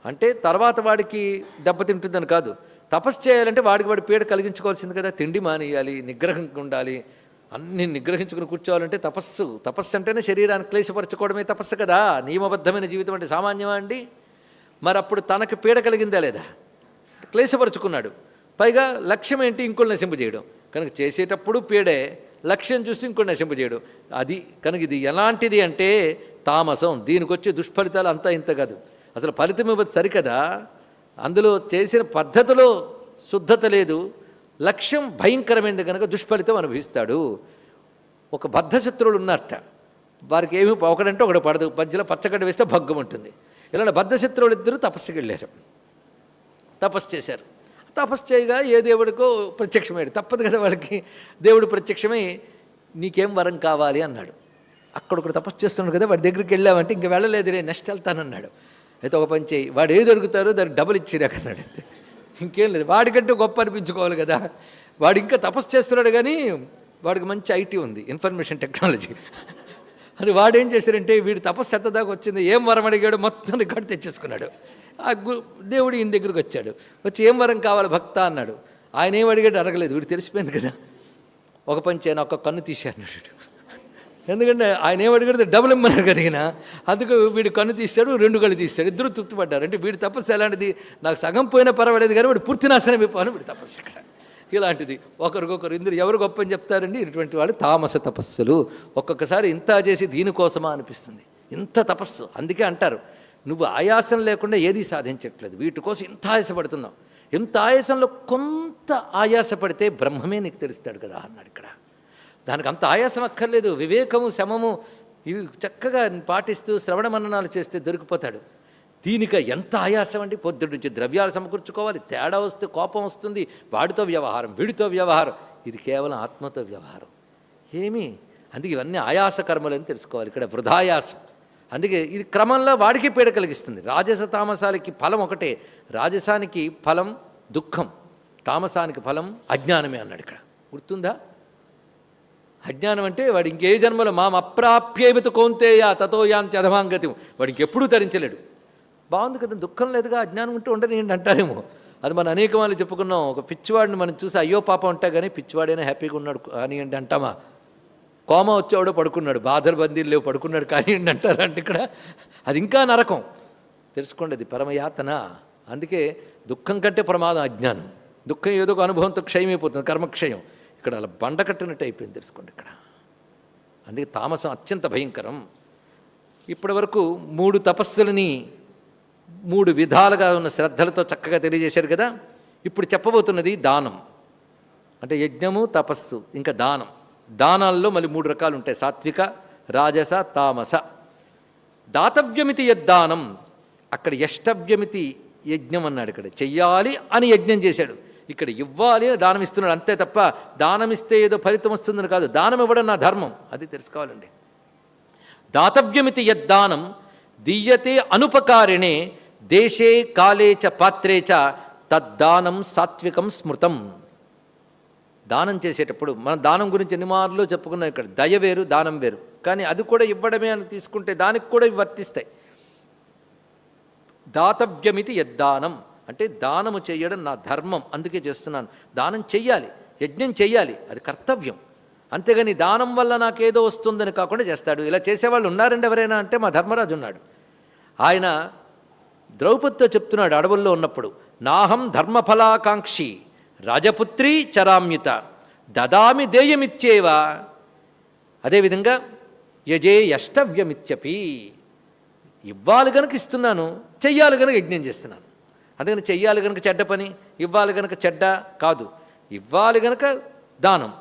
అంటే తర్వాత వాడికి దెబ్బతింటుందని కాదు. తపస్సు చేయాలంటే వాడికి వాడి పీడ కలిగించుకోవాల్సింది కదా. తిండి మానేయాలి నిగ్రహం ఉండాలి. అన్ని నిగ్రహించుకుని కూర్చోవాలంటే తపస్సు. తపస్సు అంటేనే శరీరాన్ని క్లేశపరచుకోవడమే తపస్సు కదా. నియమబద్ధమైన జీవితం అంటే సామాన్యమా అండి? మరి అప్పుడు తనకి పీడ కలిగిందా లేదా? క్లేశపరుచుకున్నాడు. పైగా లక్ష్యం ఏంటి? ఇంకోళ్ళు నశింపజేయడం కనుక చేసేటప్పుడు పీడే లక్ష్యం చూసి ఇంకో నశింపజేయడు అది కనుక ఇది ఎలాంటిది అంటే తామసం. దీనికి వచ్చే దుష్ఫలితాలు అంతా ఇంత కాదు. అసలు ఫలితం ఇవ్వదు సరికదా? అందులో చేసిన పద్ధతిలో శుద్ధత లేదు. లక్ష్యం భయంకరమైనది కనుక దుష్ఫలితం అనుభవిస్తాడు. ఒక బద్ధశత్రువులు ఉన్నారట. వారికి ఏమి ఒకడంటే ఒకడు పడదు. మధ్యలో పచ్చగడ్డ వేస్తే భగ్గం ఉంటుంది ఇలా బద్ధశత్రువులు ఇద్దరు తపస్సుకి వెళ్ళారు. తపస్సు చేశారు. తపస్సు చేయగా ఏ దేవుడికో ప్రత్యక్షమయ్యాడు. తప్పదు కదా వాళ్ళకి. దేవుడు ప్రత్యక్షమై నీకేం వరం కావాలి? అన్నాడు. అక్కడ ఒకడు తపస్సు చేస్తున్నాడు కదా వాడి దగ్గరికి వెళ్ళామంటే ఇంక వెళ్ళలేదు రే నెక్స్ట్ వెళ్తానన్నాడు అయితే ఒక పని చేయి. వాడు ఏది అడుగుతారో దానికి డబుల్ ఇచ్చిరాక అన్నాడు. అంతే. ఇంకేం లేదు. వాడికంటే గొప్ప అనిపించుకోవాలి కదా. వాడు ఇంకా తపస్సు చేస్తున్నాడు కానీ వాడికి మంచి ఐటీ ఉంది ఇన్ఫర్మేషన్ టెక్నాలజీ. అది వాడేం చేశారంటే వీడు తపస్సు ఎంత దాకా వచ్చింది. ఏం వరం అడిగాడు మొత్తం రికార్డు తెచ్చేసుకున్నాడు. ఆ దేవుడు ఈయన దగ్గరికి వచ్చాడు. వచ్చి ఏం వరం కావాలి భక్త అన్నాడు. ఆయన ఏం అడిగాడు అడగలేదు. వీడు తెలిసిపోయింది కదా. ఒక పని చేయను ఒక కన్ను తీశాను ఎందుకంటే ఆయన ఏం అడిగాడు డబుల్ ఇమ్మన్నాడు కదిగిన అందుకు వీడు కన్ను తీస్తాడు రెండు కళ్ళు తీస్తాడు. ఇద్దరు తృప్తిపడ్డారు. అంటే వీడి తపస్సు ఎలాంటిది? నాకు సగం పోయినా పర్వాలేదు కానీ వీడు పూర్తి నాశనం అయిపోను వీడి తపస్సు ఇక్కడ. ఇలాంటిది. ఒకరికొకరు ఇందులో ఎవరు గొప్ప అని చెప్తారండి? ఇటువంటి వాళ్ళు తామస తపస్సులు. ఒక్కొక్కసారి ఇంత చేసి దీనికోసమా అనిపిస్తుంది. ఇంత తపస్సు. అందుకే అంటారు నువ్వు ఆయాసం లేకుండా ఏది సాధించట్లేదు. వీటి కోసం ఇంత ఆయాసపడుతున్నావు. ఇంత ఆయాసంలో కొంత ఆయాసపడితే బ్రహ్మమే నీకు తెలుస్తాడు కదా అన్నాడు ఇక్కడ. దానికి అంత ఆయాసం అక్కర్లేదు. వివేకము శమము ఇవి చక్కగా పాటిస్తూ శ్రవణ మననాలు చేస్తే దొరికిపోతాడు. దీనికి ఎంత ఆయాసం అండి పొద్దుడు నుంచి ద్రవ్యాలు సమకూర్చుకోవాలి. తేడా వస్తే కోపం వస్తుంది. వాడితో వ్యవహారం వీడితో వ్యవహారం. ఇది కేవలం ఆత్మతో వ్యవహారం. ఏమి? అందుకే ఇవన్నీ ఆయాస కర్మలని తెలుసుకోవాలి. ఇక్కడ వృధాయాసం. అందుకే ఇది క్రమంలో వాడికి పీడ కలిగిస్తుంది. రాజస తామసాలకి ఫలం ఒకటే. రాజసానికి ఫలం దుఃఖం. తామసానికి ఫలం అజ్ఞానమే అన్నాడు ఇక్కడ. గుర్తుందా? అజ్ఞానం అంటే వాడు ఇంకే జన్మలో మాం అప్రాప్యేమిత కౌంతేయ తతో యాంతి వాడు ఇంకెప్పుడూ ధరించలేడు బాగుంది కదా దుఃఖం లేదుగా అజ్ఞానం ఉంటే ఉండనియండి అంటారేమో. అది మనం అనేక వాళ్ళు చెప్పుకున్నాం ఒక పిచ్చివాడిని మనం చూసి అయ్యో పాపం ఉంటా కానీ పిచ్చివాడైనా హ్యాపీగా ఉన్నాడు కానివ్వండి అంటామా? కోమ వచ్చేవాడో పడుకున్నాడు బాధలు బందీలు లేవు పడుకున్నాడు కానివ్వండి అంటారు అంటే ఇక్కడ? అది ఇంకా నరకం. తెలుసుకోండి అది పరమయాతన. అందుకే దుఃఖం కంటే ప్రమాదం అజ్ఞానం. దుఃఖం ఏదో ఒక అనుభవంతో క్షయమైపోతుంది కర్మక్షయం. ఇక్కడ అలా బండ కట్టినట్టు అయిపోయింది తెలుసుకోండి ఇక్కడ. అందుకే తామసం అత్యంత భయంకరం. ఇప్పటి వరకు మూడు తపస్సులని మూడు విధాలుగా ఉన్న శ్రద్ధలతో చక్కగా తెలియజేశారు కదా? ఇప్పుడు చెప్పబోతున్నది దానం. అంటే యజ్ఞము తపస్సు ఇంకా దానం. దానాల్లో మళ్ళీ మూడు రకాలు ఉంటాయి సాత్విక రాజస తామస. దాతవ్యమితి యద్దానం అక్కడ యష్టవ్యమితి యజ్ఞం అన్నాడు ఇక్కడ. చెయ్యాలి అని యజ్ఞం చేశాడు. ఇక్కడ ఇవ్వాలి అని దానం ఇస్తున్నాడు. అంతే తప్ప దానం ఇస్తే ఏదో ఫలితం వస్తుందని కాదు. దానం ఇవ్వడం నా ధర్మం. అది తెలుసుకోవాలండి. దాతవ్యమితి యద్దానం దీయతే అనుపకారిణే దేశే కాలే చ పాత్రే చ తద్దానం సాత్వికం స్మృతం. దానం చేసేటప్పుడు మన దానం గురించి ఎన్ని మార్లు చెప్పుకున్నాం ఇక్కడ. దయ వేరు దానం వేరు. కానీ అది కూడా ఇవ్వడమే అని తీసుకుంటే దానికి కూడా ఇవి వర్తిస్తాయి. దాతవ్యమితి యద్దానం. అంటే దానము చేయడం నా ధర్మం. అందుకే చేస్తున్నాను. దానం చెయ్యాలి. యజ్ఞం చెయ్యాలి. అది కర్తవ్యం. అంతేగాని దానం వల్ల నాకేదో వస్తుందని కాకుండా చేస్తాడు. ఇలా చేసేవాళ్ళు ఉన్నారండి ఎవరైనా అంటే మా ధర్మరాజు ఉన్నాడు. ఆయన ద్రౌపదితో చెప్తున్నాడు అడవుల్లో ఉన్నప్పుడు నాహం ధర్మఫలాకాంక్షి రాజపుత్రి చరామ్యుత దదామి దేయమిచ్చేవ అదేవిధంగా యజే యష్టవ్యమిత్యపి ఇవ్వాలి గనుక ఇస్తున్నాను చెయ్యాలి గనుక యజ్ఞం చేస్తున్నాను. అందుకని చెయ్యాలి గనుక చెడ్డ పని ఇవ్వాలి గనుక చెడ్డ కాదు ఇవ్వాలి గనుక దానం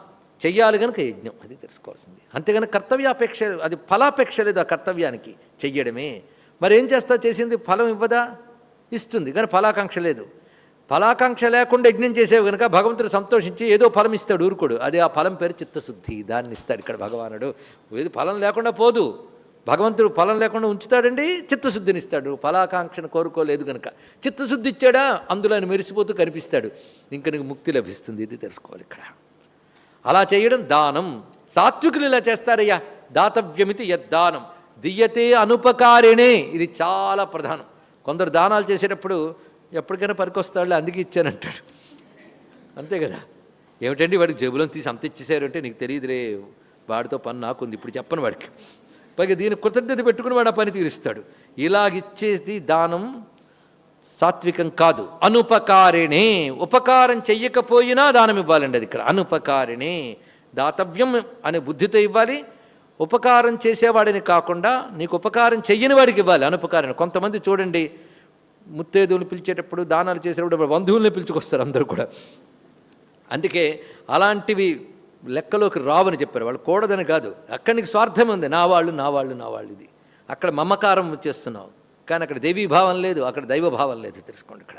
చెయ్యాలి గనుక యజ్ఞం. అది తెలుసుకోవాల్సింది. అంతేగాని కర్తవ్యాపేక్ష అది ఫలాపేక్ష లేదు ఆ కర్తవ్యానికి చెయ్యడమే. మరి ఏం చేస్తా? చేసింది ఫలం ఇవ్వదా? ఇస్తుంది కానీ ఫలాకాంక్ష లేదు. ఫలాకాంక్ష లేకుండా యజ్ఞం చేసేవి కనుక భగవంతుడు సంతోషించి ఏదో ఫలం ఇస్తాడు ఊరుకోడు. అదే ఆ ఫలం పేరు చిత్తశుద్ధి దాన్ని ఇస్తాడు ఇక్కడ భగవానుడు. ఏది ఫలం లేకుండా పోదు. భగవంతుడు ఫలం లేకుండా ఉంచుతాడండి చిత్తశుద్ధిని ఇస్తాడు. ఫలాకాంక్షను కోరుకోలేదు కనుక చిత్తశుద్ధి ఇచ్చాడా? అందులో ఆయన మెరిసిపోతూ కనిపిస్తాడు. ఇంకా నీకు ముక్తి లభిస్తుంది ఇది తెలుసుకోవాలి ఇక్కడ. అలా చేయడం దానం. సాత్వికులు ఇలా చేస్తారయ్యా. దాతవ్యమితి యద్దానం. దియ్యతే అనుపకారిణే. ఇది చాలా ప్రధానం. కొందరు దానాలు చేసేటప్పుడు ఎప్పటికైనా పనికొస్తాడులే అందుకే ఇచ్చానంటాడు. అంతే కదా? ఏమిటండి వాడికి జేబులో తీసి అంత ఇచ్చేసారు అంటే నీకు తెలియదురే వాడితో పని నాకుంది ఇప్పుడు చెప్పను వాడికి. పైగా దీని కృతజ్ఞత పెట్టుకుని వాడు ఆ పని తీరుస్తాడు. ఇలాగిచ్చేది దానం సాత్వికం కాదు. అనుపకారిణే. ఉపకారం చెయ్యకపోయినా దానం ఇవ్వాలండి అది ఇక్కడ. అనుపకారిణే. దాతవ్యం అనే బుద్ధితో ఇవ్వాలి ఉపకారం చేసేవాడిని కాకుండా నీకు ఉపకారం చెయ్యని వాడికి ఇవ్వాలి అనుపకారం కొంతమంది చూడండి ముత్తేదువులు పిలిచేటప్పుడు దానాలు చేసేటప్పుడు బంధువుల్ని పిలుచుకొస్తారు అందరూ కూడా. అందుకే అలాంటివి లెక్కలోకి రావని చెప్పారు. వాళ్ళు కూడదని కాదు. అక్కడ నీకు స్వార్థం ఉంది. నా వాళ్ళు నా వాళ్ళు నా వాళ్ళు ఇది. అక్కడ మమకారం చేస్తున్నావు. కానీ అక్కడ దేవీ భావం లేదు. అక్కడ దైవ భావం లేదు. తెలుసుకోండి ఇక్కడ.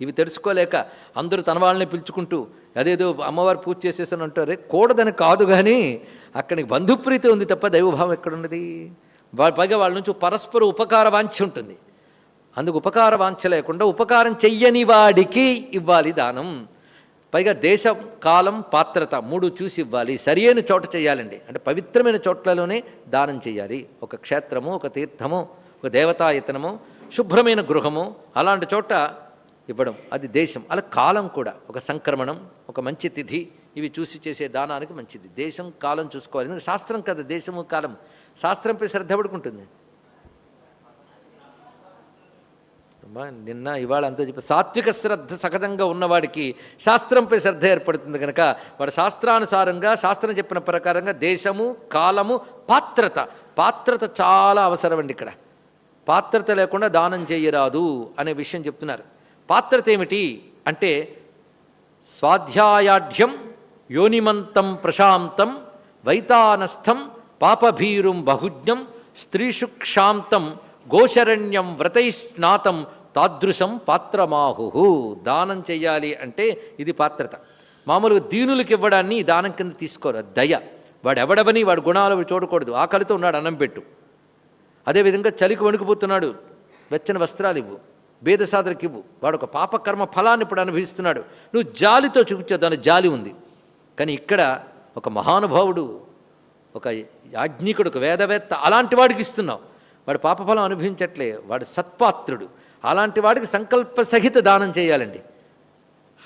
ఇవి తెలుసుకోలేక అందరూ తన వాళ్ళని పిలుచుకుంటూ అదేదో అమ్మవారు పూజ చేసేసాను అంటారే కూడదని కాదు కానీ అక్కడికి బంధుప్రీతి ఉంది తప్ప దైవభావం ఎక్కడున్నది? పైగా వాళ్ళ నుంచి పరస్పర ఉపకార వాంఛ ఉంటుంది. అందుకు ఉపకార వాంఛ లేకుండా ఉపకారం చెయ్యని వాడికి ఇవ్వాలి దానం. పైగా దేశం కాలం పాత్రత మూడు చూసి ఇవ్వాలి. సరియైన చోట చేయాలండి. అంటే పవిత్రమైన చోట్లలోనే దానం చేయాలి. ఒక క్షేత్రము ఒక తీర్థము ఒక దేవతాయతనము శుభ్రమైన గృహము అలాంటి చోట ఇవ్వడం. అది దేశం. అలా కాలం కూడా ఒక సంక్రమణం ఒక మంచి తిథి ఇవి చూసి చేసే దానానికి మంచిది. దేశం కాలం చూసుకోవాలి. ఎందుకంటే శాస్త్రం కదా దేశము కాలం. శాస్త్రంపై శ్రద్ధ పడుకుంటుంది. నిన్న ఇవాళ అంతా చెప్పి సాత్విక శ్రద్ధ సహజంగా ఉన్నవాడికి శాస్త్రంపై శ్రద్ధ ఏర్పడుతుంది కనుక వాడు శాస్త్రానుసారంగా శాస్త్రం చెప్పిన ప్రకారంగా దేశము కాలము పాత్రత. పాత్రత చాలా అవసరం అండి ఇక్కడ. పాత్రత లేకుండా దానం చేయరాదు అనే విషయం చెప్తున్నారు. పాత్రత ఏమిటి? అంటే స్వాధ్యాయాఢ్యం యోనిమంతం ప్రశాంతం వైతానస్థం పాపభీరుం బహుజ్ఞం స్త్రీషుక్షాంతం గోశరణ్యం వ్రతై స్నాతం తాదృశం పాత్రమాహు దానం చెయ్యాలి అంటే ఇది పాత్రత. మామూలుగా దీనులకు ఇవ్వడాన్ని ఈ దానం కింద తీసుకోరు. దయ. వాడు ఎవడవని వాడు గుణాలు చూడకూడదు. ఆకలితో ఉన్నాడు అన్నం పెట్టు. అదేవిధంగా చలికి వణుకుపోతున్నాడు. వెచ్చని వస్త్రాలు ఇవ్వు. భేదసాదరికి ఇవ్వు. వాడు ఒక పాపకర్మ ఫలాన్ని ఇప్పుడు అనుభవిస్తున్నాడు. నువ్వు జాలితో చూపించావు దాని జాలి ఉంది. కానీ ఇక్కడ ఒక మహానుభావుడు ఒక యాజ్ఞికుడు ఒక వేదవేత్త అలాంటి వాడికి ఇస్తున్నావు. వాడు పాపఫలం అనుభవించట్లే వాడు సత్పాత్రుడు. అలాంటి వాడికి సంకల్ప సహిత దానం చేయాలండి.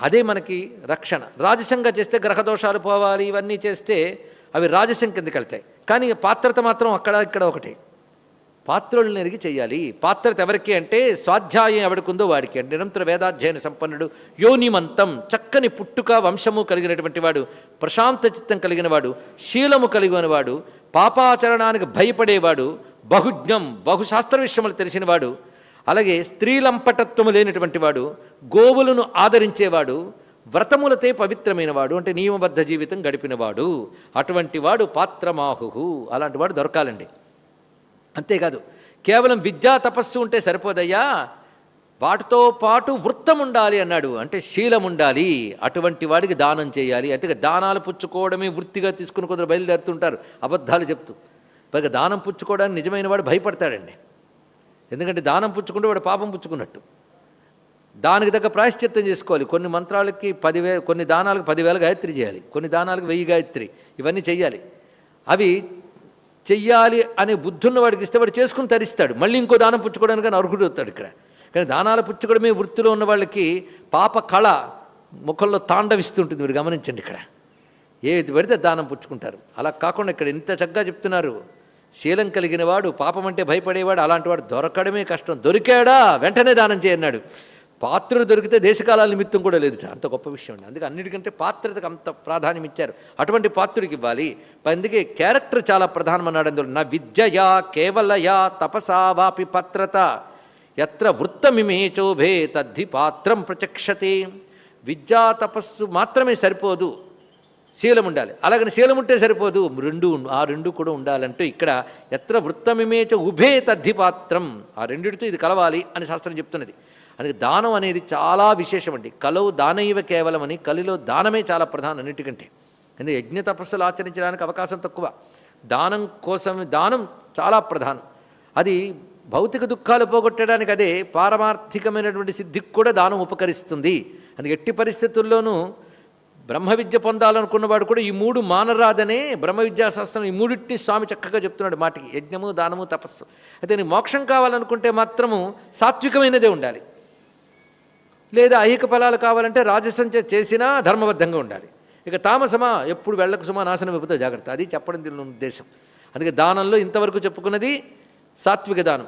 అదే మనకి రక్షణ. రాజసంగా చేస్తే గ్రహదోషాలు పోవాలి ఇవన్నీ చేస్తే అవి రాజసం కిందకి వెళ్తాయి కానీ పాత్రత మాత్రం అక్కడ ఇక్కడ ఒకటే. పాత్రలను ఎరిగి చేయాలి. పాత్రత ఎవరికి అంటే స్వాధ్యాయం ఎవడికుందో వాడికి అంటే నిరంతర వేదాధ్యయన సంపన్నుడు యోనిమంతం చక్కని పుట్టుక వంశము కలిగినటువంటి వాడు ప్రశాంత చిత్తం కలిగిన వాడు శీలము కలిగిన వాడు పాపాచరణానికి భయపడేవాడు బహుజ్ఞం బహుశాస్త్ర విషయములు తెలిసినవాడు అలాగే స్త్రీలంపటత్వము లేనటువంటి వాడు గోవులను ఆదరించేవాడు వ్రతములతే పవిత్రమైన వాడు అంటే నియమబద్ధ జీవితం గడిపినవాడు అటువంటి వాడు పాత్రమాహు అలాంటి వాడు దొరకాలండి. అంతేకాదు కేవలం విద్యా తపస్సు ఉంటే సరిపోదయ్యా. వాటితో పాటు వృత్తం ఉండాలి అన్నాడు. అంటే శీలం ఉండాలి. అటువంటి వాడికి దానం చేయాలి. అయితే దానాలు పుచ్చుకోవడమే వృత్తిగా తీసుకుని కొందరు బయలుదేరుతుంటారు. అబద్ధాలు చెప్తూ. పైగా దానం పుచ్చుకోవడానికి నిజమైన వాడు భయపడతాడండి. ఎందుకంటే దానం పుచ్చుకుంటే వాడు పాపం పుచ్చుకున్నట్టు. దానికి తగ్గ ప్రాయశ్చిత్తం చేసుకోవాలి. కొన్ని మంత్రాలకి పదివే కొన్ని దానాలకు పదివేల గాయత్రి చేయాలి. కొన్ని దానాలకు వెయ్యి గాయత్రి. ఇవన్నీ చేయాలి అవి చెయ్యాలి అనే బుద్ధున్న వాడికి ఇస్తే వాడు చేసుకుని తరిస్తాడు. మళ్ళీ ఇంకో దానం పుచ్చుకోవడానికి అర్హుడు అవుతాడు ఇక్కడ. కానీ దానాలు పుచ్చుకోవడమే వృత్తిలో ఉన్న వాళ్ళకి పాప కళ ముఖంలో తాండవిస్తుంటుంది. మీరు గమనించండి ఇక్కడ. ఏది పడితే దానం పుచ్చుకుంటారు. అలా కాకుండా ఇక్కడ ఇంత చక్కగా చెప్తున్నారు. శీలం కలిగిన వాడు పాపం అంటే భయపడేవాడు అలాంటి వాడు దొరకడమే కష్టం. దొరికాడా? వెంటనే దానం చేయన్నాడు. పాత్రుడు దొరికితే దేశకాలాల నిమిత్తం కూడా లేదు అంత గొప్ప విషయం అండి. అందుకే అన్నిటికంటే పాత్రతకు అంత ప్రాధాన్యం ఇచ్చారు. అటువంటి పాత్రుడికి ఇవ్వాలి. అందుకే క్యారెక్టర్ చాలా ప్రధానమన్నాడు అందులో. నా విద్యయా కేవలయా తపసా వాపి పాత్రత. ఎత్ర వృత్తమిమే చోభే తద్ధి పాత్రం ప్రచక్షతే. విద్యా తపస్సు మాత్రమే సరిపోదు. శీలం ఉండాలి. అలాగని శీలం ఉంటే సరిపోదు. రెండు ఆ రెండు కూడా ఉండాలంటూ ఇక్కడ ఎత్ర వృత్తమిమేచ ఉభే తద్ధిపాత్రం ఆ రెండిటితో ఇది కలవాలి అని శాస్త్రం చెప్తున్నది. అందుకే దానం అనేది చాలా విశేషం అండి కలవు దానైవ కేవలం అని కలిలో దానమే చాలా ప్రధానం అన్నిటికంటే. ఎందుకంటే యజ్ఞ తపస్సులు ఆచరించడానికి అవకాశం తక్కువ. దానం కోసం దానం చాలా ప్రధానం. అది భౌతిక దుఃఖాలు పోగొట్టడానికి అదే పారమార్థికమైనటువంటి సిద్ధికి కూడా దానం ఉపకరిస్తుంది. అందుకే ఎట్టి పరిస్థితుల్లోనూ బ్రహ్మ విద్య పొందాలనుకున్నవాడు కూడా ఈ మూడు మానరాదనే బ్రహ్మ విద్యాశాస్త్రం ఈ మూడింటిని స్వామి చక్కగా చెప్తున్నాడు మాటికి. యజ్ఞము దానము తపస్సు. అయితే నీ మోక్షం కావాలనుకుంటే మాత్రము సాత్వికమైనదే ఉండాలి. లేదా ఐహిక ఫలాలు కావాలంటే రాజసంచ చేసినా ధర్మబద్ధంగా ఉండాలి. ఇక తామసమా ఎప్పుడు వెళ్ళకు సుమా నాశనం అయిపోతే జాగ్రత్త. అది చెప్పడం దీని ఉద్దేశం. అందుకే దానంలో ఇంతవరకు చెప్పుకున్నది సాత్విక దానం.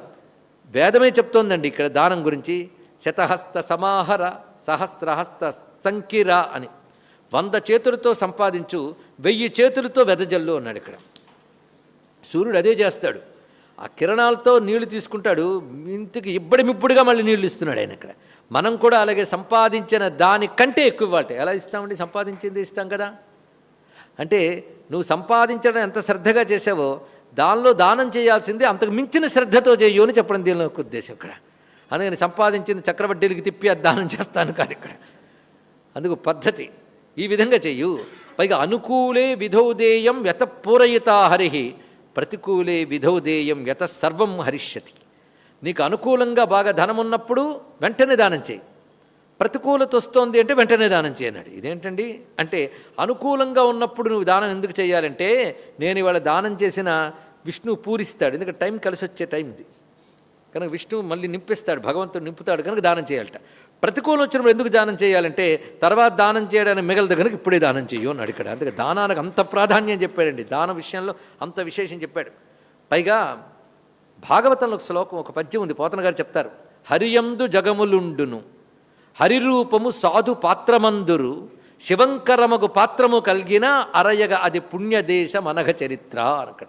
వేదమే చెప్తోందండి ఇక్కడ దానం గురించి. శతహస్త సమాహర సహస్రహస్త సంకిర అని. వంద చేతులతో సంపాదించు వెయ్యి చేతులతో వెదజల్లు అన్నాడు ఇక్కడ. సూర్యుడు అదే చేస్తాడు. ఆ కిరణాలతో నీళ్ళు తీసుకుంటాడు. ఇంటికి ఇబ్బడి మళ్ళీ నీళ్ళు ఇస్తున్నాడు ఆయన ఇక్కడ. మనం కూడా అలాగే సంపాదించిన దానికంటే ఎక్కువ ఇవ్వాలి. ఎలా ఇస్తామండి? సంపాదించింది ఇస్తాం కదా. అంటే నువ్వు సంపాదించడం ఎంత శ్రద్ధగా చేసావో దానిలో దానం చేయాల్సింది అంతకు మించిన శ్రద్ధతో చేయు అని చెప్పడం దీనిలో ఉద్దేశం ఇక్కడ. అందుకని సంపాదించింది చక్రవడ్డీలకి తిప్పి అది దానం చేస్తాను కాదు ఇక్కడ. అందుకు పద్ధతి. ఈ విధంగా చెయ్యు పైగా అనుకూలే విధౌదేయం యత పూరయితా హరి. ప్రతికూలే విధౌదేయం యత సర్వం హరిష్యతి. నీకు అనుకూలంగా బాగా ధనం ఉన్నప్పుడు వెంటనే దానం చేయి. ప్రతికూలత వస్తోంది అంటే వెంటనే దానం చేయనాడు ఇదేంటండి? అంటే అనుకూలంగా ఉన్నప్పుడు నువ్వు దానం ఎందుకు చేయాలంటే నేను ఇవాళ దానం చేసిన విష్ణువు పూరిస్తాడు. ఎందుకంటే టైం కలిసి వచ్చే టైం ఇది. కనుక విష్ణువు మళ్ళీ నింపిస్తాడు. భగవంతుడు నింపుతాడు కనుక దానం చేయాలట. ప్రతికూలం వచ్చినప్పుడు ఎందుకు దానం చేయాలంటే తర్వాత దానం చేయడానికి మిగలదు కనుక ఇప్పుడే దానం చేయు అన్నాడు ఇక్కడ. అందుకే దానానికి అంత ప్రాధాన్యం చెప్పాడండి. దాన విషయంలో అంత విశేషం చెప్పాడు. పైగా భాగవతంలో ఒక శ్లోకం ఒక పద్యం ఉంది. పోతన గారు చెప్తారు హరియందు జగములుండును హరిరూపము సాధు పాత్రమందురు శివంకరమగు పాత్రము కలిగిన అరయగ అది పుణ్యదేశ మనఘ చరిత్ర అనక్కడ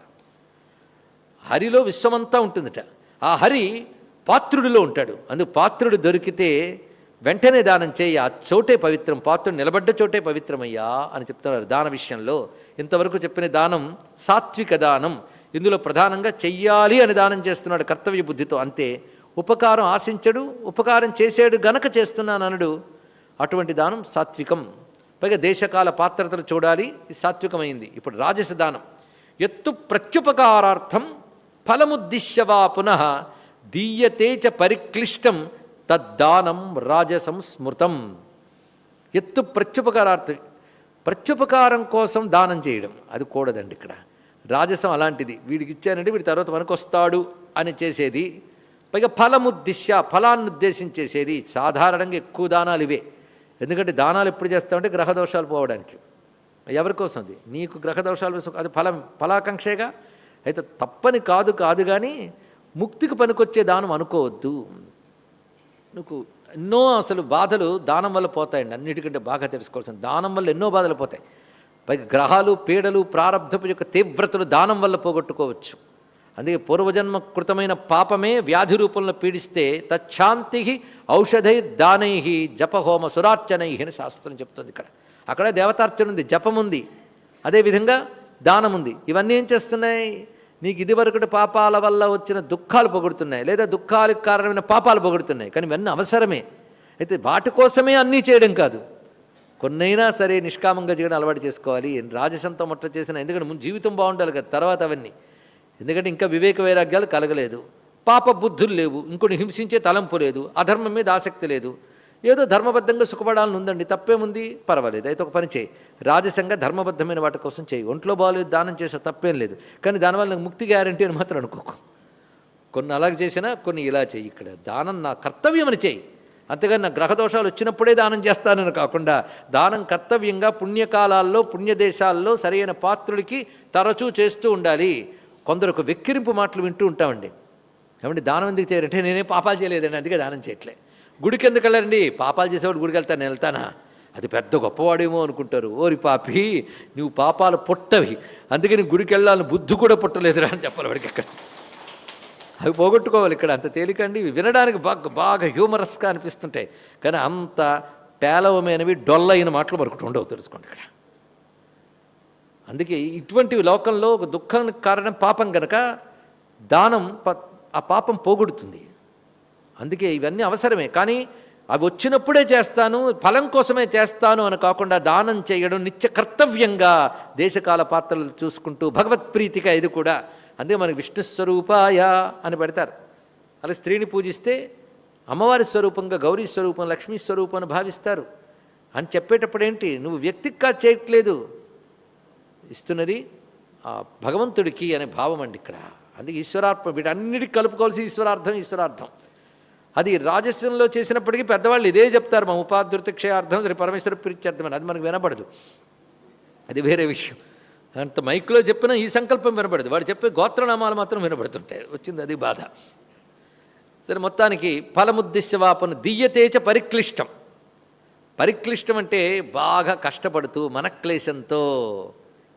హరిలో విశ్వమంతా ఉంటుందట. ఆ హరి పాత్రుడిలో ఉంటాడు. అందుకు పాత్రుడు దొరికితే వెంటనే దానం చేయి ఆ చోటే పవిత్రం పాత్రుడు నిలబడ్డ చోటే పవిత్రమయ్యా అని చెప్తున్నారు దాన విషయంలో. ఇంతవరకు చెప్పిన దానం సాత్విక దానం. ఇందులో ప్రధానంగా చెయ్యాలి అని దానం చేస్తున్నాడు కర్తవ్య బుద్ధితో. అంతే ఉపకారం ఆశించడు ఉపకారం చేసేడు గనక చేస్తున్నాను అనడు అటువంటి దానం సాత్వికం. పైగా దేశకాల పాత్రతలు చూడాలి ఇది సాత్వికమైంది. ఇప్పుడు రాజస దానం. ఎత్తు ప్రత్యుపకారార్థం ఫలముద్దిశ్యవా పునః దీయతే చ పరిక్లిష్టం తద్దానం రాజసం స్మృతం. ఎత్తు ప్రత్యుపకారార్థం. ప్రత్యుపకారం కోసం దానం చేయడం. అది కూడదండి ఇక్కడ. రాజసం అలాంటిది. వీడికి ఇచ్చానంటే వీడి తర్వాత పనికొస్తాడు అని చేసేది. పైగా ఫలముద్దిశ్య ఫలాన్ని ఉద్దేశించేసేది సాధారణంగా ఎక్కువ దానాలు ఇవే. ఎందుకంటే దానాలు ఎప్పుడు చేస్తామంటే గ్రహదోషాలు పోవడానికి. ఎవరి కోసం అది? నీకు గ్రహదోషాలు అది ఫలం ఫలాకాంక్షేగా? అయితే తప్పని కాదు కాదు కానీ ముక్తికి పనికొచ్చే దానం అనుకోవద్దు. నువ్వు ఎన్నో అసలు బాధలు దానం వల్ల పోతాయండి. అన్నిటికంటే బాగా తెలుసుకోవాల్సిన దానం వల్ల ఎన్నో బాధలు పోతాయి. పైగా గ్రహాలు పీడలు ప్రారంధపు యొక్క తీవ్రతలు దానం వల్ల పోగొట్టుకోవచ్చు. అందుకే పూర్వజన్మ కృతమైన పాపమే వ్యాధి రూపంలో పీడిస్తే తచ్చాంతి ఔషధై దానై జపహోమ సురార్చనై అని శాస్త్రం చెప్తుంది ఇక్కడ. అక్కడ దేవతార్చన ఉంది జపం ఉంది. అదేవిధంగా దానం ఉంది. ఇవన్నీ ఏం చేస్తున్నాయి? నీకు ఇదివరకటి పాపాల వల్ల వచ్చిన దుఃఖాలు పొగుడుతున్నాయి లేదా దుఃఖాలకు కారణమైన పాపాలు పొగుడుతున్నాయి. కానీ ఇవన్నీ అవసరమే. అయితే వాటి కోసమే అన్నీ చేయడం కాదు. కొన్నైనా సరే నిష్కామంగా చేయడం అలవాటు చేసుకోవాలి. రాజసంతో మొట్ట చేసిన ఎందుకంటే ముందు జీవితం బాగుండాలి కదా తర్వాత అవన్నీ. ఎందుకంటే ఇంకా వివేక వైరాగ్యాలు కలగలేదు. పాప బుద్ధులు లేవు. ఇంకొన్ని హింసించే తలంపు లేదు. అధర్మం మీద ఆసక్తి లేదు. ఏదో ధర్మబద్ధంగా సుఖపడాలని ఉందండి. తప్పేముంది? పర్వాలేదు. అయితే ఒక పని చేయి. రాజసంగా ధర్మబద్ధమైన వాటి కోసం చేయి. ఒంట్లో బాగాలేదు దానం చేసే తప్పేం లేదు. కానీ దానివల్ల నాకు ముక్తి గ్యారంటీ అని మాత్రం అనుకోకు. కొన్ని అలాగ చేసినా కొన్ని ఇలా చేయి. ఇక్కడ దానం నా కర్తవ్యం అని చేయి. అంతేగాని నా గ్రహదోషాలు వచ్చినప్పుడే దానం చేస్తానని కాకుండా దానం కర్తవ్యంగా పుణ్యకాలాల్లో పుణ్యదేశాల్లో సరైన పాత్రుడికి తరచూ చేస్తూ ఉండాలి. కొందరు ఒక వెక్కిరింపు మాటలు వింటూ ఉంటామండి. ఏమంటే దానం ఎందుకు చేయాలంటే నేనే పాపాలు చేయలేదండి అందుకే దానం చేయట్లే. గుడికి ఎందుకు వెళ్ళారండి? పాపాలు చేసేవాడు గుడికి వెళ్తాను నేను వెళ్తానా? అది పెద్ద గొప్పవాడేమో అనుకుంటారు. ఓరి పాపి నువ్వు పాపాలు పుట్టవి. అందుకని గుడికి వెళ్ళాలని బుద్ధి కూడా పుట్టలేదురా అని చెప్పాలి వాడికి అక్కడ. అవి పోగొట్టుకోవాలి ఇక్కడ. అంత తేలికండి. ఇవి వినడానికి బాగా బాగా హ్యూమరస్గా అనిపిస్తుంటాయి. కానీ అంత పేలవమైనవి డొల్లైన మాటలు మరొకటి ఉండవు తెలుసుకోండి ఇక్కడ. అందుకే ఇటువంటి లోకంలో ఒక దుఃఖానికి కారణం పాపం గనక దానం ప- ఆ పాపం పోగొడుతుంది. అందుకే ఇవన్నీ అవసరమే. కానీ అవి వచ్చినప్పుడే చేస్తాను ఫలం కోసమే చేస్తాను అని కాకుండా దానం చేయడం నిత్య కర్తవ్యంగా దేశకాల పాత్రలు చూసుకుంటూ భగవత్ప్రీతిగా ఇది కూడా అందుకే మనకి విష్ణు స్వరూపాయ అని పెడతారు. అలా స్త్రీని పూజిస్తే అమ్మవారి స్వరూపంగా గౌరీ స్వరూపం లక్ష్మీ స్వరూపం అని భావిస్తారు. అని చెప్పేటప్పుడు ఏంటి? నువ్వు వ్యక్తిగా చేయట్లేదు. ఇస్తున్నది ఆ భగవంతుడికి అనే భావం అండి ఇక్కడ. అందుకే ఈశ్వరార్పణ వీటన్నిటికి కలుపుకోవాల్సి ఈశ్వరార్థం ఈశ్వరార్థం. అది రాజస్యంలో చేసినప్పటికీ పెద్దవాళ్ళు ఇదే చెప్తారు మా ఉపాధృత క్షయార్థం శ్రీ పరమేశ్వర ప్రీత్యర్థం అని అది మనకు వినపడదు అది వేరే విషయం. అంత మైక్లో చెప్పినా ఈ సంకల్పం వినపడదు వాడు చెప్పే గోత్రనామాలు మాత్రం వినపడుతుంటాయి వచ్చింది అది బాధ. సరే మొత్తానికి ఫలముద్దిశ్యవాపను దియ్యతేచ పరిక్లిష్టం. పరిక్లిష్టం అంటే బాగా కష్టపడుతూ మనక్లేశంతో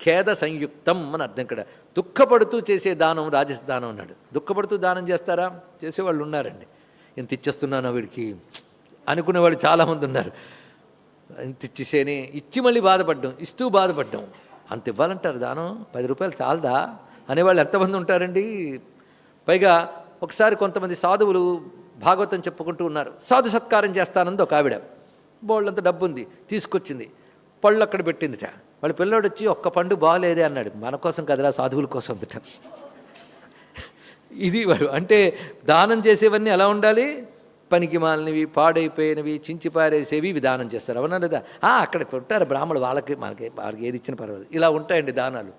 ఖేద సంయుక్తం అని అర్థం ఇక్కడ. దుఃఖపడుతూ చేసే దానం రాజస దానం అన్నాడు. దుఃఖపడుతూ దానం చేస్తారా? చేసేవాళ్ళు ఉన్నారండి. ఇంత ఇచ్చేస్తున్నాను వీడికి? అనుకునేవాళ్ళు చాలామంది ఉన్నారు. ఇంత ఇచ్చేసేని. ఇచ్చి మళ్ళీ బాధపడ్డం. ఇస్తూ బాధపడ్డం. అంత ఇవ్వాలంటారు దానం? పది రూపాయలు చాలదా? అనేవాళ్ళు ఎంతమంది ఉంటారండి? పైగా ఒకసారి కొంతమంది సాధువులు భాగవతం చెప్పుకుంటూ ఉన్నారు. సాధు సత్కారం చేస్తానంది ఒక ఆవిడ. బోళ్ళంత డబ్బు ఉంది తీసుకొచ్చింది. పళ్ళు అక్కడ పెట్టిందిట. వాళ్ళ పిల్లోడు వచ్చి ఒక్క పండు బాగాలేదే అన్నాడు. మన కోసం కదరా సాధువుల కోసం ఉందిట ఇది వాడు. అంటే దానం చేసేవన్నీ ఎలా ఉండాలి? పనికి మాలినవి పాడైపోయినవి చించి పారేసేవి దానం చేస్తారు. అవునా లేదా? అక్కడ ఉంటారు బ్రాహ్మణులు వాళ్ళకి మనకి వాళ్ళకి ఏది ఇచ్చినా పర్వాలేదు. ఇలా ఉంటాయండి దానాలు.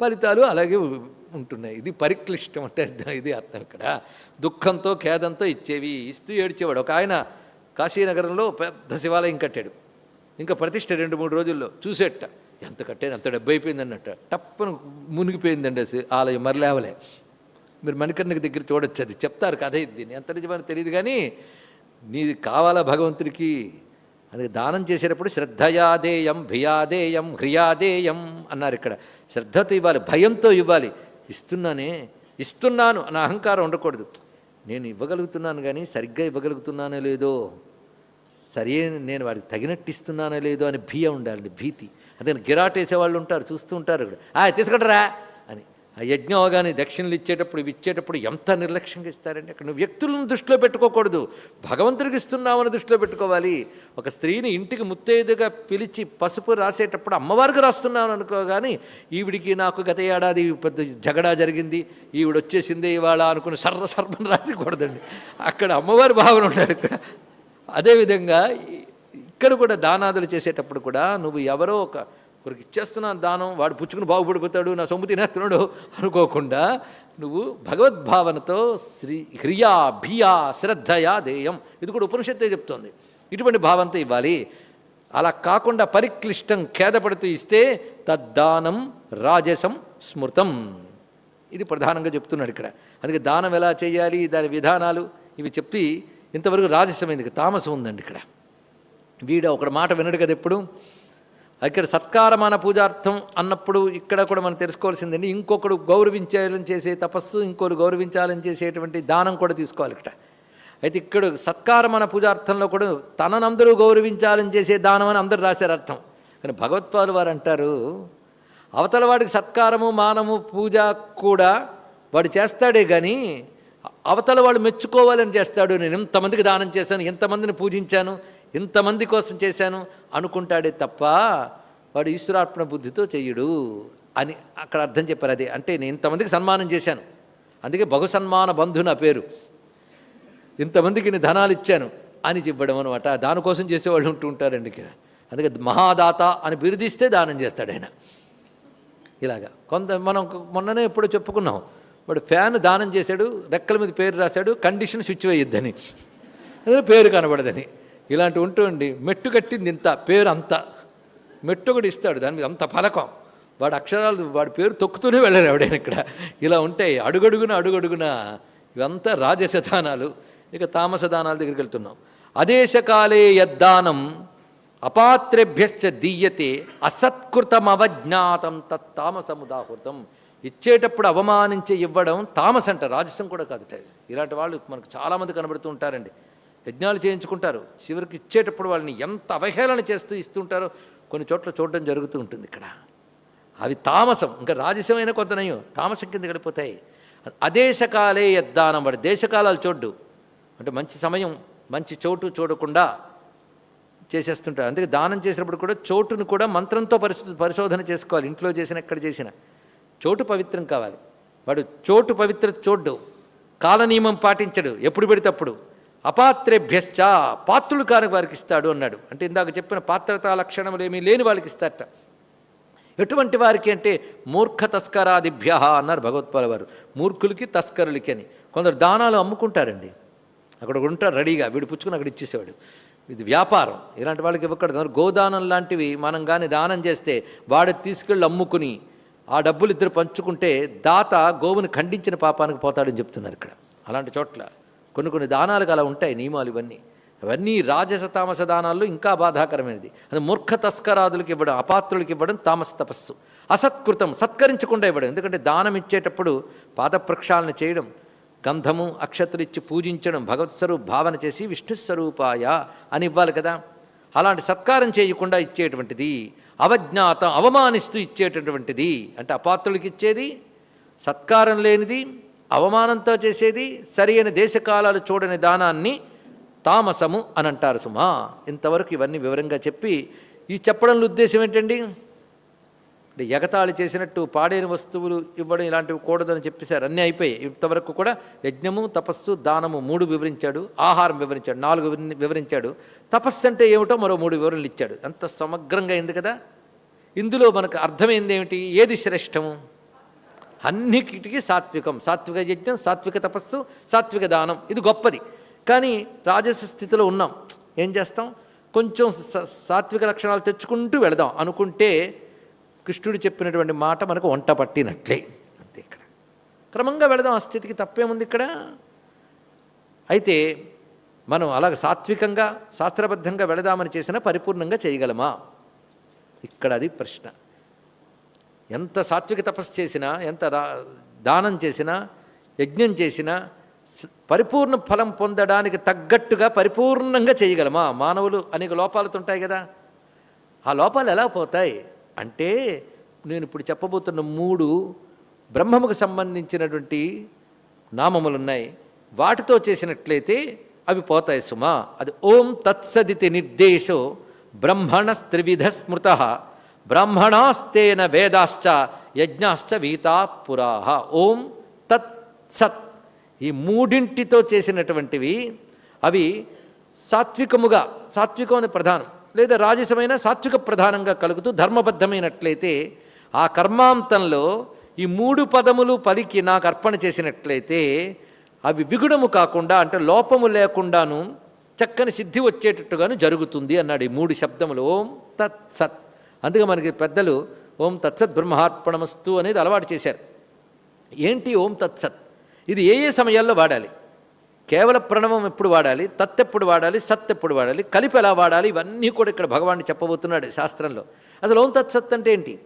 ఫలితాలు అలాగే ఉంటున్నాయి. ఇది పరిక్లిష్టం అంటే అర్థం ఇది అర్థం ఇక్కడ. దుఃఖంతో ఖేదంతో ఇచ్చేవి. ఇస్తూ ఏడ్చేవాడు. ఒక ఆయన కాశీనగరంలో పెద్ద శివాలయం కట్టాడు. ఇంకా ప్రతిష్ట రెండు మూడు రోజుల్లో చూసేట. ఎంత కట్టాను అంత డబ్బు అయిపోయింది అన్నట్ట టప్పున మునిగిపోయిందండి అసలు ఆలయం మరి లేవలే. మీరు మణికర్ణకి దగ్గర చూడొచ్చు అది. చెప్తారు కథ ఇది. ఎంత నిజమని తెలియదు కానీ నీది కావాలా భగవంతుడికి అది దానం చేసేటప్పుడు శ్రద్ధయాదేయం భియాదేయం హ్రియాదేయం అన్నారు ఇక్కడ. శ్రద్ధతో ఇవ్వాలి భయంతో ఇవ్వాలి. ఇస్తున్నానే ఇస్తున్నాను అన్న అహంకారం ఉండకూడదు. నేను ఇవ్వగలుగుతున్నాను కానీ సరిగ్గా ఇవ్వగలుగుతున్నానో లేదో సరే నేను వాడికి తగినట్టు ఇస్తున్నానో లేదో అని భీయ ఉండాలి భీతి. అదే గిరాటేసే వాళ్ళు ఉంటారు చూస్తూ ఉంటారు ఇక్కడ. ఆ తీసుకుంటారా? ఆ యజ్ఞం దక్షిణలు ఇచ్చేటప్పుడు ఇవి ఇచ్చేటప్పుడు ఎంత నిర్లక్ష్యంగా ఇస్తారండి? అక్కడ నువ్వు వ్యక్తులను దృష్టిలో పెట్టుకోకూడదు. భగవంతుడికి ఇస్తున్నామని దృష్టిలో పెట్టుకోవాలి. ఒక స్త్రీని ఇంటికి ముత్తైదుగా పిలిచి పసుపు రాసేటప్పుడు అమ్మవారికి రాస్తున్నాను అనుకో కానీ ఈవిడికి నాకు గత ఏడాది పెద్ద జగడా జరిగింది. ఈవిడ వచ్చేసిందే ఇవాళ అనుకుని సర్వ సర్వం రాసికూడదండి. అక్కడ అమ్మవారి భావన ఉండాలి ఇక్కడ. అదేవిధంగా ఇక్కడ కూడా దానాదులు చేసేటప్పుడు కూడా నువ్వు ఎవరో ఒక ఒకరికి ఇచ్చేస్తున్నాను దానం వాడు పుచ్చుకుని బాగుపడిపోతాడు నా సొమ్ము తినేస్తున్నాడు అనుకోకుండా నువ్వు భగవద్భావనతో శ్రీ హ్రియా భియా శ్రద్ధయా దేయం ఇది కూడా ఉపనిషత్తే చెప్తోంది. ఇటువంటి భావంతో ఇవ్వాలి. అలా కాకుండా పరిక్లిష్టం ఖేదపడుతూ ఇస్తే తద్దానం రాజసం స్మృతం. ఇది ప్రధానంగా చెప్తున్నాడు ఇక్కడ. అందుకే దానం ఎలా చేయాలి దాని విధానాలు ఇవి చెప్పి ఇంతవరకు రాజసమైంది. తామసం ఉందండి ఇక్కడ. వీడు ఒకడు మాట వినడు కదా ఎప్పుడు? ఇక్కడ సత్కారమాన పూజార్థం అన్నప్పుడు ఇక్కడ కూడా మనం తెలుసుకోవాల్సిందండి ఇంకొకడు గౌరవించాలని చేసే తపస్సు ఇంకోరు గౌరవించాలని చేసేటువంటి దానం కూడా తీసుకోవాలి ఇక్కడ. అయితే ఇక్కడ సత్కారమాన పూజార్థంలో కూడా తననందరూ గౌరవించాలని చేసే దానం అని అందరూ రాశారు అర్థం. కానీ భగవత్పాలు వారు అంటారు అవతల వాడికి సత్కారము మానము పూజ కూడా వాడు చేస్తాడే కానీ అవతల వాడు మెచ్చుకోవాలని చేస్తాడు. నేను ఇంతమందికి దానం చేశాను ఇంతమందిని పూజించాను ఇంతమంది కోసం చేశాను అనుకుంటాడే తప్ప వాడు ఈశ్వరార్పణ బుద్ధితో చెయ్యడు అని అక్కడ అర్థం చెప్పారు అదే. అంటే నేను ఇంతమందికి సన్మానం చేశాను. అందుకే బహు సన్మాన బంధు నా పేరు. ఇంతమందికి నేను ధనాలు ఇచ్చాను అని చెప్పడం అనమాట దానికోసం చేసేవాళ్ళు ఉంటూ ఉంటారండి ఇక్కడ. అందుకే మహాదాత అని బిరుదిస్తే దానం చేస్తాడు ఆయన. ఇలాగా. కొంత మనం మొన్ననే ఎప్పుడో చెప్పుకున్నాం. వాడు ఫ్యాన్ దానం చేశాడు రెక్కల మీద పేరు రాశాడు కండిషన్ స్విచ్ వేయొద్దని. అందులో పేరు కనబడదని. ఇలాంటి ఉంటుండి మెట్టు కట్టింది ఇంత పేరు అంత. మెట్టు ఒకటి ఇస్తాడు దాని మీద అంత ఫలకం. వాడు అక్షరాలు వాడి పేరు తొక్కుతూనే వెళ్ళారు ఎవడైనా ఇక్కడ. ఇలా ఉంటాయి అడుగడుగున అడుగడుగున ఇవంతా రాజసదానాలు. ఇక తామసదానాల దగ్గరికి వెళ్తున్నాం. అదేశకాలే యద్దానం అపాత్రేభ్యశ్చ దీయతే అసత్కృతం అవజ్ఞాతం తత్తామసముదాహృతం ఇచ్చేటప్పుడు అవమానించి ఇవ్వడం తామస అంట రాజసం కూడా కాదుట. ఇలాంటి వాళ్ళు మనకు చాలామంది కనబడుతూ ఉంటారండి. యజ్ఞాలు చేయించుకుంటారు. చివరికి ఇచ్చేటప్పుడు వాళ్ళని ఎంత అవహేళన చేస్తూ ఇస్తుంటారో కొన్ని చోట్ల చూడడం జరుగుతూ ఉంటుంది ఇక్కడ. అవి తామసం ఇంకా రాజసమైన కొంతనయ్యో తామసం కింద గడిపోతాయి. అదేశకాలే యద్దానం వాడు దేశకాలాలు చూడ్డు. అంటే మంచి సమయం మంచి చోటు చూడకుండా చేసేస్తుంటారు. అందుకే దానం చేసినప్పుడు కూడా చోటును కూడా మంత్రంతో పరిశు పరిశోధన చేసుకోవాలి. ఇంట్లో చేసిన ఎక్కడ చేసిన. చోటు పవిత్రం కావాలి. వాడు చోటు పవిత్ర చూడ్డు. కాలనియమం పాటించడు. ఎప్పుడు పెడితే అప్పుడు. అపాత్రేభ్యశ్చ పాత్రులు కాని వారికి ఇస్తాడు అన్నాడు. అంటే ఇందాక చెప్పిన పాత్రతా లక్షణములు ఏమీ లేని వాళ్ళకి ఇస్తారట. ఎటువంటి వారికి అంటే మూర్ఖ తస్కరాదిభ్య అన్నారు భగవత్పాల వారు. మూర్ఖులకి తస్కరులకి అని. కొందరు దానాలు అమ్ముకుంటారండి. అక్కడ ఉంటారు రెడీగా. వీడు పుచ్చుకుని అక్కడ ఇచ్చేసేవాడు. ఇది వ్యాపారం. ఇలాంటి వాళ్ళకి ఇవ్వకూడదు. గోదానం లాంటివి మనం కానీ దానం చేస్తే వాడు తీసుకెళ్ళి అమ్ముకుని ఆ డబ్బులు ఇద్దరు పంచుకుంటే దాత గోవుని ఖండించిన పాపానికి పోతాడని చెప్తున్నారు ఇక్కడ. అలాంటి చోట్ల కొన్ని కొన్ని దానాలకు అలా ఉంటాయి నియమాలు ఇవన్నీ. అవన్నీ రాజస తామస దానాల్లో ఇంకా బాధాకరమైనది. అది మూర్ఖ తస్కరాదులకు ఇవ్వడం అపాత్రులకు ఇవ్వడం తామస తపస్సు. అసత్కృతం సత్కరించకుండా ఇవ్వడం. ఎందుకంటే దానం ఇచ్చేటప్పుడు పాదప్రక్షాళన చేయడం గంధము అక్షతులు ఇచ్చి పూజించడం భగవత్ స్వరూప్ భావన చేసి విష్ణు స్వరూపాయ అని ఇవ్వాలి కదా. అలాంటి సత్కారం చేయకుండా ఇచ్చేటువంటిది అవజ్ఞాతం అవమానిస్తూ ఇచ్చేటటువంటిది. అంటే అపాత్రులకి ఇచ్చేది సత్కారం లేనిది అవమానంతో చేసేది సరి అయిన దేశకాలాలు చూడని దానాన్ని తామసము అని అంటారు సుమా. ఇంతవరకు ఇవన్నీ వివరంగా చెప్పి ఈ చెప్పడంలో ఉద్దేశం ఏంటండి? అంటే ఎగతాళి చేసినట్టు పాడైన వస్తువులు ఇవ్వడం ఇలాంటివి కూడదని చెప్పేశారు. అన్నీ అయిపోయాయి. ఇంతవరకు కూడా యజ్ఞము తపస్సు దానము మూడు వివరించాడు. ఆహారం వివరించాడు. నాలుగు వివరించాడు. తపస్సు అంటే ఏమిటో మరో మూడు వివరణలు ఇచ్చాడు. అంత సమగ్రంగా అయింది కదా! ఇందులో మనకు అర్థమైంది ఏమిటి? ఏది శ్రేష్టము? అన్నిటికీ సాత్వికం. సాత్విక యజ్ఞం సాత్విక తపస్సు సాత్విక దానం. ఇది గొప్పది. కానీ రాజస స్థితిలో ఉన్నాం. ఏం చేస్తాం? కొంచెం సాత్విక లక్షణాలు తెచ్చుకుంటూ వెళదాం. అనుకుంటే కృష్ణుడు చెప్పినటువంటి మాట మనకు వంట పట్టినట్లే. అంతే ఇక్కడ. క్రమంగా వెళదాం. ఆ స్థితికి తప్పేముంది ఇక్కడ? అయితే మనం అలాగ సాత్వికంగా శాస్త్రబద్ధంగా వెళదామని చేసినా పరిపూర్ణంగా చేయగలమా? ఇక్కడ అది ప్రశ్న. ఎంత సాత్విక తపస్సు చేసినా ఎంత దానం చేసినా యజ్ఞం చేసినా పరిపూర్ణ ఫలం పొందడానికి తగ్గట్టుగా పరిపూర్ణంగా చేయగలమా? మానవులు అనేక లోపాలతో ఉంటాయి కదా. ఆ లోపాలు ఎలా పోతాయి? అంటే నేను ఇప్పుడు చెప్పబోతున్న మూడు బ్రహ్మముకు సంబంధించినటువంటి నామములు ఉన్నాయి వాటితో చేసినట్లయితే అవి పోతాయి సుమా. అది ఓం తత్సదితి నిర్దేశో బ్రహ్మణ త్రివిధ స్మృత. బ్రహ్మణాస్తేన వేదాశ్చ యజ్ఞాశ్చ వీతా పురాహ ఓం తత్ సత్. ఈ మూడింటితో చేసినటువంటివి అవి సాత్వికముగా సాత్వికం అనే ప్రధానం. లేదా రాజసమైన సాత్విక ప్రధానంగా కలుగుతూ ధర్మబద్ధమైనట్లయితే ఆ కర్మాంతంలో ఈ మూడు పదములు పలికి నాకు అర్పణ చేసినట్లయితే అవి విగుణము కాకుండా అంటే లోపము లేకుండాను చక్కని సిద్ధి వచ్చేటట్టుగాను జరుగుతుంది అన్నాడు ఈ మూడు శబ్దములు. ఓం తత్ సత్. అందుకే మనకి పెద్దలు ఓం తత్సత్ బ్రహ్మార్పణమస్తు అనేది అలవాటు చేశారు. ఏంటి ఓం తత్సత్? ఇది ఏ ఏ సమయాల్లో వాడాలి? కేవల ప్రణవం ఎప్పుడు వాడాలి? తత్ ఎప్పుడు వాడాలి? సత్ ఎప్పుడు వాడాలి? కలిపి ఎలా వాడాలి? ఇవన్నీ కూడా ఇక్కడ భగవాన్ని చెప్పబోతున్నాడు శాస్త్రంలో. అసలు ఓం తత్సత్ అంటే ఏంటి?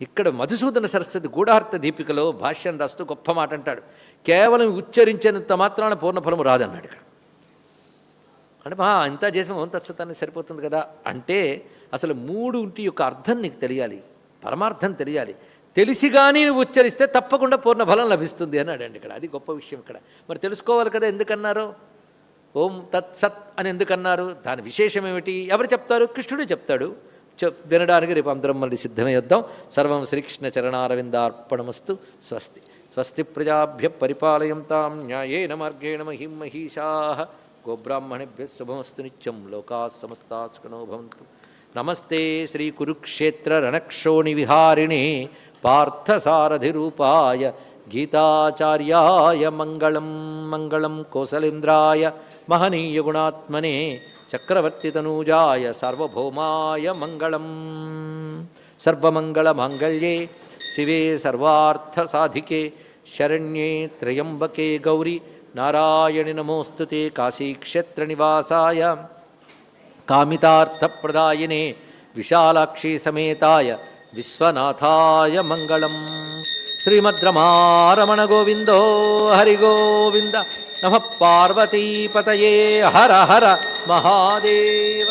ఇక్కడ మధుసూదన సరస్వతి గూఢార్థ దీపికలో భాష్యం రాస్తూ గొప్ప మాట అంటాడు. కేవలం ఉచ్చరించినంత మాత్రాన పూర్ణఫలము రాదన్నాడు ఇక్కడ. అంటే మా ఇంత చేసిన ఓం అనేది సరిపోతుంది కదా? అంటే అసలు మూడు ఇంటి యొక్క అర్థం నీకు తెలియాలి పరమార్థం తెలియాలి. తెలిసి కానీ నువ్వు ఉచ్చరిస్తే తప్పకుండా పూర్ణ ఫలం లభిస్తుంది అన్నాడు అండి ఇక్కడ. అది గొప్ప విషయం ఇక్కడ. మరి తెలుసుకోవాలి కదా ఎందుకన్నారు? ఓం తత్ సత్ అని ఎందుకన్నారు? దాని విశేషం ఏమిటి? ఎవరు చెప్తారు? కృష్ణుడు చెప్తాడు. చెప్ వినడానికి రేపు అందరం మళ్ళీ సిద్ధమై సర్వం శ్రీకృష్ణ చరణారవిందార్పణమస్తు. స్వస్తి స్వస్తి ప్రజాభ్య పరిపాలయంతాం న్యాయేన మార్గేణ మహిం మహిషా గోబ్రాహ్మణిభ్య శుభమస్తు నిత్యం. లోకా సమస్తా సుఖనో భవంతు. నమస్తే శ్రీ కురుక్షేత్ర రణక్షోణి విహారిణి పార్థసారథిరూపాయ గీతాచార్యాయ మంగళం మంగళం కోసలేంద్రాయ మహనీయ గుణాత్మనే చక్రవర్తితనూజాయ సార్వభౌమాయ మంగళం. సర్వమంగళమాంగళ్యే శివే సర్వార్థసాధికే శరణ్యే త్రయంబకే గౌరి. నారాయణి నమోస్తుతే కాశీక్షేత్రనివాసాయ కామితార్థప్రదాయనే విశాలాక్షి సమేతాయ విశ్వనాథాయ మంగళం. శ్రీమద్రమారమణ గోవిందో హరి గోవింద నమ పార్వతీపతయే హర హర మహాదేవ.